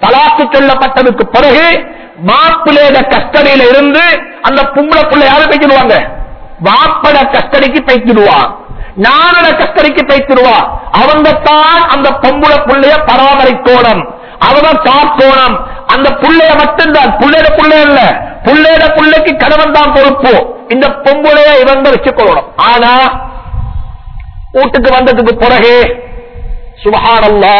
தலாக்கு சொல்லப்பட்டதுக்கு பிறகு மாப்பிள்ளைய கஸ்டடியில இருந்து அந்த பொம்பளை பிள்ளை யாரு பேசிடுவாங்க வாப்பட கஸ்டடிக்கு பேசிடுவான் நானோட கஸ்டடிக்கு பேசிடுவா. அவங்க தான் அந்த பொம்புல புள்ளைய பராமரிக்கோணம். அவங்க காக்கோணம் அந்த புள்ளைய மட்டும்தான். புள்ளையிட புள்ளை இல்ல புள்ளையிட புள்ளைக்கு கணவன் தான் பொறுப்பு. இந்த பொம்புளைய இவங்க வச்சுக்கொள்ளணும். ஆனா வீட்டுக்கு வந்ததுக்கு பிறகு சுபஹானல்லா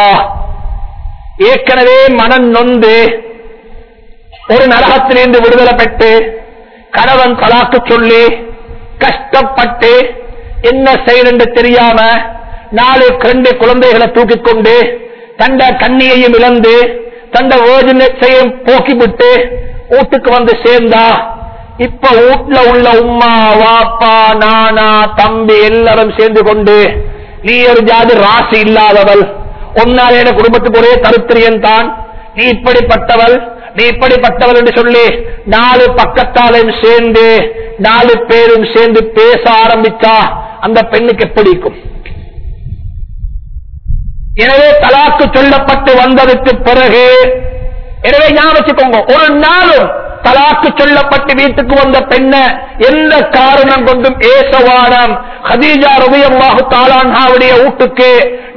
ஏற்கனவே மனம் நொந்து ஒரு நரகத்திலிருந்து விடுதலை பெற்று கணவன் கலாக்கு சொல்லி கஷ்டப்பட்டு என்ன செய்யணும் தெரியாம நாலு ரெண்டு குழந்தைகளை தூக்கி கொண்டு தண்ட கண்ணியையும் இழந்து தண்ட ஓஜனையும் போக்கிவிட்டு வீட்டுக்கு வந்து சேர்ந்தா இப்ப வீட்டுல உள்ள உம்மா வாப்பா நானா தம்பி எல்லாரும் சேர்ந்து கொண்டு நீ ஒரு ஜாதி ராசி இல்லாதவள். ஒன்னால குடும்பத்துக்கு ஒரே கருத்திரியன் தான். நீ இப்படிப்பட்டவள். நீ இப்படிப்பட்டவள் என்று சொல்லி நாலு பக்கத்தாலையும் சேர்ந்து நாலு பேரும் சேர்ந்து பேச ஆரம்பிச்சா அந்த பெண்ணுக்கு எப்படி இருக்கும்? எனவே தலாக்கு சொல்லப்பட்டு வந்ததுக்கு பிறகு எனவே ஞாபகம் வச்சுக்கோங்க ஒரு நாளும் தலாக்கு சொல்லப்பட்டு வீட்டுக்கு வந்த பெண்ணை எந்த காரணம் கொண்டும் ஏசவானம் ஹதீஜா ரவியம்மாஹு தாலான்ஹாவுடைய வீட்டுக்கு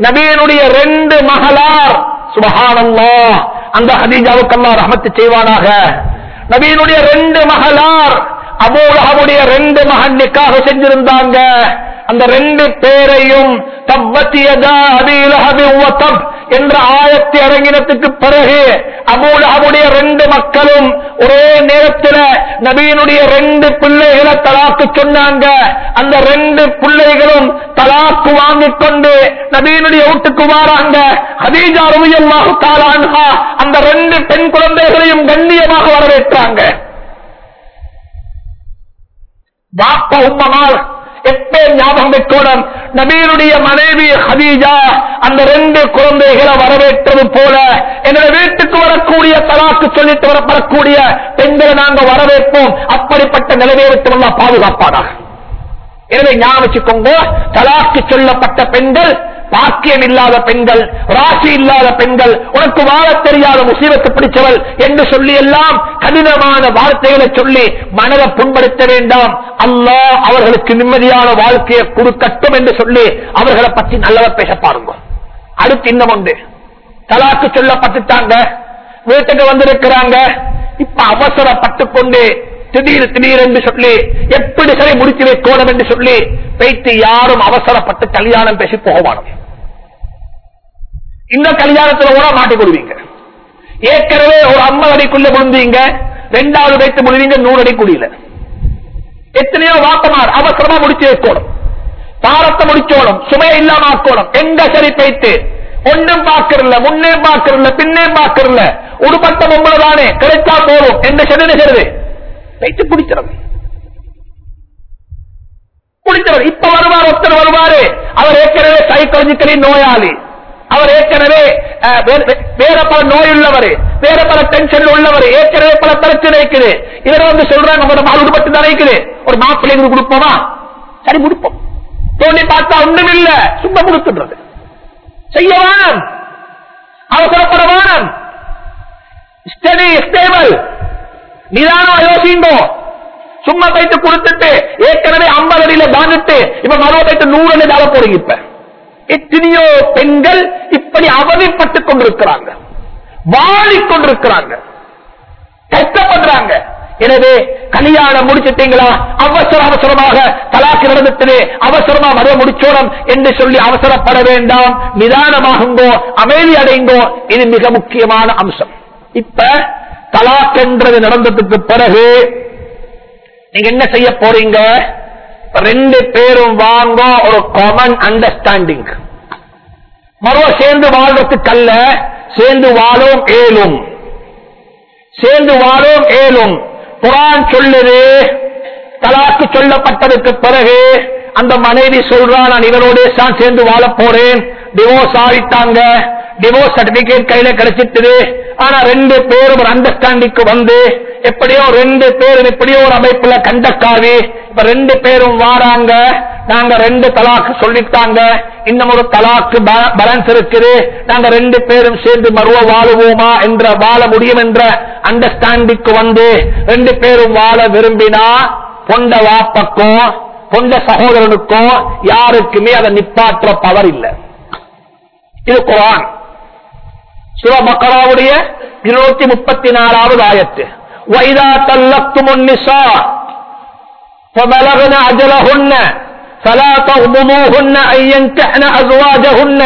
நபியனுடைய ரெண்டு மகளார் சுபஹானல்லா அந்த ஹதீஜாவுக்கு அல்லா ரஹமத்து செய்வானாக. நபியினுடைய ரெண்டு மகளார் அபூலகவுடைய ரெண்டு மகன் நிக்காக செஞ்சிருந்தாங்க. அந்த ரெண்டு பேரையும் தப்பத்தியதா அபீலஹபி உவத்தப் என்ற ஆயத்தை இறங்கினத்துக்கு பிறகு அபூலகவுடைய ரெண்டு மக்களும் ஒரே நேரத்தில் நபியினுடைய ரெண்டு பிள்ளைகளை தலாக்கு சொன்னாங்க. அந்த ரெண்டு பிள்ளைகளும் தலாக்கு வாங்கிக் கொண்டு நபியினுடைய வீட்டுக்கு வாராங்க. ஹதீஜா ரவியல்லாஹு தாலான்ஹா அந்த ரெண்டு பெண் குழந்தைகளையும் கண்ணியமாக வரவேற்றாங்க. வாப்ப உம்மமால் எப்ப ஞாபகம் வைக்கணும்? நபீனுடைய மனைவி ஹதீஜா அந்த ரெண்டு குழந்தைகளை வரவேற்றது போல என்னுடைய வீட்டுக்கு வரக்கூடிய தலாக்கு சொல்லிட்டு வரப்படக்கூடிய பெண்களை நாங்க வரவேற்போம். அப்படிப்பட்ட நிலையை விட்டு நல்லா பாதுகாப்பானாக. எனவே ஞாபகம் தலாக்கு சொல்லப்பட்ட பெண்கள் பாக்கியம் இல்லாத பெண்கள் ராசி இல்லாத பெண்கள் உனக்கு வாழ தெரியாத முசீபத்து பிடிச்சவள் என்று சொல்லி எல்லாம் கடினமான வார்த்தைகளை சொல்லி மனதை புண்படுத்த வேண்டாம். அல்லாஹ் அவர்களுக்கு நிம்மதியான வாழ்க்கையை கொடுக்கட்டும் என்று சொல்லி அவர்களை பற்றி நல்லதை பேச பாருங்க. அடுத்து இன்னும் உண்டு தலாக்கு சொல்லப்பட்டுட்டாங்க வீட்டுக்கு வந்திருக்கிறாங்க. இப்ப அவசரப்பட்டு கொண்டு திடீர் திடீர் என்று சொல்லி எப்படி சரி முடித்து வைக்கணும் என்று சொல்லி வைத்து யாரும் அவசரப்பட்டு கல்யாணம் பேசி போகவானோம் இந்த கல்யாணத்துல கூட மாட்டிக்கொள்வீங்க. ஏற்கனவே ஒரு ஐம்பது அடிக்குள்ள முடிந்தீங்க ரெண்டாவது வைத்து முடிவீங்க நூறு அடி குடியில எத்தனையோ வாப்பமார் அவசரமா முடிச்சு வைக்கணும். பாரத்தை முடிச்சோணும் சுமையை இல்லாம ஆக்கணும். எங்க சரி பைத்து ஒன்னும் பார்க்கறல முன்னே பார்க்கறல பின்னே பார்க்கறல ஒரு பொம்பளை தானே கிடைச்சா போதும். எந்த செடுன்னு செடுது வைத்து பிடிச்சிடும் பிடிச்சவர் இப்ப வருவார் ஒருத்தர் வருவாரு. அவர் ஏற்கனவே சைக்காலஜிக்கலி நோயாளி. அவர் ஏற்கனவே அஹ், வேற பல நோய் உள்ளவர் வேற பல டென்ஷன் உள்ளவர் ஏற்கனவே பல பிரச்சனை இருக்குது. இவர் வந்து சொல்றாங்க நம்ம மால் உடுப்பட்டு தான் இருக்குது. ஒரு மாப்பிள்ளைங்களுக்கு கொடுப்போமா? சரி கொடுப்போம். தோண்டி பார்த்தா ஒண்ணும் இல்ல சும்மா கொடுத்துன்றது செய்ய வேணும் அவசரப்பட வேணும் ஸ்டடி ஸ்டேபிள் நிதானம் யோசிங்கோ. சும்மா போயிட்டு கொடுத்துட்டு ஏற்கனவே ஐம்பது அடியில தாண்டிட்டு இப்ப மறுபடியும் நூறு அடி தாழ போறீங்க இப்ப. எத்தனையோ பெண்கள் இப்படி அவதிப்பட்டுக் கொண்டிருக்கிறாங்க. வாழிக்கொண்டிருக்கிறாங்க கஷ்டப்படுறாங்க. எனவே கல்யாணம் முடிச்சிட்டீங்களா? அவசர அவசரமாக தலாக்கு நடந்துட்டு அவசரமா மத முடிச்சோடம் என்று சொல்லி அவசரப்பட வேண்டாம். நிதானமாகுங்கோ அமைதி அடைங்கோ இது மிக முக்கியமான அம்சம். இப்ப தலாக் என்றது நடந்ததுக்கு பிறகு நீங்க என்ன செய்ய போறீங்க? ரெண்டு பேரும் வாங்க ஒரு காமன் அண்டர்ஸ்டாண்டிங் மறுவ சேர்ந்து வாழ்றதுக்கல்ல சேர்ந்து வாழும் ஏலும் சேர்ந்து வாழும் ஏலும் குரான் சொல்லுது தலாக்கு சொல்லப்பட்டதுக்கு பிறகு அந்த மனைவி சொல்றா நான் இவனோட தான் சேர்ந்து வாழ போறேன். டிவோர்ஸ் ஆகிட்டாங்க டிவோர்ஸ் சர்டிபிகேட் கையில கிடைச்சிட்டு ஆனா ரெண்டு பேரும் ஒரு அண்டர்ஸ்டாண்டிங்க்கு வந்து எப்படியோ ரெண்டு பேரும் எப்படியோ ஒரு அமைப்புல கண்டக்காவி இப்ப ரெண்டு பேரும் வாராங்க. நாங்க ரெண்டு தலாக்கு சொல்லிட்டாங்க. இன்னும் ஒரு தலாக்கு பேலன்ஸ் இருக்குது. நாங்க ரெண்டு பேரும் சேர்ந்து மறுவ வாழுவோமா என்ற வாழ முடியும் என்ற அண்டர்ஸ்டாண்டிங்க்கு வந்து ரெண்டு பேரும் வாழ விரும்பினா பொண்ட வாப்பக்கும் பொண்ட சகோதரனுக்கும் யாருக்குமே அதை நிப்பாற்ற பவர் இல்லை. இது குரான். சிவபக்கராவுடைய இருநூத்தி முப்பத்தி நாலாவது ஆயத்து வைதா தல்லத்தும் நிசா فبلغن أجلهن فلا تغضبوهن أن ينكحن أزواجهن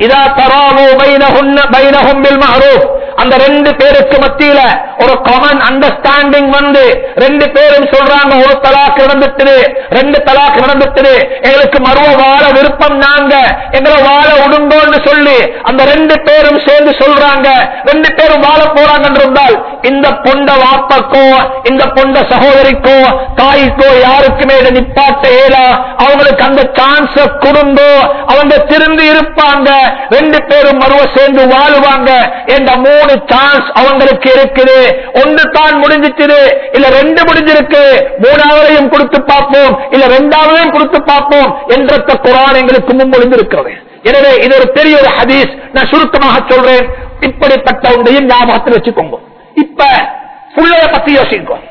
إذا تراضوا بينهن بينهم بالمعروف அந்த ரெண்டு பேருக்கு மத்தியில ஒரு காமன் அண்டர்ஸ்டாண்டிங் வந்து ரெண்டு பேரும் சொல்றாங்க ஒரு தலாக்கு நடந்துட்டு ரெண்டு தலாக்கு நடந்துட்டு எங்களுக்கு மருவ வாழ விருப்பம் நாங்க. எங்களை வாழ உடுங்கோன்னு சொல்லி அந்த ரெண்டு பேரும் சேர்ந்து சொல்றாங்க. ரெண்டு பேரும் வாழ போறாங்க இருந்தால் இந்த பொண்ட வாப்பக்கோ இந்த பொண்ட சகோதரிக்கோ தாய்க்கோ யாருக்குமே இதை நிப்பாட்ட இயலா அவங்களுக்கு அந்த சான்ஸ் கொடுங்கோ. அவங்க திரும்பி இருப்பாங்க. ரெண்டு பேரும் மருவ சேர்ந்து வாழுவாங்க. என்ற மூணு மூணு சான்ஸ் அவங்களுக்கு இருக்குது. ஒன்று தான் முடிஞ்சிச்சு இல்ல ரெண்டு முடிஞ்சிருக்கு. மூணாவதையும் கொடுத்து பார்ப்போம். இல்ல ரெண்டாவதையும் கொடுத்து பார்ப்போம் என்ற குரான் எங்களுக்கு முன்மொழிந்திருக்கிறது எனவே இது ஒரு பெரிய ஒரு ஹதீஸ். நான் சுருக்கமாக சொல்றேன். இப்படிப்பட்ட ஒன்றையும் ஞாபகத்தில் வச்சுக்கோங்க. இப்ப புள்ளைய பத்தி யோசிக்கும்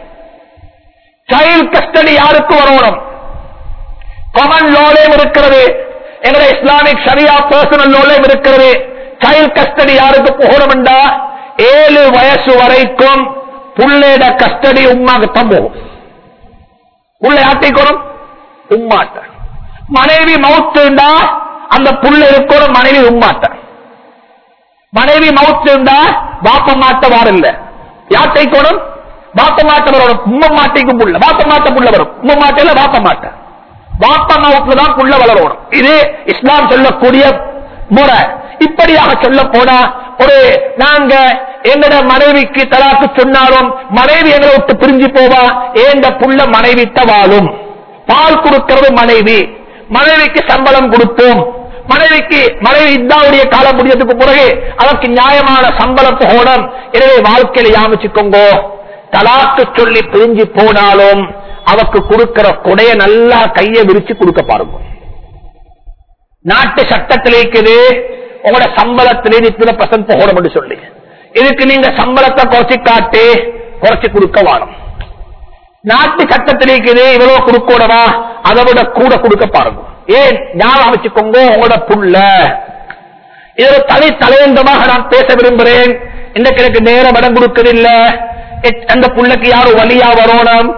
சைல்ட் கஸ்டடி யாருக்கு வரணும்? காமன் லோலையும் இருக்கிறது. எங்களுடைய இஸ்லாமிக் சரியா பர்சனல் லோலையும் இருக்கிறது. சைல்ட் கஸ்டடி யாருக்கு போகணும்டா ஏழு வயசு வரைக்கும் புள்ளேட கஸ்டடி உமாக்கு தான் போகும். புள்ளை ஆட்டிக்கணும் உம்மாட்ட. மனைவி மவுத்துண்டா அந்த புள்ள இருக்கணும் மனைவி உம்மாட்ட. மனைவி மவுத்துண்டா பாப்ப மாட்ட வாரில்ல. யாட்டைக்கணும் பாப்ப மாட்ட வரணும் உம்ம மாட்டைக்கும் புள்ள. பாப்ப மாட்ட புள்ள வரும். உம்ம மாட்டையில பாப்ப மாட்ட பாப்ப மவுத்துல தான் புள்ள வளரணும் இது இஸ்லாம் சொல்லக்கூடிய முறை. இப்படியாக சொல்ல போனா ஒரு நாங்க எங்கட மனைவிக்கு தலாக்கு சொன்னாலும் மனைவி எங்களை விட்டு பிரிஞ்சு போவா ஏண்ட புள்ள மனைவி வாழும். பால் கொடுக்கிறது மனைவி. மனைவிக்கு சம்பளம் கொடுப்போம். மனைவிக்கு மனைவி இதாவுடைய காலம் முடியதுக்கு பிறகு அதற்கு நியாயமான சம்பளம் போகணும். எனவே வாழ்க்கையில யாமிச்சுக்கோங்கோ. தலாக்கு சொல்லி பிரிஞ்சு போனாலும் அவக்கு கொடுக்கிற கொடைய நல்லா கையை விரிச்சு கொடுக்க பாருங்க. நாட்டு சட்டத்தில் இருக்குது உங்களோட சம்பளத்திலே இத்தனை பர்சன்ட் போகணும் என்று சொல்லி. இதுக்கு நீங்க சம்பளத்தை குறைச்சி காட்டி குறைச்சி கொடுக்க வாணும். நாட்டு சட்டத்தில் இருக்குது இவ்வளவு கொடுக்கூடவா அதை விட கூட கொடுக்க பாருங்க. ஏன்? ஞாபகம் வச்சுக்கோங்க உங்களோட புள்ள. இது தலை தனி தலையங்கமாக நான் பேச விரும்புகிறேன். இன்னைக்கு எனக்கு நேரம் இடம் கொடுக்கவில்லை. அந்த புள்ளைக்கு யாரும் வழியா வரணும்?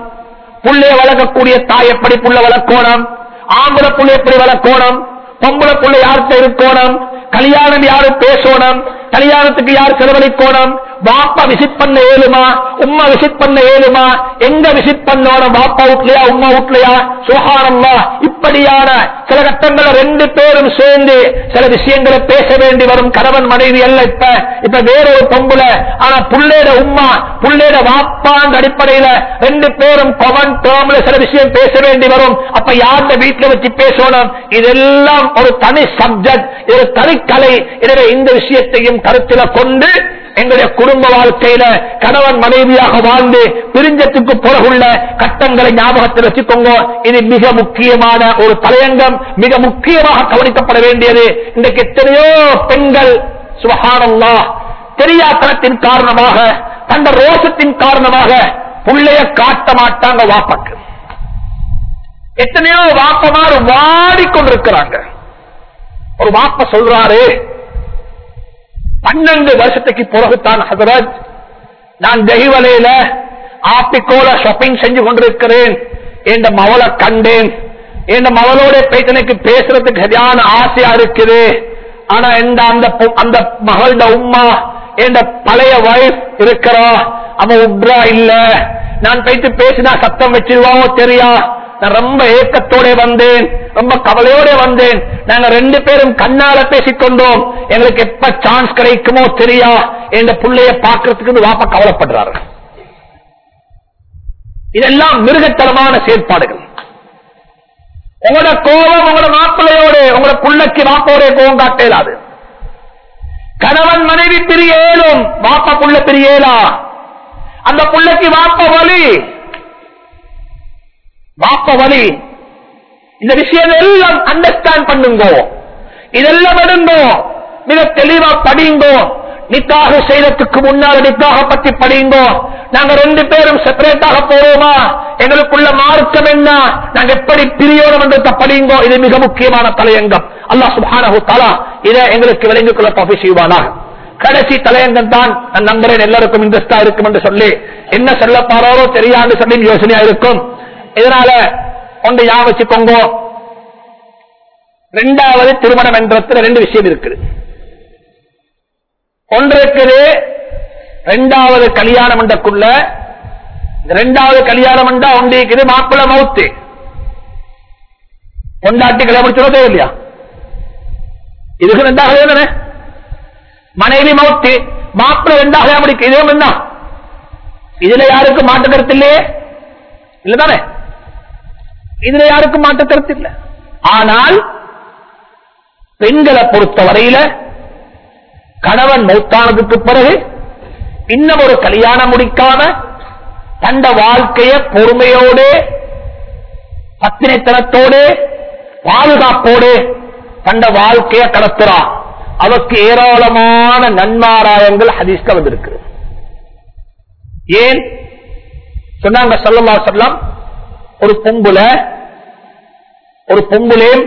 புள்ளைய வளர்க்கக்கூடிய தாய் எப்படி புள்ள வளர்க்கணும்? ஆம்பளை புள்ளை எப்படி வளர்க்கணும்? பொம்பளை புள்ள யார்கிட்ட இருக்கணும்? கல்யாணம் யாரும் பேசணும் கல்யாணத்துக்கு யார் செலவழிக்கோணும்? பாப்பா விசிட் பண்ண ஏழுமா? உம்மா விசிட் பண்ண ஏழுமா? எங்க விசிட் பண்ணோட பாப்பா வீட்லயா உம்மா வீட்லயா? சுகாரம்மா இப்படியான சில கட்டங்கள ரெண்டு பேரும் சேர்ந்து சில விஷயங்களை பேச வேண்டி வரும் கணவன் மனைவி அல்ல இப்ப. இப்ப வேற ஒரு பொம்புல ஆனா புள்ளேட உம்மா புள்ளேட வாப்பான்ற அடிப்படையில ரெண்டு பேரும் கொமன் டேர்ம்ல சில விஷயம் பேச வேண்டி வரும். அப்ப யார்கிட்ட வீட்டுல வச்சு பேசணும்? இதெல்லாம் ஒரு தனி சப்ஜெக்ட் இது தனி தனிக்கலை. எனவே இந்த விஷயத்தையும் கருத்தில கொண்டு எங்களுடைய குடும்ப வாழ்க்கையில கணவன் மனைவியாக வாழ்ந்து பிரிஞ்சத்துக்கு பிறகுள்ள கட்டங்களை ஞாபகத்தில் வச்சுக்கோங்க. இது மிக முக்கியமான ஒரு தலையங்கம். மிக முக்கியமாக கவனிக்கப்பட வேண்டியது இன்றைக்கு எத்தனையோ பெண்கள் சுபஹானல்லா தெரியாத்தனத்தின் காரணமாக தந்த ரோசத்தின் காரணமாக புள்ளைய காட்ட மாட்டாங்க வாப்பக்கு. எத்தனையோ வாப்பமாறு வாடிக்கொண்டிருக்கிறாங்க. ஒரு வாப்ப சொல்றாரு பன்னெண்டு வருஷத்துக்கு பிறகுத்தான் ஹசரத் நான் தெய்வலையில ஆப்பிக்கோல ஷாப்பிங் செஞ்சு கொண்டிருக்கிறேன் என் மவளை கண்டேன். என் மவளோட போயிட்டு பேசுறதுக்கு சரியான ஆசையா இருக்குது. ஆனா எந்த அந்த பொ- அந்த மகளோட உம்மா என் பழைய வைஃப் இருக்கிறா? அவன் உப்ரா இல்ல. நான் போயிட்டு பேசினா சத்தம் வச்சிருவாவோ தெரியா? நான் ரொம்ப ஏக்கத்தோட வந்தேன். ரொம்ப கவலையோட வந்தேன். நாங்க ரெண்டு பேரும் கண்ணால பேசிக்கொண்டோம் எங்களுக்கு எப்ப சான்ஸ் கிடைக்குமோ தெரியா என் புள்ளைய பாக்குறதுக்கு வாப்ப கவலைப்படுறாரு. இதெல்லாம் மிருகத்தனமான செயற்பாடுகள் உங்களோட கோபம் உங்களோட மாப்பிள்ளையோட உங்களோட புள்ளைக்கு வாப்போட கோபம் காட்டேலாது கணவன் மனைவி பிரியேலும் வாப்பா புள்ள பிரியேலா. அந்த புள்ளைக்கு வாப்ப வழி வாப்ப வலி இந்த விஷயம் எல்லாம் அண்டர்ஸ்டாண்ட் பண்ணுங்கோ. இதெல்லாம் எடுங்கோ. மிக தெளிவா படியுங்கோ நிக்காக செய்யறதுக்கு முன்னால் நிக்காக பத்தி படியுங்கோ நாங்க ரெண்டு பேரும் செப்பரேட்டாக போவோமா எங்களுக்குள்ள மார்க்கம் என்ன? நாங்க எப்படி பிரியோணம் என்று படியுங்கோ இது மிக முக்கியமான தலையங்கம். அல்லா சுப்ஹானஹு தலா இதை எங்களுக்கு விளங்கிக் கொள்ள தௌஃபீக் செய்வானாக. கடைசி தலையங்கம் தான் நான் நம்புறேன். எல்லாருக்கும் இன்ட்ரெஸ்டா இருக்கும் என்று சொல்லி என்ன சொல்ல போறாரோ தெரியாது சொல்லி யோசனையா இருக்கும். இதனால ஒன்று யா வச்சுக்கோங்க ரெண்டாவது திருமணம் என்றத்துல ரெண்டு விஷயம் இருக்குது. ஒன்று இருக்குது ரெண்டாவது கல்யாண என்றக்குள்ள ரெண்டாவது கல்யாண என்றா ஒன்று இருக்குது மாப்பிள்ள மவுத்து. கொண்டாட்டி கல்யாணம் முடிச்சதோ இல்லையா இதுக்கு ரெண்டாக தானே? மனைவி மவுத்து மாப்பிள்ள ரெண்டாக முடிக்க இதுவும் என்ன இதுல யாருக்கும் மாற்று கருத்து இல்லையே? இல்லதானே? இதுல யாருக்கும் மாற்ற கருத்து இல்லை. ஆனால் பெண்களை பொறுத்த வரையில கணவன் மௌத்தானதுக்கு பிறகு இன்னும் ஒரு கல்யாணம் முடிக்காம தண்ட வாழ்க்கைய பொறுமையோடு பத்தினைத்தனத்தோடு பாதுகாப்போடு தண்ட வாழ்க்கைய கடத்துறா. அவருக்கு ஏராளமான நன்மாராயங்கள் ஹதீஸ்ல வந்திருக்கு. ஏன்? சொன்னாங்க சொல்லலாம் சொல்லலாம் ஒரு பொம்புல ஒரு பொம்புலேயும்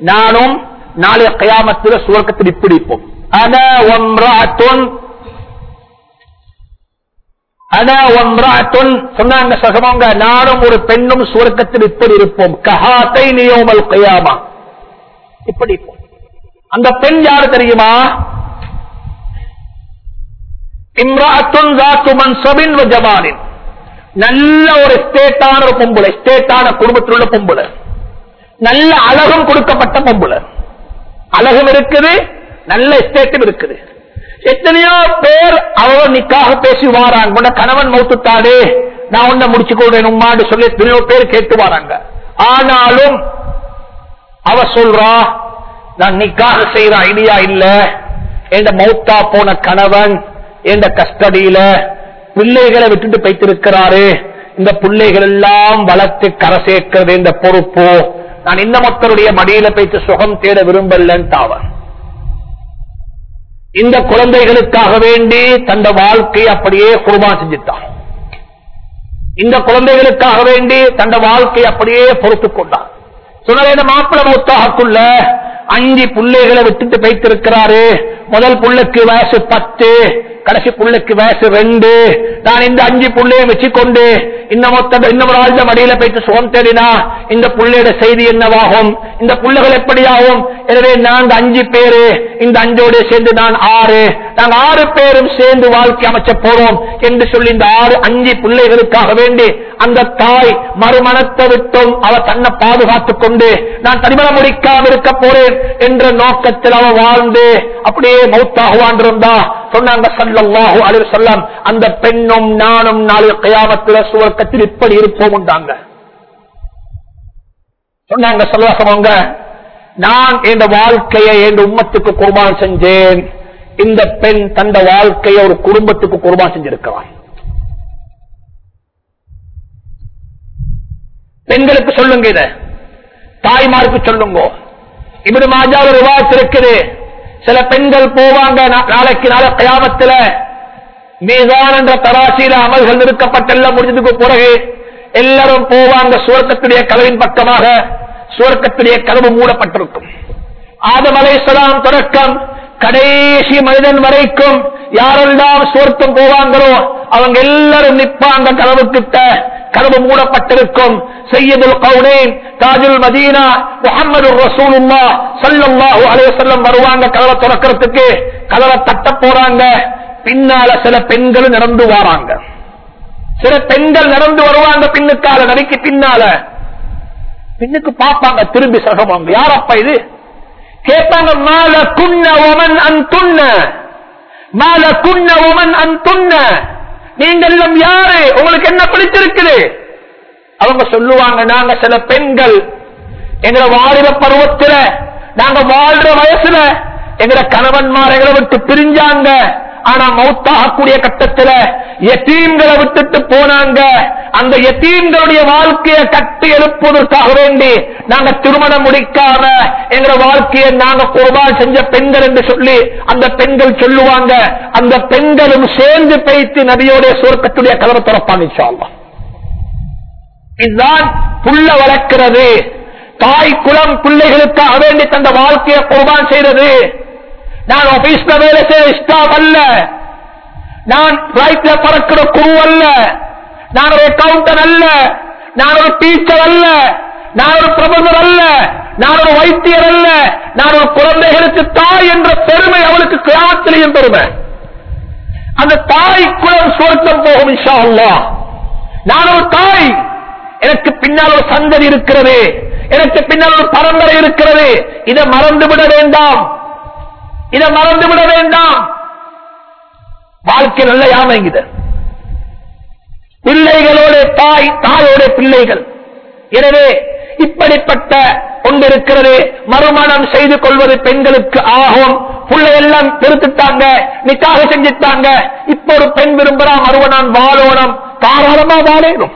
நானும் நாளைய கயாமத்தில் சுவர்க்கத்தில் இப்படி இருப்போம் சொன்னாங்க சகமங்க நானும் ஒரு பெண்ணும் சுவர்க்கத்தில் இப்படி இருப்போம். கஹாத்தை நியோமல் கயாமா இப்படி இருப்போம் அந்த பெண் யாரு தெரியுமா? இம்ராத்துன் தாத்து மன்சபின் ஜமானின் நல்ல ஒரு ஸ்டேட்டான ஒரு பொம்புல ஸ்டேட்டான குடும்பத்தில் உள்ள பொம்புல நல்ல அழகும் கொடுக்கப்பட்ட பொம்புல அழகும் இருக்குது நல்ல ஸ்டேட்டும் இருக்குது. எத்தனையோ பேர் அவ நிக்காக பேசி வாராங்க. உன்ன கணவன் மௌத்துட்டாடே நான் உன்ன முடிச்சு கொடுறேன் சொல்லி எத்தனையோ பேர் கேட்டு வராங்க. ஆனாலும் அவ சொல்றா நான் நிக்காக செய்யற ஐடியா இல்ல. என் மௌத்தா போன கணவன் என் கஸ்டடியில பிள்ளைகளை விட்டுட்டு பைத்திருக்கிறாரு இந்த பிள்ளைகள் எல்லாம் வளர்த்து கரை சேர்க்கிறது இந்த பொறுப்பு. நான் இந்த மக்களுடைய மடியில பைத்து சுகம் தேட விரும்பலன்ட்டு அவர் இந்த குழந்தைகளுக்காக வேண்டி தந்த வாழ்க்கை அப்படியே குருமா செஞ்சுட்டான். இந்த குழந்தைகளுக்காக வேண்டி தந்த வாழ்க்கை அப்படியே பொறுத்துக் கொண்டான். இந்த மாப்பிள்ள மௌத்தாக்குள்ள அஞ்சு பிள்ளைகளை விட்டுட்டு வைத்திருக்கிறாரு முதல் புள்ளைக்கு வயசு பத்து கடைசி புள்ளைக்கு வயசு ரெண்டு. நான் இந்த அஞ்சு புள்ளையும் வச்சுக்கொண்டு இந்த மொத்த இன்னொரு ஆழ்ந்த மடியில போயிட்டு சுகம் தேடினா இந்த புள்ளையோட செய்தி என்னவாகும்? இந்த புள்ளைகள் எப்படியாகும்? எனவே நாங்க அஞ்சு பேரு இந்த அஞ்சோடு சேர்ந்து நான் ஆறு. நாங்க ஆறு பேரும் சேர்ந்து வாழ்க்கை அமைச்ச போறோம் என்று சொல்லி இந்த ஆறு அஞ்சு பிள்ளைகளுக்காக வேண்டி அந்த தாய் மறுமணத்தை விட்டும் அவ தன்னை பாதுகாத்துக் கொண்டு நான் திருமணம் முடிக்காம இருக்க போறேன். என்ற நோக்கத்தில் அவன் வாழ்ந்து அப்படியே மௌத்தாகுவான் இருந்தா சொன்னாங்க சல்லல்லாஹு அலைஹி வஸல்லம் அந்த பெண்ணும் நானும் நாளை கயாமத்தில் சுவர்க்கத்தில் இப்படி இருப்போம் உண்டாங்க சொன்னாங்க சல்லாசவங்க நான் என் வாழ்க்கையை என் உம்மத்துக்கு குர்பான் செஞ்சேன். இந்த பெண் தந்த வாழ்க்கையை ஒரு குடும்பத்துக்கு குர்பான் செஞ்சிருக்கிறான் பெண்களுக்கு சொல்லுங்க இத. தாய்மாருக்கு சொல்லுங்க. இப்படி மாஜா ஒரு விவாதத்து இருக்குது. சில பெண்கள் போவாங்க நா- நாளைக்கு நாளை கயாமத்தில். மீதான் என்ற தராசியில அமல்கள் நிறுக்கப்பட்டெல்லாம் முடிஞ்சதுக்கு பிறகு எல்லாரும் போவாங்க சுவர்க்கத்துடைய கதவின் பக்கமாக. சுவர்க்கத்துடைய கதவு மூடப்பட்டிருக்கும். ஆதம் அலைசலாம் தொடக்கம் கடைசி மனிதன் வரைக்கும் யாரெல்லாம் சுவர்க்கம் போவாங்களோ அவங்க எல்லாரும் நிற்பாங்க கதவு கிட்ட கதவு மூடப்பட்டிருக்கும். செய்யதுல் கவுனேன் தாஜுல் மதீனா முகமது ரசூலுல்லா சல்லாஹூ அலைஹி வருவாங்க கதவை திறக்கிறதுக்கு. கதவை தட்ட போறாங்க. பின்னால சில பெண்கள் நடந்து வராங்க. சில பெண்கள் நடந்து வருவாங்க பின்னுக்கால நடிக்கு பின்னால. பின்னுக்கு பார்ப்பாங்க திரும்பி சகமாங்க யாரப்பா இது? கேட்பாங்க மால குன்ன ஒமன் அன் துண்ண மால குன்ன ஒமன் அன் துண்ண நீங்களிடம் யாரு? உங்களுக்கு என்ன பிடிச்சிருக்குது அவங்க சொல்லுவாங்க நாங்க சில பெண்கள். எங்களை வாலிப பருவத்துல நாங்க வாழ்ற வயசுல எங்களை கணவன்மார் எங்களை விட்டு பிரிஞ்சாங்க. ஆனா மௌத்தாகக்கூடிய கட்டத்துல எத்தீம்களை விட்டுட்டு போனாங்க. அந்த எத்தீம்களுடைய வாழ்க்கையை கட்டி எழுப்புவதற்காக வேண்டி நாங்க திருமணம் முடிக்காம எங்களை வாழ்க்கையை நாங்க குர்பான் செஞ்ச பெண்கள் என்று சொல்லி அந்த பெண்கள் சொல்லுவாங்க. அந்த பெண்களும் சேர்ந்து பேய்த்து நபியோடைய சுருக்கத்துடைய கதவை திறப்பாங்க இதுதான் புள்ள வளர்க்கிறது. தாய் குளம் பிள்ளைகளுக்காக வேண்டி தந்த வாழ்க்கையை குர்பான் செய்யறது நான் ஆபீஸ்ல வேலை செய்ய ஸ்டாப் அல்ல. நான் பிளைட்ல பறக்கிற குரு அல்ல. நான் ஒரு அக்கௌண்டர் அல்ல. நான் ஒரு டீச்சர் அல்ல. நான் ஒரு பிரபந்தர் அல்ல. நான் ஒரு வைத்தியர் அல்ல. நான் ஒரு குழந்தைகளுக்கு தாய் என்ற பெருமை அவளுக்கு கிராமத்திலேயும் பெருமை. அந்த தாய் குளம் சுவர்க்கம் போகும் இஷா நான் ஒரு தாய். எனக்கு பின்னால் ஒரு சந்ததி இருக்கிறது. எனக்கு பின்னால் ஒரு பரம்பரை இருக்கிறது. இதை மறந்து விட வேண்டாம். இதை மறந்துவிட வேண்டாம். வாழ்க்கை நல்ல யாமைங்குது. பிள்ளைகளோட தாய் தாயோட பிள்ளைகள். எனவே இப்படிப்பட்ட ஒன்று இருக்கிறது. மறுமணம் செய்து கொள்வது பெண்களுக்கு ஆகும். எல்லாம் பெருத்துட்டாங்க நிக்காக செஞ்சுட்டாங்க. இப்ப ஒரு பெண் விரும்புறா மறுவனான் வாழோனம் தாராளமா வாழேனும்.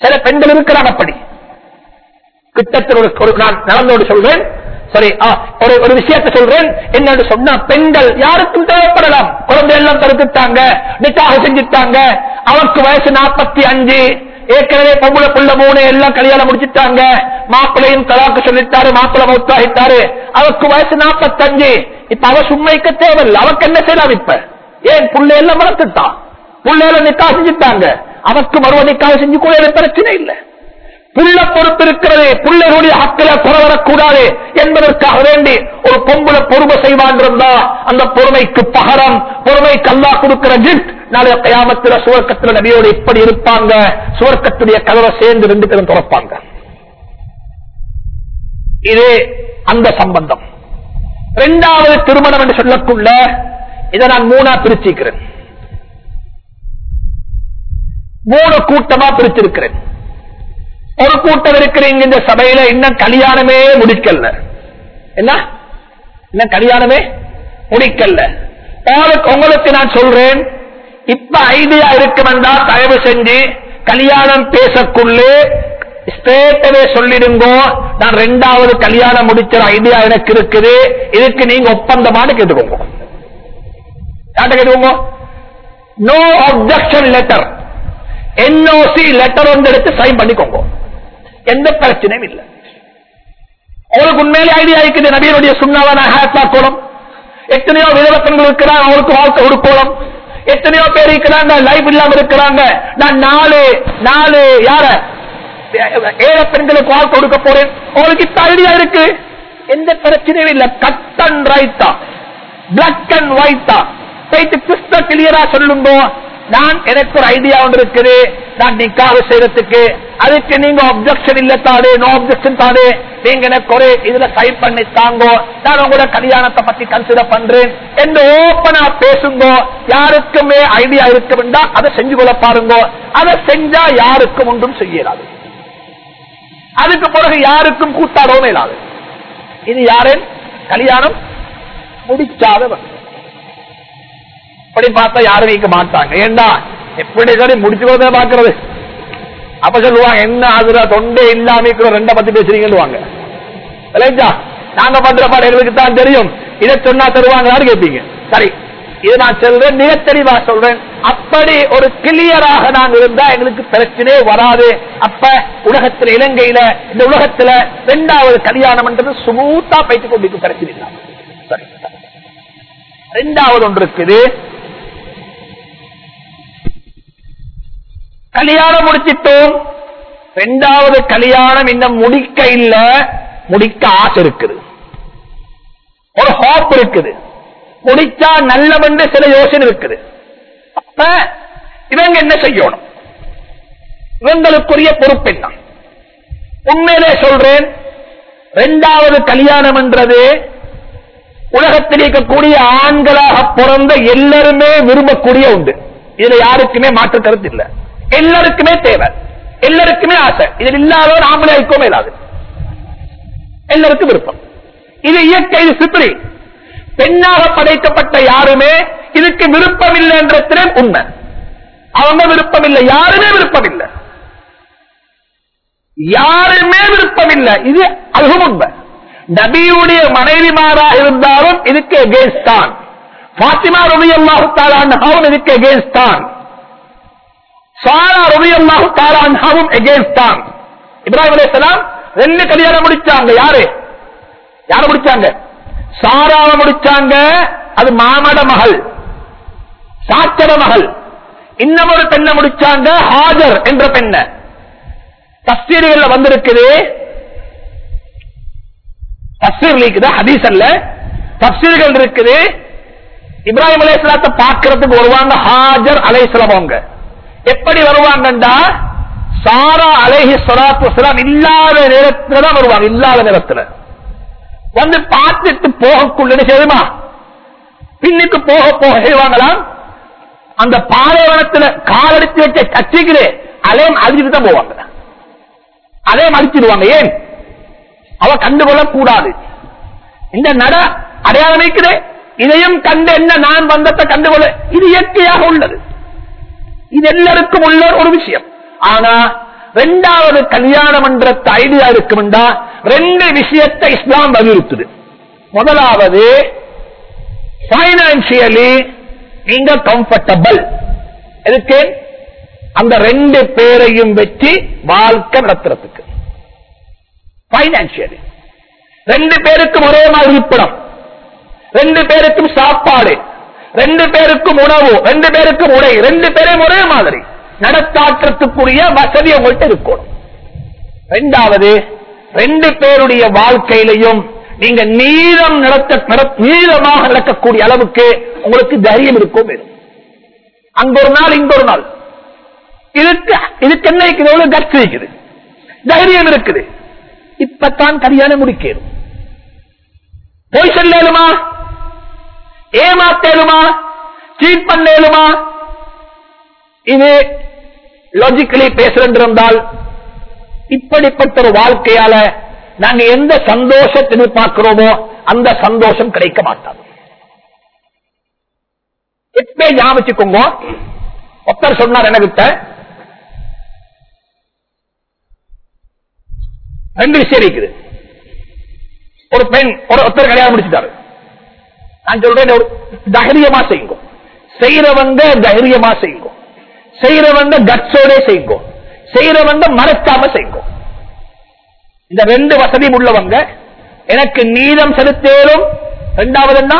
சில பெண்கள் இருக்கிறான் அப்படி. கிட்டத்தில் ஒரு நான் நடந்தோடு சொல்றேன் சரி ஒரு ஒரு விஷயத்தை சொல்றேன். என்னன்னு சொன்னா பெண்கள் யாருக்கும் தேவைப்படலாம். குழந்தை எல்லாம் தடுத்துட்டாங்க நிக்காக செஞ்சுட்டாங்க. அவருக்கு வயசு நாற்பத்தி அஞ்சு. ஏற்கனவே பொம்பளை புள்ள மூணு எல்லாம் கல்யாணம் முடிச்சிட்டாங்க. மாப்பிள்ளையும் தலாக்கு சொல்லிட்டாரு மாப்பிள்ளை மௌத்தாகிட்டாரு. அவருக்கு வயசு நாற்பத்தஞ்சு இப்ப அவ சும்மைக்க தேவையில்லை. அவக்கு என்ன செய்யலாம் இப்ப? ஏன் புள்ளை எல்லாம் வளர்த்துட்டான் புள்ளையில நிக்கா செஞ்சுட்டாங்க. அவருக்கு மறுவ நிக்காக செஞ்சு கூட பிரச்சனை இல்லை. புள்ள பொறுப்பு இருக்கிறது புள்ளைகளுடைய ஹக்கில குறவரக்கூடாது என்பதற்காக வேண்டி ஒரு பொம்புல பொறுமை செய்வான் இருந்தா அந்த பொறுமைக்கு பகரம் பொறுமை கல்லா கொடுக்கிற கிஃப்ட் நாளைய கயாமத்தில் சுவர்க்கத்தில் நபியோடு இப்படி இருப்பாங்க? சுவர்க்கத்துடைய கதவை சேர்ந்து ரெண்டு பேரும் துறப்பாங்க. இது அந்த சம்பந்தம். இரண்டாவது திருமணம் என்று சொல்லக்குள்ள இதை நான் மூணா பிரிச்சிருக்கிறேன் மூணு கூட்டமா பிரிச்சிருக்கிறேன். ஒரு கூட்டம் இருக்கிறீங்க இந்த சபையில இன்னும் கல்யாணமே முடிக்கல. என்ன? இன்னும் கல்யாணமே முடிக்கல. உங்களுக்கு- நான் சொல்றேன். இப்ப ஐடியா இருக்குமெண்டா தயவு செஞ்சு கல்யாணம் பேசக்குள்ளே ஸ்ட்ரேட்டவே சொல்லிடுங்கோ. நான் ரெண்டாவது கல்யாணம் முடிக்கிற ஐடியா எனக்கு இருக்குது. இதுக்கு நீங்க ஒப்பந்தமானு கேட்டுக்கோங்க. யார்ட்ட கேட்டுக்கோங்க? No objection letter NOC letter ஒன்று எடுத்து சைன் பண்ணிக்கோங்க. எந்த பிரச்சனையும் இல்லை. அவங்களுக்கு உண்மையிலே ஐடியா இருக்குது நபியனுடைய சுண்ணாவை நான் ஹேட் ஆக்கணும் எத்தனையோ விதவத்தங்கள் இருக்கிறான் அவங்களுக்கு வாழ்க்கை கொடுக்கணும். எத்தனையோ பேர் இருக்கிறாங்க லைஃப் இல்லாம இருக்கிறாங்க. நான் நாலு நாலு யார? ஏழை பெண்களுக்கு வாழ்க்கை கொடுக்க போறேன். அவங்களுக்கு இப்ப ஐடியா இருக்கு. எந்த பிரச்சனையும் இல்லை. கட் அண்ட் ரைட்டா பிளாக் அண்ட் ஒயிட்டா போயிட்டு கிறிஸ்த கிளியரா சொல்லுங்க நான் எனக்கு ஒரு ஐடியா ஒன்று இருக்குது. நான் நிக்காக செய்யறதுக்கு அதுக்கு நீங்க அப்செக்ஷன் இல்ல தாடு நோ அப்செக்ஷன் தாடு நீங்க எனக்கு ஒரு இதுல சைன் பண்ணி தாங்கோ. நான் உங்களோட கல்யாணத்தை பத்தி கன்சிடர் பண்றேன். என்று ஓப்பனா பேசுங்கோ. யாருக்குமே ஐடியா இருக்க வேண்டாம் அதை செஞ்சு கொள்ள பாருங்க. அதை செஞ்சா யாருக்கும் ஒன்றும் செய்யலாது அதுக்கு பிறகு யாருக்கும் கூட்டாடவும் இயலாது. இது யாரேன்? கல்யாணம் முடிச்சாதவன். அப்படி பார்த்தா யாரும் வைக்க மாட்டாங்க. ஏண்டா? எப்படி சரி முடிச்சு பாக்குறது அப்ப சொல்லுவாங்க என்ன ஆகுதா தொண்டே இல்லாம இருக்கிற ரெண்ட பத்தி பேசுறீங்கன்னு வாங்க நாங்க பண்ற பாடம் எங்களுக்கு தான் தெரியும். இதை சொன்னா தருவாங்களான்னு கேட்பீங்க. சரி இது நான் சொல்றேன் மிக தெளிவா சொல்றேன். அப்படி ஒரு கிளியராக நாங்க இருந்தா எங்களுக்கு பிரச்சனையே வராது. அப்ப உலகத்துல இலங்கையில இந்த உலகத்துல ரெண்டாவது கல்யாணம் சுமூத்தா பயிற்சி கொண்டிருக்கும் பிரச்சனை இல்லாம. சரி ரெண்டாவது ஒன்று இருக்குது. கல்யாணம் முடிச்சிட்டோம். ரெண்டாவது கல்யாணம் இன்னும் முடிக்க இல்ல. முடிக்க ஆசை இருக்குது. ஒரு ஹாப் இருக்குது. முடிச்சா நல்லவென்று சில யோசனை இருக்குது. அப்ப இவங்க என்ன செய்யணும்? இவங்களுக்குரிய பொறுப்பு என்ன? உண்மையிலே சொல்றேன். ரெண்டாவது கல்யாணம் என்றது உலகத்தில் இருக்கக்கூடிய ஆண்களாக பிறந்த எல்லாருமே விரும்பக்கூடிய உண்டு இதுல யாருக்குமே மாற்று கருத்து இல்ல. எல்லாருக்குமே தேவை. எல்லாருக்குமே ஆசை. இதில் இல்லாதவர் ஆம்பளை இருக்கவும் இல்லாது. எல்லாருக்கும் விருப்பம். இது இயற்கை இது சித்திரி பெண்ணாக படைக்கப்பட்ட யாருமே இதுக்கு விருப்பம் இல்லை என்றத்திலே உண்மை. அவங்க விருப்பம் இல்லை யாருமே விருப்பம் இல்லை யாருமே விருப்பம் இல்லை இது அதுவும் உண்மை. நபியுடைய மனைவிமாரா இருந்தாலும் இதுக்கு எகேன்ஸ்ட் தான். பாத்திமா ரவி அல்லாஹு இதுக்கு எகேன்ஸ்ட் தான் சாரா ரவி அல்லாஹு தாலாவும் எகேன்ஸ்ட் தான் இப்ராஹிம் அலைஹிஸ்ஸலாம் ரெண்டு கல்யாணம் முடிச்சாங்க. யாரு? யார முடிச்சாங்க? சாராவ முடிச்சாங்க. அது மாமட மகள். சாச்சர மகள். இன்னும் ஒரு பெண்ணை முடிச்சாங்க. ஹாஜர் என்ற பெண்ண. தஸ்தீர்கள் வந்திருக்குது. தப்சீர் இருக்குது ஹதீஸ் அல்ல. தப்சீர்கள் இருக்குது. இப்ராஹிம் அலைஹிஸ்ஸலாத்தை பார்க்கறதுக்கு வருவாங்க ஹாஜர் அலைஹிஸ்ஸலாம் அவங்க. எப்படி வருவாங்கண்டா? சாரா அழகி ஸலாத்து வஸலாம் இல்லாத நேரத்துல தான் வருவாங்க இல்லாத நேரத்துல. வந்து பார்த்துட்டு போகக்குள்ள செய்யுமா பின்னுக்கு போக போக செய்வாங்களாம் அந்த பாலைவனத்துல காலடித்து வச்ச கட்சிகளே அலையம் அழிச்சிட்டு தான் போவாங்க. அலையம் அழிச்சிடுவாங்க ஏன்? அவ கண்டுகொள்ள கூடாது இந்த நட அடையாளம் வைக்குது இதையும் கண்டு என்ன நான் வந்தத்தை கண்டுகொள்ள இது இயற்கையாக உள்ளது. இது எல்லாருக்கும் உள்ள ஒரு விஷயம். ஆனா ரெண்டாவது கல்யாணம் என்ற ஐடியா இருக்கும்டா ரெண்டு விஷயத்தை இஸ்லாம் வலியுறுத்துது. முதலாவது பைனான்சியலி நீங்க கம்ஃபர்டபிள் எதுக்கு? அந்த ரெண்டு பேரையும் வச்சு வாழ்க்கை நடத்துறதுக்கு. பைனான்சியலி ரெண்டு பேருக்கும் ஒரே மாதிரி இருப்பிடம் ரெண்டு பேருக்கும் சாப்பாடு. ரெண்டு பேருக்கும் உணவு ரெண்டு பேருக்கும் உடை ரெண்டு பேரும் ஒரே மாதிரி. நடத்தாற்றத்துக்குரிய வசதி உங்கள்கிட்ட இருக்கணும். ரெண்டாவது ரெண்டு பேருடைய வாழ்க்கையிலையும் நீங்க நீளம் நடத்த நட- நீளமாக நடக்கக்கூடிய அளவுக்கு உங்களுக்கு தைரியம் இருக்கும் வேணும். அங்க ஒரு நாள் இங்க ஒரு நாள். இதுக்கு இதுக்கு என்ன இருக்குது? எவ்வளவு கட்சி இருக்குது? தைரியம் இருக்குது. இப்பத்தான் கல்யாணம் முடிக்கணும். பொய் சொல்லுமா ஏமாத்தேலுமா? சீட் பண்ணேலுமா? இது லாஜிக்கலி பேசுறென்றிருந்தால் இப்படிப்பட்ட ஒரு வாழ்க்கையால நாங்க எந்த சந்தோஷத்தை எதிர்பார்க்கிறோமோ அந்த சந்தோஷம் கிடைக்க மாட்டாது. எப்பே ஞாபகம் ஒருத்தர் சொன்னார் எனக்கிட்ட ரெண்டு விஷயம் இருக்குது. ஒரு பெண் ஒரு ஒருத்தர் கல்யாணம் முடிச்சுட்டாரு. நான் சொல்றேன் ஒரு தைரியமா செய்யுங்க. செய்யறவங்க தைரியமா செய்யுங்க. செய்யறவங்க கட்சோட செய்யுங்க. செய்யறவங்க மறக்காம செய்யுங்க. இந்த ரெண்டு வசதியும் உள்ளவங்க எனக்கு நீதம் செலுத்தேலும் ரெண்டாவது என்ன?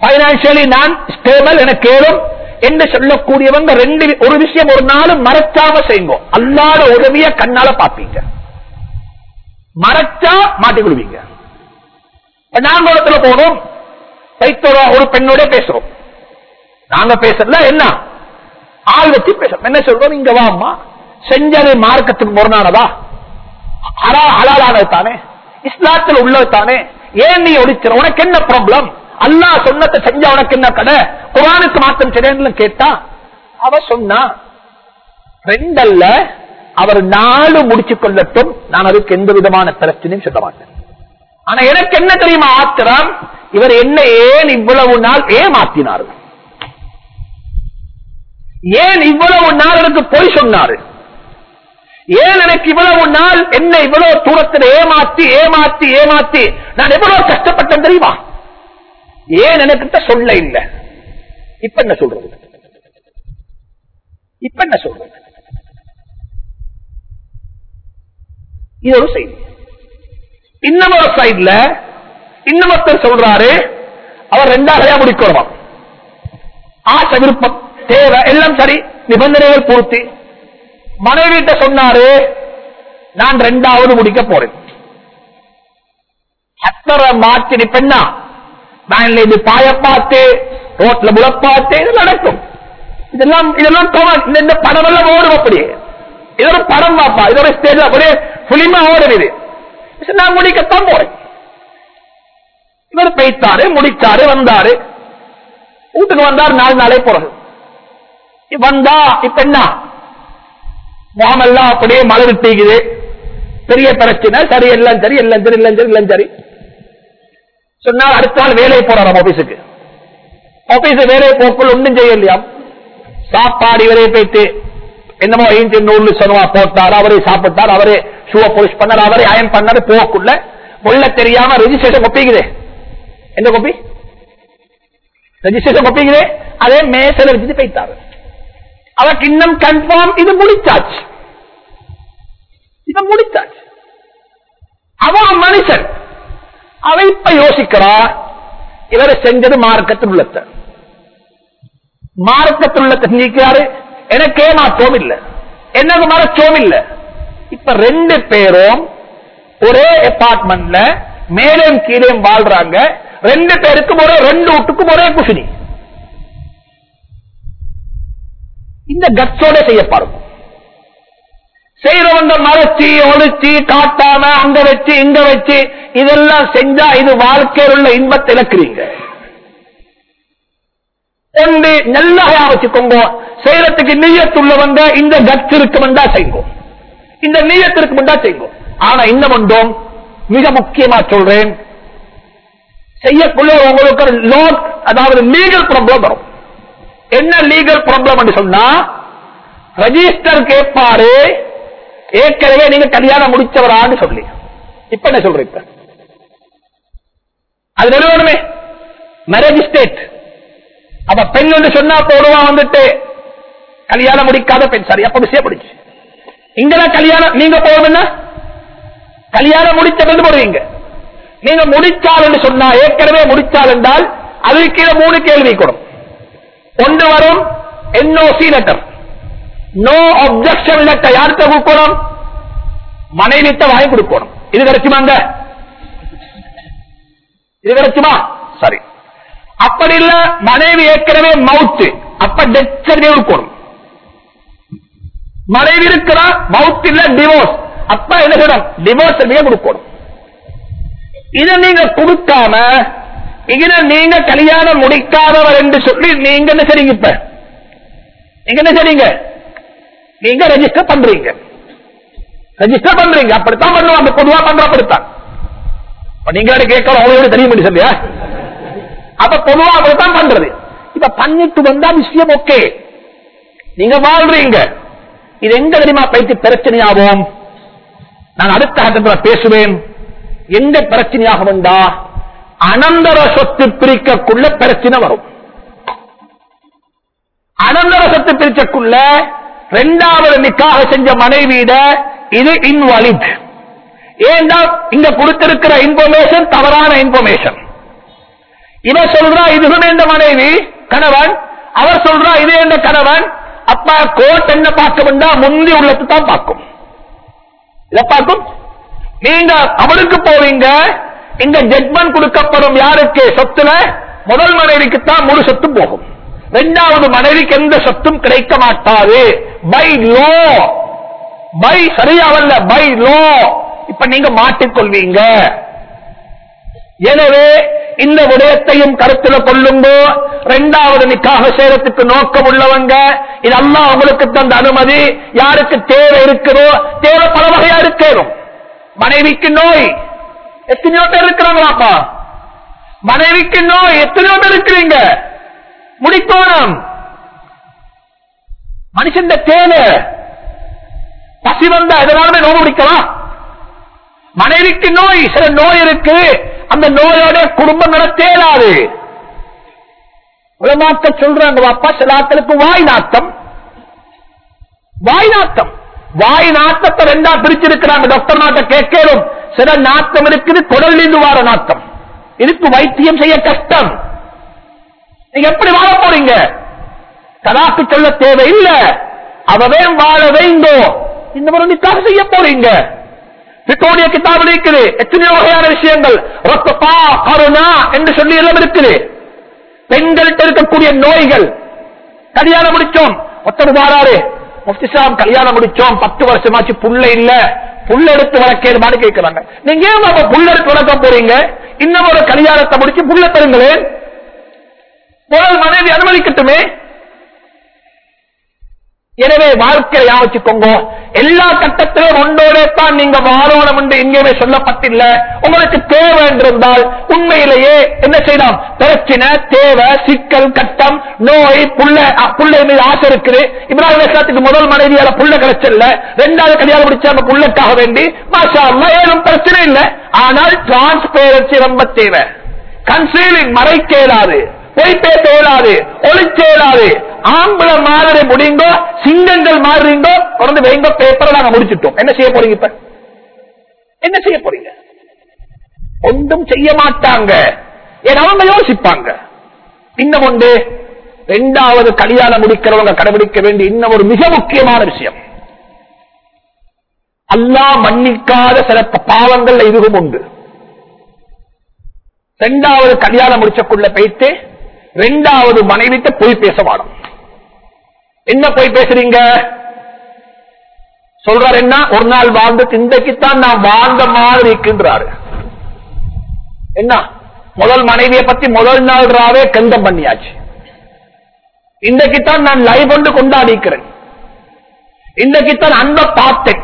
பைனான்சியலி நான் ஸ்டேபிள் எனக்கு ஏறும் என்று சொல்லக்கூடியவங்க ரெண்டு ஒரு விஷயம் ஒரு நாளும் மறக்காம செய்யுங்க. அல்லாத உதவிய கண்ணால பாப்பீங்க மறைச்சா மாட்டிக்கொள்வீங்க. இப்ப நான் ஒரு இடத்துல போனோம். பைத்தோரா ஒரு பெண்ணோட பேசுறோம். நாங்க பேசல என்ன? ஆள் வச்சு பேசுறோம். என்ன சொல்றோம்? இங்க வாமா செஞ்சது மார்க்கத்துக்கு முரணானதா? ஹலா- ஹலாலானது தானே? இஸ்லாத்தில் உள்ளது தானே? ஏன் நீ ஒழிச்சிட உனக்கு என்ன ப்ராப்ளம் அல்லா சொன்னத்தை செஞ்ச உனக்கு என்ன கடை குரானுக்கு மாற்றம் செய்யன்னு கேட்டா அவ சொன்னா ரெண்டல்ல அவர் நாலு முடிச்சு கொள்ளட்டும். நான் அதுக்கு எந்த விதமான பிரச்சனையும் சொல்ல மாட்டேன். ஆனா எனக்கு என்ன தெரியுமா ஆத்திரம்? இவர் என்ன ஏன் இவ்வளவு நாள் ஏமாத்தினார்? ஏன் இவ்வளவு நாள் எனக்கு பொய் சொன்னாரு? ஏன் எனக்கு இவ்வளவு நாள் என்ன இவ்வளவு தூரத்தில் ஏமாத்தி ஏமாத்தி ஏமாத்தி நான் எவ்வளவு கஷ்டப்பட்டேன் தெரியுமா? ஏன் எனக்கிட்ட சொல்ல இல்ல? இப்ப என்ன சொல்றது? இப்ப என்ன சொல்றது? இது ஒரு செய்தி. இன்னமொரு சைட்ல இன்னொருத்தர் சொல்றாரு அவர் ரெண்டாவதையா முடிக்கணுமா ஆசை விருப்பம் தேவை எல்லாம் சரி நிபந்தனைகள் பூர்த்தி. மனைவிட்ட சொன்னாரு நான் ரெண்டாவது முடிக்க போறேன். அத்தரை மாற்றி நீ பெண்ணா? வேன்ல இது பாய பார்த்து ரோட்ல முளை பார்த்து இது நடக்கும். இதெல்லாம் இதெல்லாம் தோண- இந்த- படம் எல்லாம் ஓடும் அப்படியே. இது ஒரு படம் பாப்பா இது ஒரு ஸ்டேஜ் அப்படியே புலிமா ஓடும் நான் முடிக்கத்தான் போறேன். இவர் பெய்த்தாரு முடித்தாரு வந்தாரு. வீட்டுக்கு வந்தார் நாலு நாளே போறது. வந்தா இப்ப என்ன? முகமெல்லாம் அப்படியே மலர் விட்டீங்குது பெரிய பிரச்சனை சரி எல்லாம் சரி எல்லாம் சரி எல்லாம் சரி எல்லாம் சரி. சொன்னால் அடுத்த நாள் வேலையை போறாராம் ஆபீஸுக்கு. ஆபீஸ் வேலையை போக்குள் ஒன்றும் செய்யலையா? சாப்பாடு இவரே போயிட்டு என்னமோ ஐந்து நூறு சனுவா போட்டார் அவரே சாப்பிட்டார் அவரே ஷூவை போலிஷ் பண்ணார் அவரே அயன் பண்ணாரு போக்குள்ள முள்ள தெரியாம ரெஜிஸ்ட்ரேஷன் கொப்பிக்குது. எந்த கொப்பி? ரெஜிஸ்ட்ரேஷன் கொப்பிக்குது. அதே மேசல வச்சுட்டு போயிட்டாரு. அவருக்கு இன்னும் கன்ஃபார்ம் இது முடிச்சாச்சு. இது முடிச்சாச்சு. அவன் மனுஷன். அவ இப்ப யோசிக்கிறா இவரை செஞ்சது மார்க்கத்தில் உள்ளத்தை மார்க்கத்தில் உள்ளத்தை நீக்கிறாரு எனக்கு ஏமாற்றவும் இல்லை எனக்கு மறைச்சவும் இல்லை இப்ப ரெண்டு பேரும் ஒரே அபார்ட்மெண்ட்ல மேலும் கீழே வாழ்றாங்க. ரெண்டு பேருக்கும் ஒரே ரெண்டு வீட்டுக்கும் ஒரே குசினி. இந்த கட்சோட செய்யப்படும் செய்யறவங்க மறைச்சி ஒழிச்சு காட்டாம அங்க வச்சு இங்க வச்சு இதெல்லாம் செஞ்சா இது வாழ்க்கையில் உள்ள இன்பத்தை இழக்கிறீங்க. ஒன்று நல்லா வச்சுக்கோங்க. செய்யறதுக்கு நீயத்துள்ளவங்க இந்த கத்திற்கு வந்தா செய்வோம் இந்த நீயத்திற்கு வந்தா செய்வோம் ஆனா இன்னும் ஒன்றும் மிக முக்கியமா சொல்றேன். செய்யக்குள்ள உங்களுக்கு லோன் அதாவது லீகல் ப்ராப்ளம் வரும். என்ன லீகல் ப்ராப்ளம் சொன்னா ரெஜிஸ்டர் கேட்பாரு ஏற்கனவே நீங்க கல்யாணம் முடிச்சவரான்னு சொல்லி. இப்ப என்ன சொல்றேன் இப்ப. அது நிறுவனமே. மேரேஜ் ஸ்டேட் அப்ப பெண் என்று சொன்னா போடுவா வந்துட்டு கல்யாணம் முடிக்காத பெண். சரி அப்ப விஷயம் பிடிச்சு. இங்கதான் கல்யாணம் நீங்க போகணும்னா கல்யாணம் முடிச்ச பெண் போடுவீங்க. நீங்க முடிச்சால் சொன்னா ஏற்கனவே முடிச்சால் என்றால் அதுக்கு கீழே மூணு கேள்வி கொடுக்கும் ஒன்று வரும் NOC letter no objection letter யார்கிட்ட கொடுக்கணும்? மனைவிட்ட வாங்கி கொடுக்கணும். இது கிடைக்குமாங்க இது கிடைக்குமா சரி. அப்படி இல்ல மனைவி ஏற்கனவே மவுத்து அப்ப டெத் சர்டிபிகேட் கொடுக்கணும் மனைவி இருக்கிறா மவுத் இல்ல டிவோர்ஸ் அப்ப என்ன செய்யணும்? டிவோர்ஸ் சர்டிபிகேட் கொடுக்கணும். இதை நீங்க கொடுக்காம இங்க நீங்க கல்யாணம் முடிக்காதவர் என்று சொல்லி நீங்க என்ன செய்றீங்க இப்ப? நீங்க என்ன செய்றீங்க? நீங்க ரெஜிஸ்டர் பண்றீங்க. ரெஜிஸ்டர் பண்றீங்க. அப்படித்தான் பண்ணுவாங்க. பொதுவா பண்ற அப்படித்தான். நீங்க கேட்கலாம் அவங்களோட தெரியும் சொல்லியா அப்ப பொதுவா அப்படித்தான் பண்றது. இப்ப பண்ணிட்டு வந்தா விஷயம் ஓகே. நீங்க வாழ்றீங்க. இது எங்க தெரியுமா பயிற்சி பிரச்சனையாகும்? நான் அடுத்த கட்டத்தில் பேசுவேன். எந்த பிரச்சனையாக வந்தா அனந்தர சொத்து பிரிக்கக்குள்ள பிரச்சனை வரும். அனந்தர சொத்து பிரிக்கக்குள்ள இரண்டாவது நிக்காக செஞ்ச மனைவியிட இது இன்வாலிட் ஏன்னா இங்க கொடுத்திருக்கிற இன்ஃபர்மேஷன் தவறான இன்ஃபர்மேஷன் இவன் சொல்றா இது என்ற மனைவி கணவன். அவர் சொல்றா இது என்ற கணவன். அப்பா கோட் என்ன பார்க்க வேண்டா முந்தி உள்ளத்தை தான் பார்க்கும். இதை பார்க்கும். நீங்க அவருக்கு போவீங்க இந்த ஜட்மெண்ட் கொடுக்கப்படும் யாருக்கு? சொத்துல முதல் மனைவிக்கு தான் முழு சொத்து போகும். இரண்டாவது மனைவிக்கு எந்த சொத்தும் கிடைக்க மாட்டாது. பை லோ பை சரியாவல்ல பை லோ இப்ப நீங்க மாட்டிக்கொள்வீங்க. எனவே இந்த விடயத்தையும் கருத்துல கொள்ளுங்கோ. இரண்டாவது நிக்காக சேரத்துக்கு நோக்கம் உள்ளவங்க. இது அவங்களுக்கு உங்களுக்கு தந்த அனுமதி. யாருக்கு தேவை இருக்குதோ தேவை பல வகையா இருக்கணும் மனைவிக்கு நோய். எத்தனையோ பேர் இருக்கிறாங்களாப்பா? மனைவிக்கு நோய். எத்தனையோ பேர் இருக்கிறீங்க? முடிக்கோணம். மனுஷன் தேவை. பசி வந்தா எதனாலுமே நோய் முடிக்கலாம். மனைவிக்கு நோய் சில நோய் இருக்கு. அந்த நோயோட குடும்பம் நடத்தேலாது உலமாக்க சொல்றாங்க அப்பா சில வாய் நாத்தம் வாய் நாத்தம் வாய் நாத்தத்தை ரெண்டா பிரிச்சிருக்கிறாங்க டாக்டர் நாட்ட கேட்கலும். சில நாத்தம் இருக்குது குடல் இருந்து வார நாத்தம். இதுக்கு வைத்தியம் செய்ய கஷ்டம். நீங்க எப்படி வாழ போறீங்க? கதாக்கு சொல்ல தேவையில்லை. அவவே வாழ வேண்டும்? இந்த முறை நிக்காக செய்ய போறீங்க. பிட்டோடைய கிதாபில் இருக்குது எத்தனையோ வகையான விஷயங்கள். ரத்தப்பா கருணா என்று சொல்லி எல்லாம் இருக்குது. பெண்கள்கிட்ட இருக்கக்கூடிய நோய்கள். கல்யாணம் முடிச்சோம். ஒருத்தர் மாறாரு முஃப்தி கல்யாணம் முடிச்சோம். பத்து வருஷமாச்சு புள்ள இல்ல. புள்ள எடுத்து வளர்க்கேதுமான்னு கேட்கிறாங்க? நீங்க ஏன் அப்ப புள்ள எடுத்து வளர்க்க போறீங்க? இன்னும் ஒரு கல்யாணத்தை முடிச்சு புள்ள தருங்களேன். முதல் மனைவி அனுமதிக்கட்டுமே. எனவே வாழ்க்கையை யாவச்சுக்கோங்க எல்லா கட்டத்திலும் ஒன்றோட தான் நீங்க வாழணும் என்று எங்கேயுமே சொல்லப்பட்டில்ல. உங்களுக்கு தேவை என்றிருந்தால் உண்மையிலேயே என்ன செய்யலாம்? பிரச்சனை தேவை சிக்கல் கட்டம் நோய் புள்ள புள்ளை மீது ஆசை இருக்குது. இப்ராஹிம் முதல் மனைவியால புள்ள கிடைச்சல ரெண்டாவது கல்யாணம் முடிச்ச அந்த புள்ளக்காக வேண்டி மாஷா அல்லாஹ் ஏதும் பிரச்சனை இல்லை. ஆனால் டிரான்ஸ்பேரன்சி ரொம்ப தேவை. கன்சீலிங் மறைக்க இயலாது. பொய் பேச இயலாது ஒளிச்ச இயலாது ஆம்பள மாதிரி முடிங்கோ சிங்கங்கள் மாறுறீங்கோ தொடர்ந்து வைங்க பேப்பரை நாங்க முடிச்சிட்டோம். என்ன செய்ய போறீங்க இப்ப? என்ன செய்ய போறீங்க? ஒன்றும் செய்ய மாட்டாங்க. ஏன்னா அவங்க யோசிப்பாங்க. இன்னும் ஒன்று இரண்டாவது கல்யாணம் முடிக்கிறவங்க கடைபிடிக்க வேண்டிய இன்னும் ஒரு மிக முக்கியமான விஷயம். அல்லாஹ் மன்னிக்காத சில பாவங்கள் இதுவும் உண்டு. ரெண்டாவது கல்யாணம் முடிச்சக்குள்ள போயிட்டு ரெண்டாவது மனைவிட்ட போய் பேச வாடும். என்ன போய் பேசுறீங்க? சொல்றாரு என்ன? ஒரு நாள் வாழ்ந்து இன்றைக்குத்தான் நான் வாழ்ந்த மாதிரி இருக்கின்றாரு. என்ன? முதல் மனைவியை பத்தி முதல் நாள் ராவே கந்தம் பண்ணியாச்சு. இன்றைக்குத்தான் நான் லைவ் கொண்டு கொண்டாடிக்கிறேன். இன்றைக்குத்தான் அன்பை பார்த்தேன்.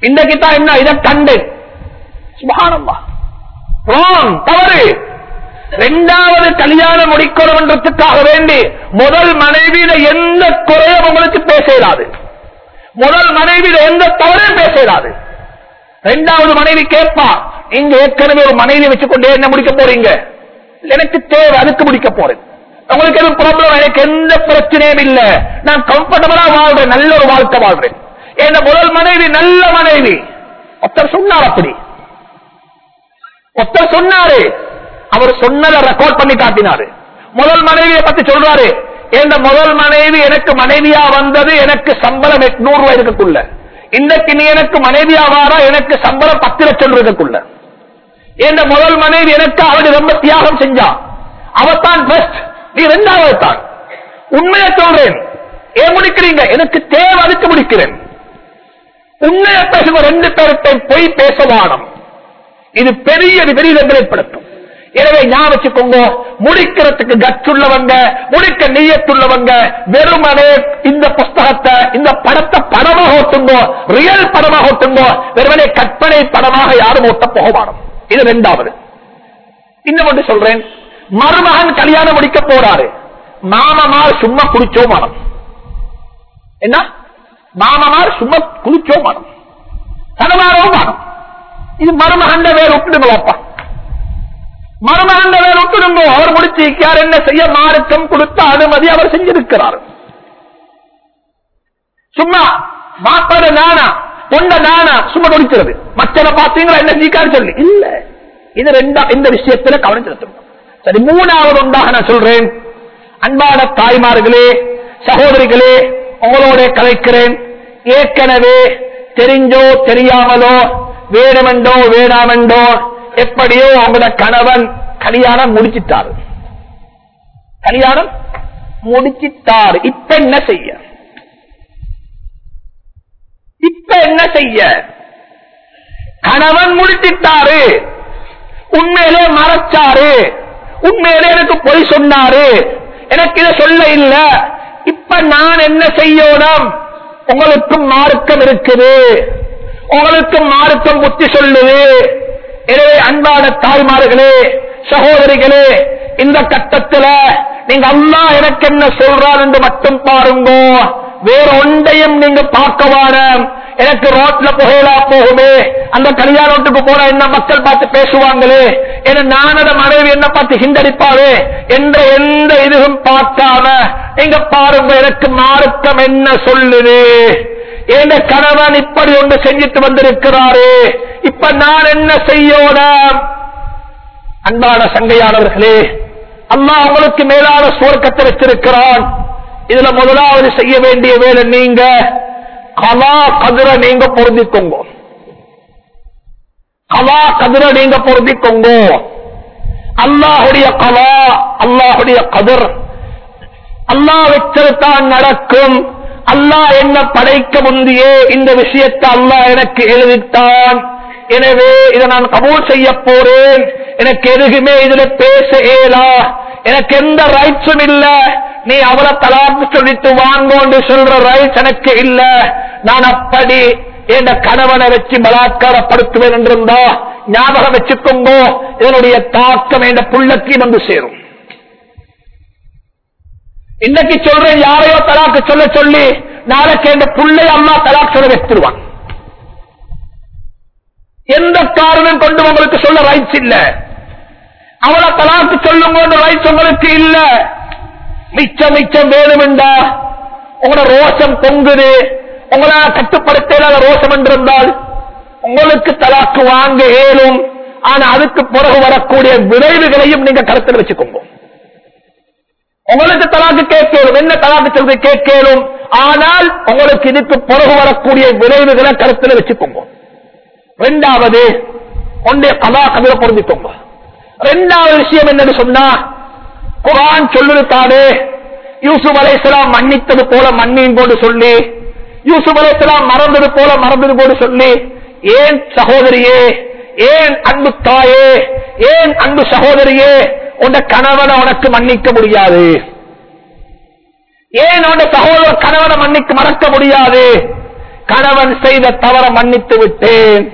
இன்றைக்குத்தான் என்ன? இதை கண்டேன். சுபானம்மா தவறு. ரெண்டாவது கல்யாணம் முடிக்கணும்ன்றதுக்காக வேண்டி முதல் மனைவியில எந்த குறையும் உங்களுக்கு பேச இயலாது முதல் மனைவியில எந்த தவறையும் பேச இயலாது ரெண்டாவது மனைவி கேட்பா இங்க ஏற்கனவே ஒரு மனைவி வச்சுக்கொண்டே என்ன முடிக்க போறீங்க? எனக்கு தேவை அதுக்கு முடிக்க போறேன். உங்களுக்கு எதுவும் ப்ராப்ளம் எனக்கு எந்த பிரச்சனையும் இல்ல. நான் கம்ஃபர்டபுளா வாழ்றேன் நல்ல ஒரு வாழ்க்கை வாழ்றேன். என் முதல் மனைவி நல்ல மனைவி. ஒருத்தர் சொன்னார் அப்படி. ஒருத்தர் சொன்னாரு. அவர் சொன்னதை ரெக்கார்ட் பண்ணி காட்டினாரு. முதல் மனைவியை பத்தி சொல்றாரு. என் முதல் மனைவி எனக்கு மனைவியா வந்தது? எனக்கு சம்பளம் எட்நூறு ரூபாய் இருக்கக்குள்ள. இன்னைக்கு நீ எனக்கு மனைவியா வாரா எனக்கு சம்பளம் பத்து லட்சம் இருக்கக்குள்ள. என் முதல் மனைவி எனக்கு அவரு ரொம்ப தியாகம் செஞ்சா? அவத்தான் பெஸ்ட் நீ ரெண்டாவது தான். உண்மையை சொல்றேன். ஏன் முடிக்கிறீங்க? எனக்கு தேவை அதுக்கு முடிக்கிறேன். உண்மையை பேசுங்க. ரெண்டு பேர்கிட்ட பொய் பேசவானம் இது பெரிய விபரீதங்களை ஏற்படுத்தும் எனவே ஞாபகம் வச்சுக்கோங்க முடிக்கிறதுக்கு கற்றுள்ளவங்க முடிக்க நீயத்துள்ளவங்க வெறுமனே இந்த புஸ்தகத்தை இந்த படத்தை படமாக ஓட்டுங்கோ ரியல் படமாக ஓட்டுங்கோ வெறுமனே கற்பனை படமாக யாரும் ஓட்ட போகவானம் இது ரெண்டாவது. இன்னும் ஒன்று சொல்றேன். மருமகன் கல்யாணம் முடிக்க போறாரு. மாமமார் சும்மா குடிச்சோ மனம் என்ன? மாமமார் சும்மா குளிச்சோ மனம் கணவாரோ மனம் இது மருமகன் வேறு விட்டுடுங்களப்பா மருமகண்ட வேறு அவர் முடிச்சிருக்கார் என்ன செய்ய மார்க்கம் கொடுத்த அனுமதி அவர் செஞ்சிருக்கிறார். சும்மா மாப்பாடு நானா கொண்ட நானா சும்மா குடிக்கிறது மற்றத பாத்தீங்களா என்ன சீக்கான்னு சொல்லி. இல்ல. இது ரெண்டா இந்த விஷயத்துல கவனம் செலுத்தணும். சரி மூணாவது ஒன்றாக நான் சொல்றேன். அன்பான தாய்மார்களே சகோதரிகளே உங்களோட கலைக்கிறேன். ஏற்கனவே தெரிஞ்சோ தெரியாமலோ வேணுமெண்டோ வேணாமெண்டோ எப்படியோ அவங்களோட கணவன் கல்யாணம் முடிச்சிட்டாரு. கல்யாணம் முடிச்சிட்டார். இப்ப என்ன செய்ய? இப்ப என்ன செய்ய? கணவன் முடிச்சிட்டாரு. உண்மையிலே மறைச்சாரு. உண்மையிலே எனக்கு பொய் சொன்னாரு. எனக்கு இதை சொல்ல இல்ல. இப்ப நான் என்ன செய்யணும்? உங்களுக்கும் மார்க்கம் இருக்குது. உங்களுக்கும் மார்க்கம் புத்தி சொல்லுது. எனவே அன்பான தாய்மார்களே சகோதரிகளே இந்த கட்டத்துல நீங்க அல்லா எனக்கு என்ன சொல்றார் என்று மட்டும் பாருங்க. வேற ஒன்றையும் நீங்க பார்க்கவான எனக்கு ரோட்ல புகையலா போகுமே. அந்த கல்யாணத்துக்கு போனா என்ன மக்கள் பார்த்து பேசுவாங்களே? என நானத மனைவி என்ன பார்த்து ஹிண்டடிப்பாரு என்ற எந்த இதுவும் பார்க்காம நீங்க பாருங்க எனக்கு மார்க்கம் என்ன சொல்லுது? என் கணவன் இப்படி ஒன்று செஞ்சிட்டு வந்திருக்கிறாரு இப்ப நான் என்ன செய்யோட? அன்பான சங்கையானவர்களே அம்மா உங்களுக்கு மேலான சுவர்க்கத்தை வச்சிருக்கிறான் இதுல முதலாவது செய்ய வேண்டிய வேலை நீங்க கலா கதிர நீங்க பொருந்திக்கோங்க. கலா கதிர நீங்க பொருந்திக்கோங்க. அல்லாஹுடைய கலா அல்லாஹுடைய கதிர். அல்லாஹ் வச்சிருத்தான் நடக்கும். அல்லாஹ் என்ன படைக்க முந்தையே இந்த விஷயத்தை அல்லாஹ் எனக்கு எழுதித்தான் எனவே இதை நான் கபூல் செய்ய போறேன். எனக்கு எதுக்குமே இதுல பேச ஏலா எனக்கு எந்த ரைட்ஸும் இல்ல. நீ அவளை தலாக்கு சொல்லிட்டு வாங்கோண்டு சொல்ற ரைட்ஸ் எனக்கு இல்ல. நான் அப்படி என் கணவனை வச்சு பலாத்காரப்படுத்துவேன் என்றிருந்தா ஞாபகம் வச்சுக்கோங்கோ. இதனுடைய தாக்கம் என் புள்ளக்கு வந்து சேரும். இன்னைக்கு சொல்றேன் யாரையோ தலாக்கு சொல்ல சொல்லி நாளைக்கு என் புள்ளை அம்மா தலாக் சொல்ல வச்சிருவான் எந்த காரணம் கொண்டு உங்களுக்கு சொல்ல ரைட்ஸ் இல்ல? அவளை தலாக்கு சொல்லுங்க ரைட்ஸ் உங்களுக்கு இல்ல. மிச்சம் மிச்சம் வேணுமெண்டா? உங்களோட ரோஷம் பொங்குது. உங்களை கட்டுப்படுத்த இல்லாத ரோஷம் என்றிருந்தால் உங்களுக்கு தலாக்கு வாங்க ஏழும் ஆனா அதுக்கு பிறகு வரக்கூடிய விளைவுகளையும் நீங்க கருத்தில் வச்சுக்கோங்க. உங்களுக்கு தலாக்கு கேட்கலும் என்ன தலாக்கு சொல்றது கேட்கலும். ஆனால் உங்களுக்கு இதுக்கு பிறகு வரக்கூடிய விளைவுகளை கருத்தில் வச்சுக்கோங்க. ரெண்டாவது ஒன்றைய கதா கதையை பொருந்திக்கோங்க ரெண்டாவது விஷயம் என்னன்னு சொன்னா குரான் சொல்லுத்தாடு யூசுப் அலைசலாம் மன்னித்தது போல மன்னியும் போட்டு சொல்லி யூசுப் அலைசலாம் மறந்தது போல மறந்தது போடு சொல்லி ஏன் சகோதரியே ஏன் அன்பு தாயே ஏன் அன்பு சகோதரியே உன் கணவனை உனக்கு மன்னிக்க முடியாது. ஏன் உன் சகோதர கணவனை மன்னிக்க மறக்க முடியாது? கணவன் செய்த தவற மன்னித்து விட்டேன்.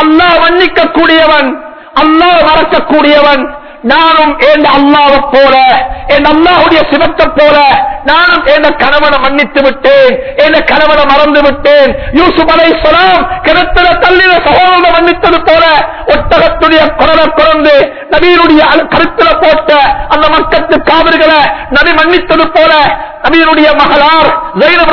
அல்லா மன்னிக்க கூடியவன் அல்லா மறக்கக்கூடியவன் நானும் என் அல்லாவை போல என் அல்லாவுடைய சிவத்தை போல நானும் என் கணவனை மன்னித்து விட்டேன் என் கணவனை மறந்து விட்டேன். யூசுப் அலை சொலாம் கிணத்துல தள்ளின சகோதரனை மன்னித்தது போல ஒட்டகத்துடைய குரலை குறந்து நபியினுடைய கருத்துல போட்ட அந்த மக்கத்து காவிர்களை நபி மன்னித்தது போல நபியினுடைய மகளார் ஜெயினப்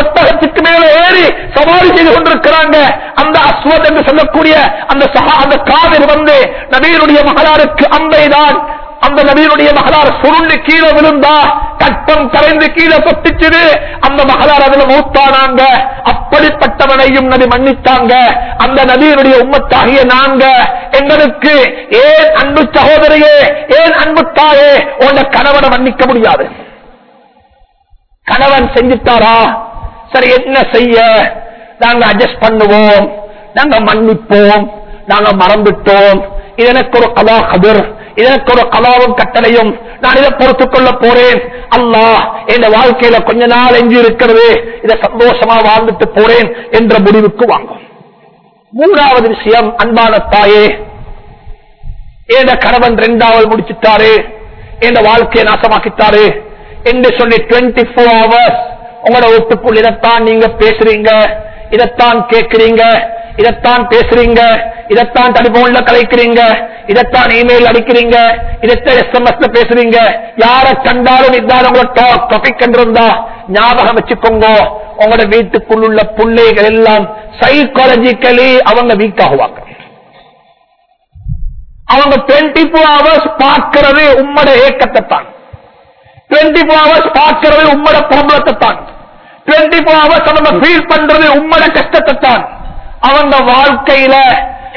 ஒட்டகத்துக்கு மேல ஏறி சவாரி செய்து கொண்டிருக்கிறாங்க. அந்த அஸ்வத் என்று சொல்லக்கூடிய அந்த அந்த காவிர் வந்து நபியினுடைய மகளாருக்கு அம்பைதான் அந்த நபியினுடைய மகளார் சுருண்டு கீழே விழுந்தா கட்டம் கரைந்து கீழே தொட்டிச்சுது. அந்த மகளார் அதுல மூத்தானாங்க. அப்படிப்பட்டவனையும் நபி மன்னித்தாங்க. அந்த நபியினுடைய உம்மத்தாகிய நாங்க எங்களுக்கு ஏன் அன்பு சகோதரியே ஏன் அன்பு தாயே உன்னை கணவனை மன்னிக்க முடியாது. கணவன் செஞ்சுட்டாரா? சரி என்ன செய்ய? நாங்க அட்ஜஸ்ட் பண்ணுவோம். நாங்க மன்னிப்போம். நாங்க மறந்துட்டோம். இது எனக்கு ஒரு கலா கதிர் இது எனக்கு ஒரு கலாவும் கட்டளையும் நான் இதை பொறுத்துக் கொள்ள போறேன். அல்லா என் வாழ்க்கையில கொஞ்ச நாள் எஞ்சி இருக்கிறது. இதை சந்தோஷமா வாழ்ந்துட்டு போறேன் என்ற முடிவுக்கு வாங்கும். மூணாவது விஷயம் அன்பான தாயே ஏத கணவன் ரெண்டாவது முடிச்சிட்டாரு. என் வாழ்க்கையை நாசமாக்கிட்டாரு. என்று சொல்லி டுவெண்ட்டி போர் ஹவர்ஸ் உங்களோட ஒட்டுக்குள் இதைத்தான் நீங்க பேசுறீங்க இதைத்தான் கேட்கிறீங்க. இதைத்தான் பேசுறீங்க இதைத்தான் டெலிபோன்ல கலைக்கிறீங்க இதைத்தான் இமெயில் அடிக்கிறீங்க இதைத்தான் எஸ்எம்எஸ் பேசுறீங்க. யார கண்டாலும் இதான் உங்களோட டாபிக் என்றிருந்தா ஞாபகம் வச்சுக்கோங்க. உங்களோட வீட்டுக்குள் உள்ள பிள்ளைகள் எல்லாம் சைக்காலஜிக்கலி அவங்க வீக் ஆகுவாங்க. அவங்க டுவெண்டி போர் ஹவர்ஸ் பார்க்கிறது உம்மட ஏக்கத்தை தான் டுவெண்ட்டி போர் ஹவர்ஸ் பார்க்கிறது உம்மட ப்ராப்ளத்தை தான் டுவெண்ட்டி போர் ஹவர்ஸ் அவங்க ஃபீல் பண்றது உம்மட கஷ்டத்தை தான் அவங்க வாழ்க்கையில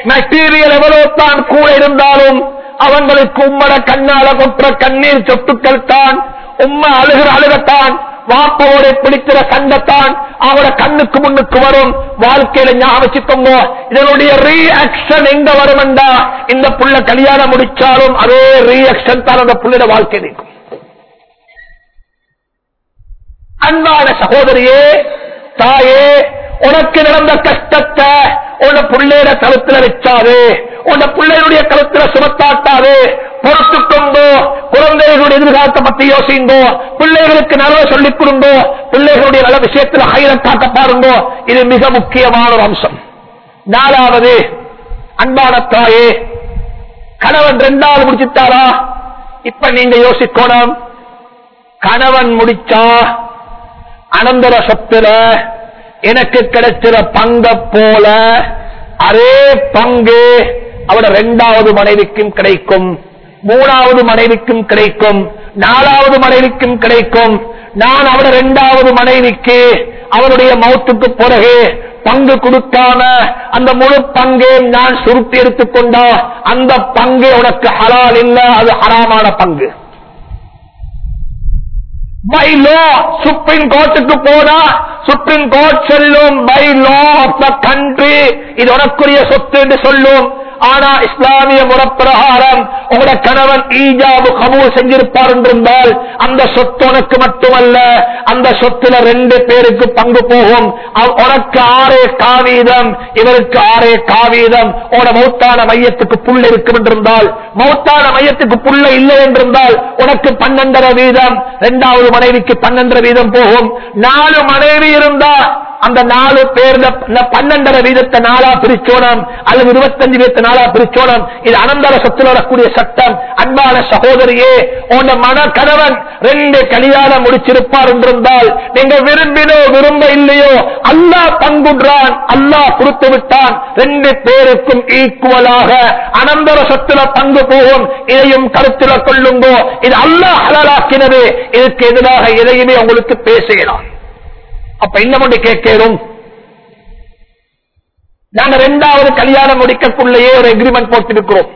மெட்டீரியல் எவ்வளவு தான் கூட இருந்தாலும் அவங்களுக்கு உம்மட கண்ணால கொற்ற கண்ணீர் சொட்டுக்கள் தான். உண்மை அழுகிற அழுகத்தான் வாப்போட பிடிக்கிற சண்டைத்தான் அவரோட கண்ணுக்கு முன்னுக்கு வரும். வாழ்க்கையில ஞாபகம் இதனுடைய ரீஆக்சன் எங்க வரும்டா இந்த புள்ள கல்யாணம் முடிச்சாலும் அதே ரீஆக்சன் தான் அந்த புள்ளிட வாழ்க்கை நிற்கும். அன்பான சகோதரியே தாயே உனக்கு நடந்த கஷ்டத்தை உன பிள்ளையோட கழுத்துல வச்சாது உன பிள்ளைகளுடைய கழுத்துல சுமத்தாட்டாது பொறுத்துக்கொண்டோ குழந்தைகளுடைய எதிர்காலத்தை பத்தி யோசிங்கோ பிள்ளைகளுக்கு நல்ல சொல்லிக் கொடுங்கோ பிள்ளைகளுடைய நல்ல விஷயத்துல ஹைரம் காட்ட பாருங்கோ இது மிக முக்கியமான ஒரு அம்சம். நாலாவது அன்பான தாயே கணவன் ரெண்டாவது முடிச்சுட்டாரா? இப்ப நீங்க யோசிக்கணும். கணவன் முடிச்சா அனந்தர சொத்துல எனக்கு கிடைச்சிற பங்க போல அதே பங்கு அவட இரண்டாவது மனைவிக்கும் கிடைக்கும் மூணாவது மனைவிக்கும் கிடைக்கும் நாலாவது மனைவிக்கும் கிடைக்கும். நான் அவட இரண்டாவது மனைவிக்கு அவருடைய மௌத்துக்கு பிறகு பங்கு கொடுக்காம அந்த முழு பங்கையும் நான் சுருட்டி எடுத்துக்கொண்டா அந்த பங்கு உனக்கு ஹலால் இல்ல அது ஹராமான பங்கு. பை லோ சுப்ரீம் கோர்ட்டுக்கு போனா சுப்ரீம் கோர்ட் சொல்லும் by law of the country இது உனக்குரிய சொத்து என்று சொல்லும். ஆனா இஸ்லாமிய முறப்பிரகாரம் உங்களோட கணவன் ஈஜாபு கபூல் செஞ்சிருப்பார் என்றிருந்தால் அந்த சொத்து உனக்கு மட்டுமல்ல அந்த சொத்துல ரெண்டு பேருக்கு பங்கு போகும். உனக்கு ஆறே காவீதம் இவருக்கு ஆறே காவீதம். உன மௌத்தான மையத்துக்கு புல் இருக்கும் என்றிருந்தால் மௌத்தான மையத்துக்கு புல்ல இல்லை என்றிருந்தால் உனக்கு பன்னெண்டரை வீதம் இரண்டாவது மனைவிக்கு பன்னெண்டரை வீதம் போகும். நாலு மனைவி இருந்தா அந்த நாலு பேர் பன்னெண்டரை வீதத்தை நாளா பிரிச்சோனம் அல்லது இருபத்தஞ்சு வீதத்தை நாளா பிரிச்சோனம் இது அனந்தர சொத்தில் வரக்கூடிய சட்டம். அன்பான சகோதரியே உன் மன கணவன் ரெண்டு கல்யாணம் முடிச்சிருப்பார் என்றிருந்தால் நீங்க விரும்பினோ விரும்ப இல்லையோ அல்லாஹ் பங்குன்றான் அல்லாஹ் கொடுத்து விட்டான். ரெண்டு பேருக்கும் ஈக்குவலாக அனந்தர சொத்துல பங்கு போகும். இதையும் கருத்துல கொள்ளுங்கோ. இது அல்லாஹ் ஹலாலாக்கினது. இதுக்கு எதிராக எதையுமே உங்களுக்கு பேசுகிறான் அப்ப என்ன கொண்டு கேட்கிறோம்? நாங்க ரெண்டாவது கல்யாணம் முடிக்கக்குள்ளேயே ஒரு எக்ரிமெண்ட் போட்டிருக்கிறோம்.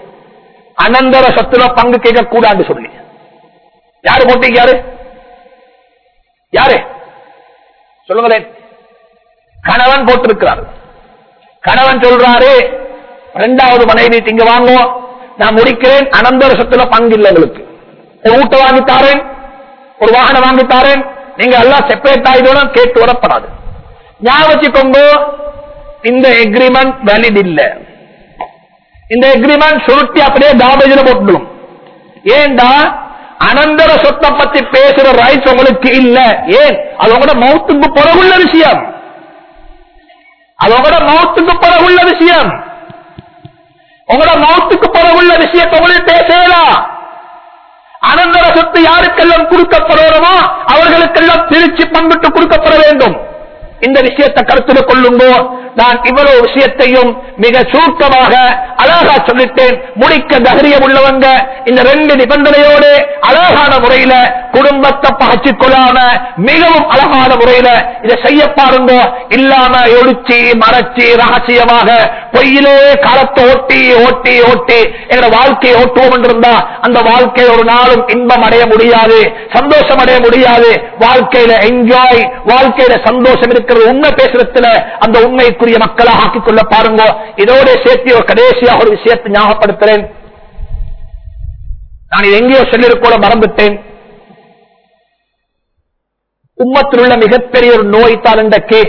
அனந்தர சொத்துல பங்கு கேட்க கூடாது சொல்லி. யாரு போட்டீங்க யாரு? யாரு? சொல்லுங்களேன். கணவன் போட்டிருக்கிறார். கணவன் சொல்றாரு ரெண்டாவது மனைவி இங்க வாங்குவோம் நான் முடிக்கிறேன் அனந்தர சத்துல பங்கு இல்லை எங்களுக்கு. ஒரு ஊட்ட வாங்கித்தாரேன் ஒரு வாகனம் வாங்கித்தாரேன் நீங்க எல்லாம் செப்பரேட் ஆயிடும் கேட்டு வரப்படாது ஞாபகம் வச்சுக்கோங்க இந்த எக்ரிமெண்ட் வேலிட் இல்ல. இந்த எக்ரிமெண்ட் சுருட்டி அப்படியே காபேஜில் போட்டுடும். ஏண்டா அனந்தர சொத்தை பத்தி பேசுற ரைட்ஸ் உங்களுக்கு இல்ல. ஏன்? அது உங்களோட மௌத்துக்கு பிறகுள்ள விஷயம். அது உங்களோட மௌத்துக்கு பிறகுள்ள விஷயம். உங்களோட மௌத்துக்கு பிறகுள்ள விஷயத்தை உங்களுக்கு பேசலாம் அனந்தர சொத்து யாருக்கெல்லாம் கொடுக்கப்படுறோமோ அவர்களுக்கெல்லாம் பிரிச்சு பங்கிட்டு கொடுக்கப்பட வேண்டும். இந்த விஷயத்தை கருத்தில் கொள்ளுங்கோ. நான் இவ்வளவு விஷயத்தையும் மிக சுருக்கமாக அழகா சொல்லிட்டேன். முடிக்க தகரியம் உள்ளவங்க இந்த ரெண்டு நிபந்தனையோடு அழகான முறையில குடும்பத்தை பகச்சிக் கொள்ளாம மிகவும் அழகான முறையில இதை செய்ய பாருங்க. இல்லாம ஒடிச்சு மறைச்சு ரகசியமாக பொய்யிலே காலத்தை ஓட்டி ஓட்டி ஓட்டி எங்களோட வாழ்க்கையை ஓட்டுவோம் என்றிருந்தா அந்த வாழ்க்கை ஒரு நாளும் இன்பம் அடைய முடியாது சந்தோஷம் அடைய முடியாது. வாழ்க்கையில என்ஜாய் வாழ்க்கையில சந்தோஷம் இருக்கிறது. உண்மை பேசுறதுல அந்த உண்மைக்குரிய மக்களாக ஆக்கிக் கொள்ள பாருங்க. இதோட சேர்த்து ஒரு கடைசியாக ஒரு விஷயத்தை ஞாபகப்படுத்துறேன். நான் இது எங்கேயோ சொல்லிருக்கோட மறந்துட்டேன். உம்மத்தில் உள்ள மிகப்பெரிய ஒரு நோய் தான் இன்றைக்கு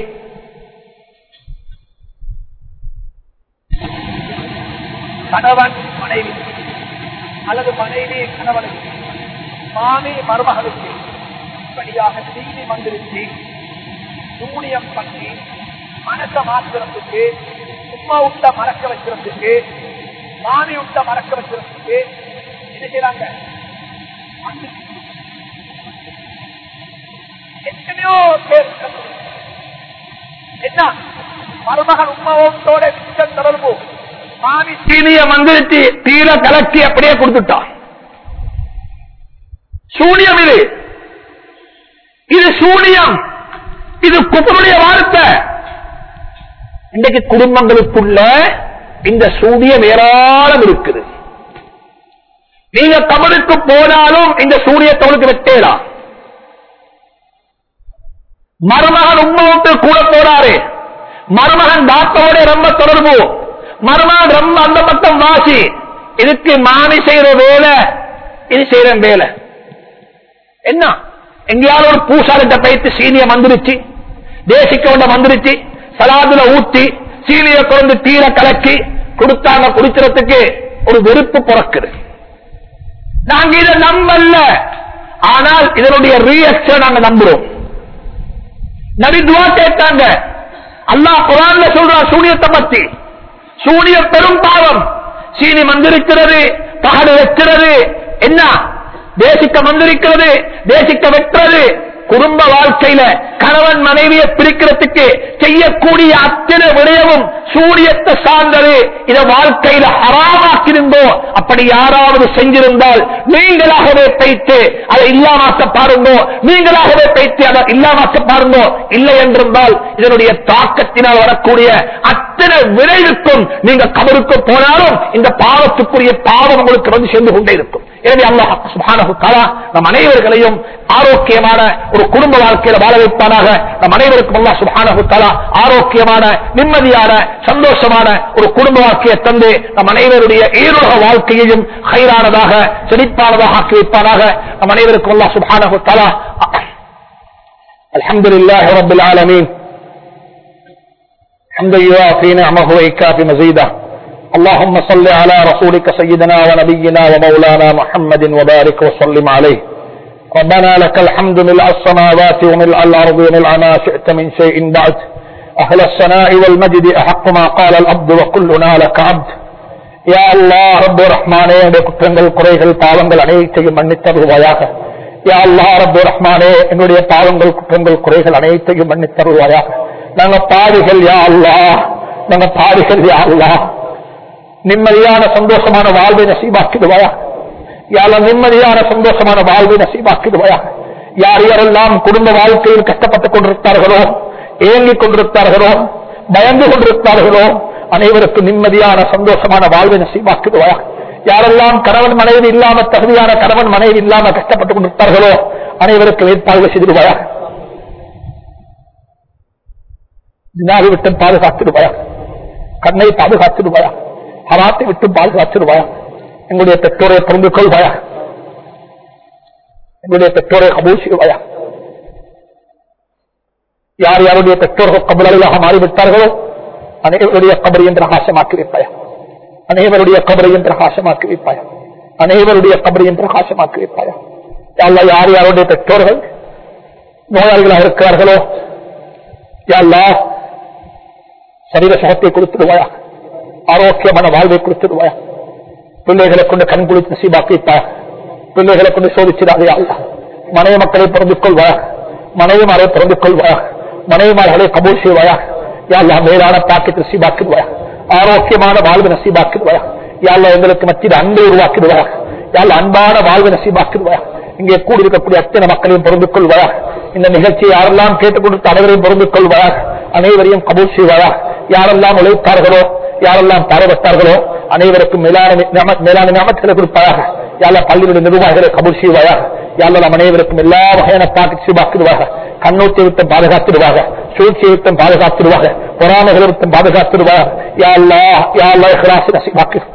கணவன் மனைவி அல்லது மனைவி கணவனுக்கு மாமி மருமகளுக்கு இப்படியாக தீனி வந்துருச்சு சூனியம் பண்ணி மனசை மாத்துறதுக்கு உமா விட்ட மறக்க வைக்கிறதுக்கு மாமி விட்ட மறக்க வைக்கிறதுக்கு என்ன செய்யறாங்க எத்தனையோ பேர் என்ன? மருமகன் உமாவோட மிச்சம் தொடர்பு. மாமி சீனிய மந்திரிச்சு தீர கலக்கி அப்படியே கொடுத்துட்டான் சூனியம் இது. இது சூனியம். இது குப்பனுடைய வார்த்தை. இன்றைக்கு குடும்பங்களுக்குள்ள இந்த சூரியம் ஏராளம் இருக்குது. நீங்க கபலுக்கு போனாலும் இந்த சூரியத்தவளுக்கு வெட்டேலாம் மருமகன் உண்மைட்டு கூட போறாரு. மருமகன் டாக்டரோட ரொம்ப தொடர்பு. மருமகன் ரொம்ப அந்த பக்கம் வாசி. இதுக்கு மாமி செய்யற வேலை இது செய்யற வேலை. என்ன? எங்கேயாவது ஒரு பூசாரிட்ட பயிற்சி சீனியம் வந்துருச்சு. தேசிக்க ஒண்ண வந்துருச்சு. சலாதுல ஊத்தி சீனிய குறைந்து தீர கலக்கி கொடுத்தாங்க குடிக்கிறதுக்கு ஒரு வெறுப்பு பிறக்குது. நாங்க இதை நம்பல. ஆனால் இதனுடைய ரியாக்சன் நாங்க நம்புறோம். நபிதுவா கேட்டாங்க. அல்லாஹ் குரான் சொல்றா சூனியத்தை பத்தி. சூனிய பெரும் பாவம். சீனி வந்திருக்கிறது பகடு வைக்கிறது. என்ன? தேசிக்க மந்திரிக்கிறது தேசிக்க வெட்டுறது. குடும்ப வாழ்க்கையில கணவன் மனைவியை பிரிக்கிறதுக்கு செய்யக்கூடிய அத்தனை விடயமும் சூரியத்தை சார்ந்தது. இத வாழ்க்கையில ஹராமாக்கிருந்தோ அப்படி யாராவது செஞ்சிருந்தால் நீங்களாகவே பைத்து அதை இல்லாமாக்க பாருங்கோ நீங்களாகவே பைத்து அதை இல்லாமாக்க பாருங்கோ இல்லை என்றிருந்தால் இதனுடைய தாக்கத்தினால் வரக்கூடிய அத்தனை விளைவுக்கும் நீங்க கபருக்கு போனாலும் இந்த பாவத்துக்குரிய பாவம் உங்களுக்கு வந்து சேர்ந்து கொண்டே இருக்கும். எனவே அல்லாஹ் சுப்ஹானஹு தஆலா நம் அனைவர்களையும் ஆரோக்கியமான ஒரு குடும்ப வாழ்க்கையில வாழ வைப்பானாக நம் அனைவருக்கும் அல்லாஹ் சுப்ஹானஹு தஆலா ஆரோக்கியமான நிம்மதியான சந்தோஷமான ஒரு குடும்ப வாழ்க்கையை தந்து நம் அனைவருடைய ஈருலக வாழ்க்கையையும் ஹைரானதாக செழிப்பானதாக ஆக்கி வைப்பானாக நம் அனைவருக்கும் அல்லாஹ் சுப்ஹானஹு தஆலா الحمد لله رب العالمين حمدا يوافي نعمه ويكافي مزيده اللهم صل على رسولك سيدنا ونبينا ومولانا محمد وبارك وسلم عليه. ربنا لك الحمد ملء السماوات وملء الأرض وملء ما شئت من شيء بعد. أهل الثناء والمجد أحق ما قال الأبد وكلنا لك عبد. يا الله رب الرحمن يا بكتنغ القريه الطالنغ الانيت يمنت يا الله رب الرحمن يا انوديا طالنغ كتنغ القريه الانيت يمنت بوياك نحن طالح يا الله نحن طالح يا الله நிம்மதியான சந்தோஷமான வாழ்வை நசீபாக்கிடுவாயா? யார நிம்மதியான சந்தோஷமான வாழ்வை நசீபாக்கிடுவாயா? யார் யாரெல்லாம் குடும்ப வாழ்க்கையில் கஷ்டப்பட்டுக் கொண்டிருக்கிறார்களோ ஏங்கிக் கொண்டிருக்கிறார்களோ பயந்து கொண்டிருக்கிறார்களோ அனைவருக்கும் நிம்மதியான சந்தோஷமான வாழ்வை நசீபாக்கிடுவாயா? யாரெல்லாம் கணவன் மனைவி இல்லாம தகுதியான கணவன் மனைவி இல்லாம கஷ்டப்பட்டுக் கொண்டிருக்கிறார்களோ அனைவருக்கும் ஏற்பாடு செய்திருவாயா வினாடி விட்டு பாதுகாத்திடுவாயா? கண்ணை பாதுகாத்திருவாயா ஹராத்தை விட்டு பாதுகாத்திடுவாயா எங்களுடைய பெற்றோரை புரிந்து கொள்வாயா எங்களுடைய பெற்றோரை கபூல் செய்வாயா யார் யாருடைய பெற்றோர்கள் கபலாக மாறிவிட்டார்களோ அனைவருடைய கபரி என்று ஆசமாக்கி வைப்பாயா அனைவருடைய கபரையும் பிரகாசமாக்கி வைப்பாயா அனைவருடைய கபரையும் பிரகாசமாக்கி வைப்பாயா யா அல்லாஹ் யார் யாருடைய பெற்றோர்கள் நோயாளிகளாக இருக்கிறார்களோ யா அல்லாஹ் சரீர சுகத்தை கொடுத்துடுவாயா ஆரோக்கியமான வாழ்வை கொடுத்துடுவாயா? பிள்ளைகளை கொண்டு கண் குளித்து நசீபாக்கிப்பாயா பிள்ளைகளை கொண்டு சோதிச்சிடாதே அல்ல. மனைவி மக்களை பிறந்து கொள்வாயா? மனைவிமாரை பிறந்து கொள்வா மனைவிமார்களை கபூல் செய்வாயா? யாழ்லா மேலான பாக்கெட் நசீபாக்கிடுவாயா? ஆரோக்கியமான வாழ்வு நசீபாக்கிடுவாயா? யாழ்லா எங்களுக்கு மத்தியில் அன்பை உருவாக்கிடுவாயா? யாழ் அன்பான வாழ்வு நசீபாக்கிடுவாயா? இங்கே கூடியிருக்கக்கூடிய அத்தனை மக்களையும் பொருந்து கொள்வாயா? இந்த நிகழ்ச்சியை யாரெல்லாம் கேட்டுக் கொடுத்து அனைவரையும் பொருந்து கொள்வாயா? அனைவரையும் கபூல் செய்வாயா? யாரெல்லாம் உழைப்பார்களோ யாரெல்லாம் பாரபட்டார்களோ அனைவருக்கும் மேலான நியம- மேலான ஞாபகங்களை கொடுப்பாயாக. யாரா பள்ளியுடைய நிர்வாகிகளை கபூல் செய்வாயாக. யாரெல்லாம் அனைவருக்கும் எல்லா வகையான பாக்கெட் சீபாக்கிடுவாங்க கண்ணூத்தி விட்டும் பாதுகாத்துடுவாக. சூழ்ச்சி விட்டும் பாதுகாத்துடுவாக. பொறாமைகள் விட்டும் பாதுகாத்துடுவாக. யா அல்லாஹ் யா அல்லாஹ் இஹ்லாஸை நசீபாக்கு.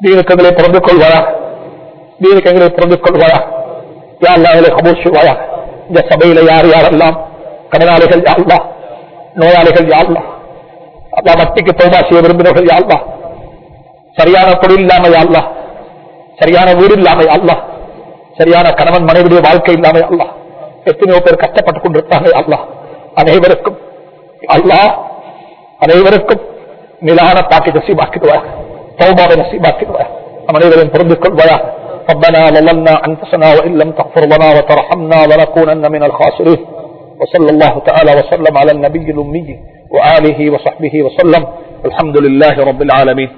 தீனுக்கு எங்களை பிறந்து கொள்வாரா தீனுக்கு எங்களை பிறந்து கொள்வாரா யா அல்லாஹ் செய்வாயா இந்த சபையில யார் யாரெல்லாம் கடனாளிகள் யா நோயாளிகள் யா அல்லா வட்டிக்கு தௌபா செய்ய விரும்பினவர்கள் யா சரியான தொழில் இல்லாம யா சரியான வீடு இல்லாம யா சரியான கணவன் மனைவியுடைய வாழ்க்கை இல்லாம யா எத்தனையோ பேர் கஷ்டப்பட்டுக் கொண்டிருப்பாங்க யா அனைவருக்கும் அல்லாஹ் அனைவருக்கும் நிலான பாக்கி நசீபாக்கிடுவார் தௌபாவை நசீபாக்கிடுவார் அனைவரையும் புரிந்து கொள்வாயா ربنا ظلمنا أنفسنا وإن لم تغفر لنا وترحمنا لنكونن من الخاسرين. وصلى الله تعالى وسلم على النبي الأمي وآله وصحبه وسلم. الحمد لله رب العالمين.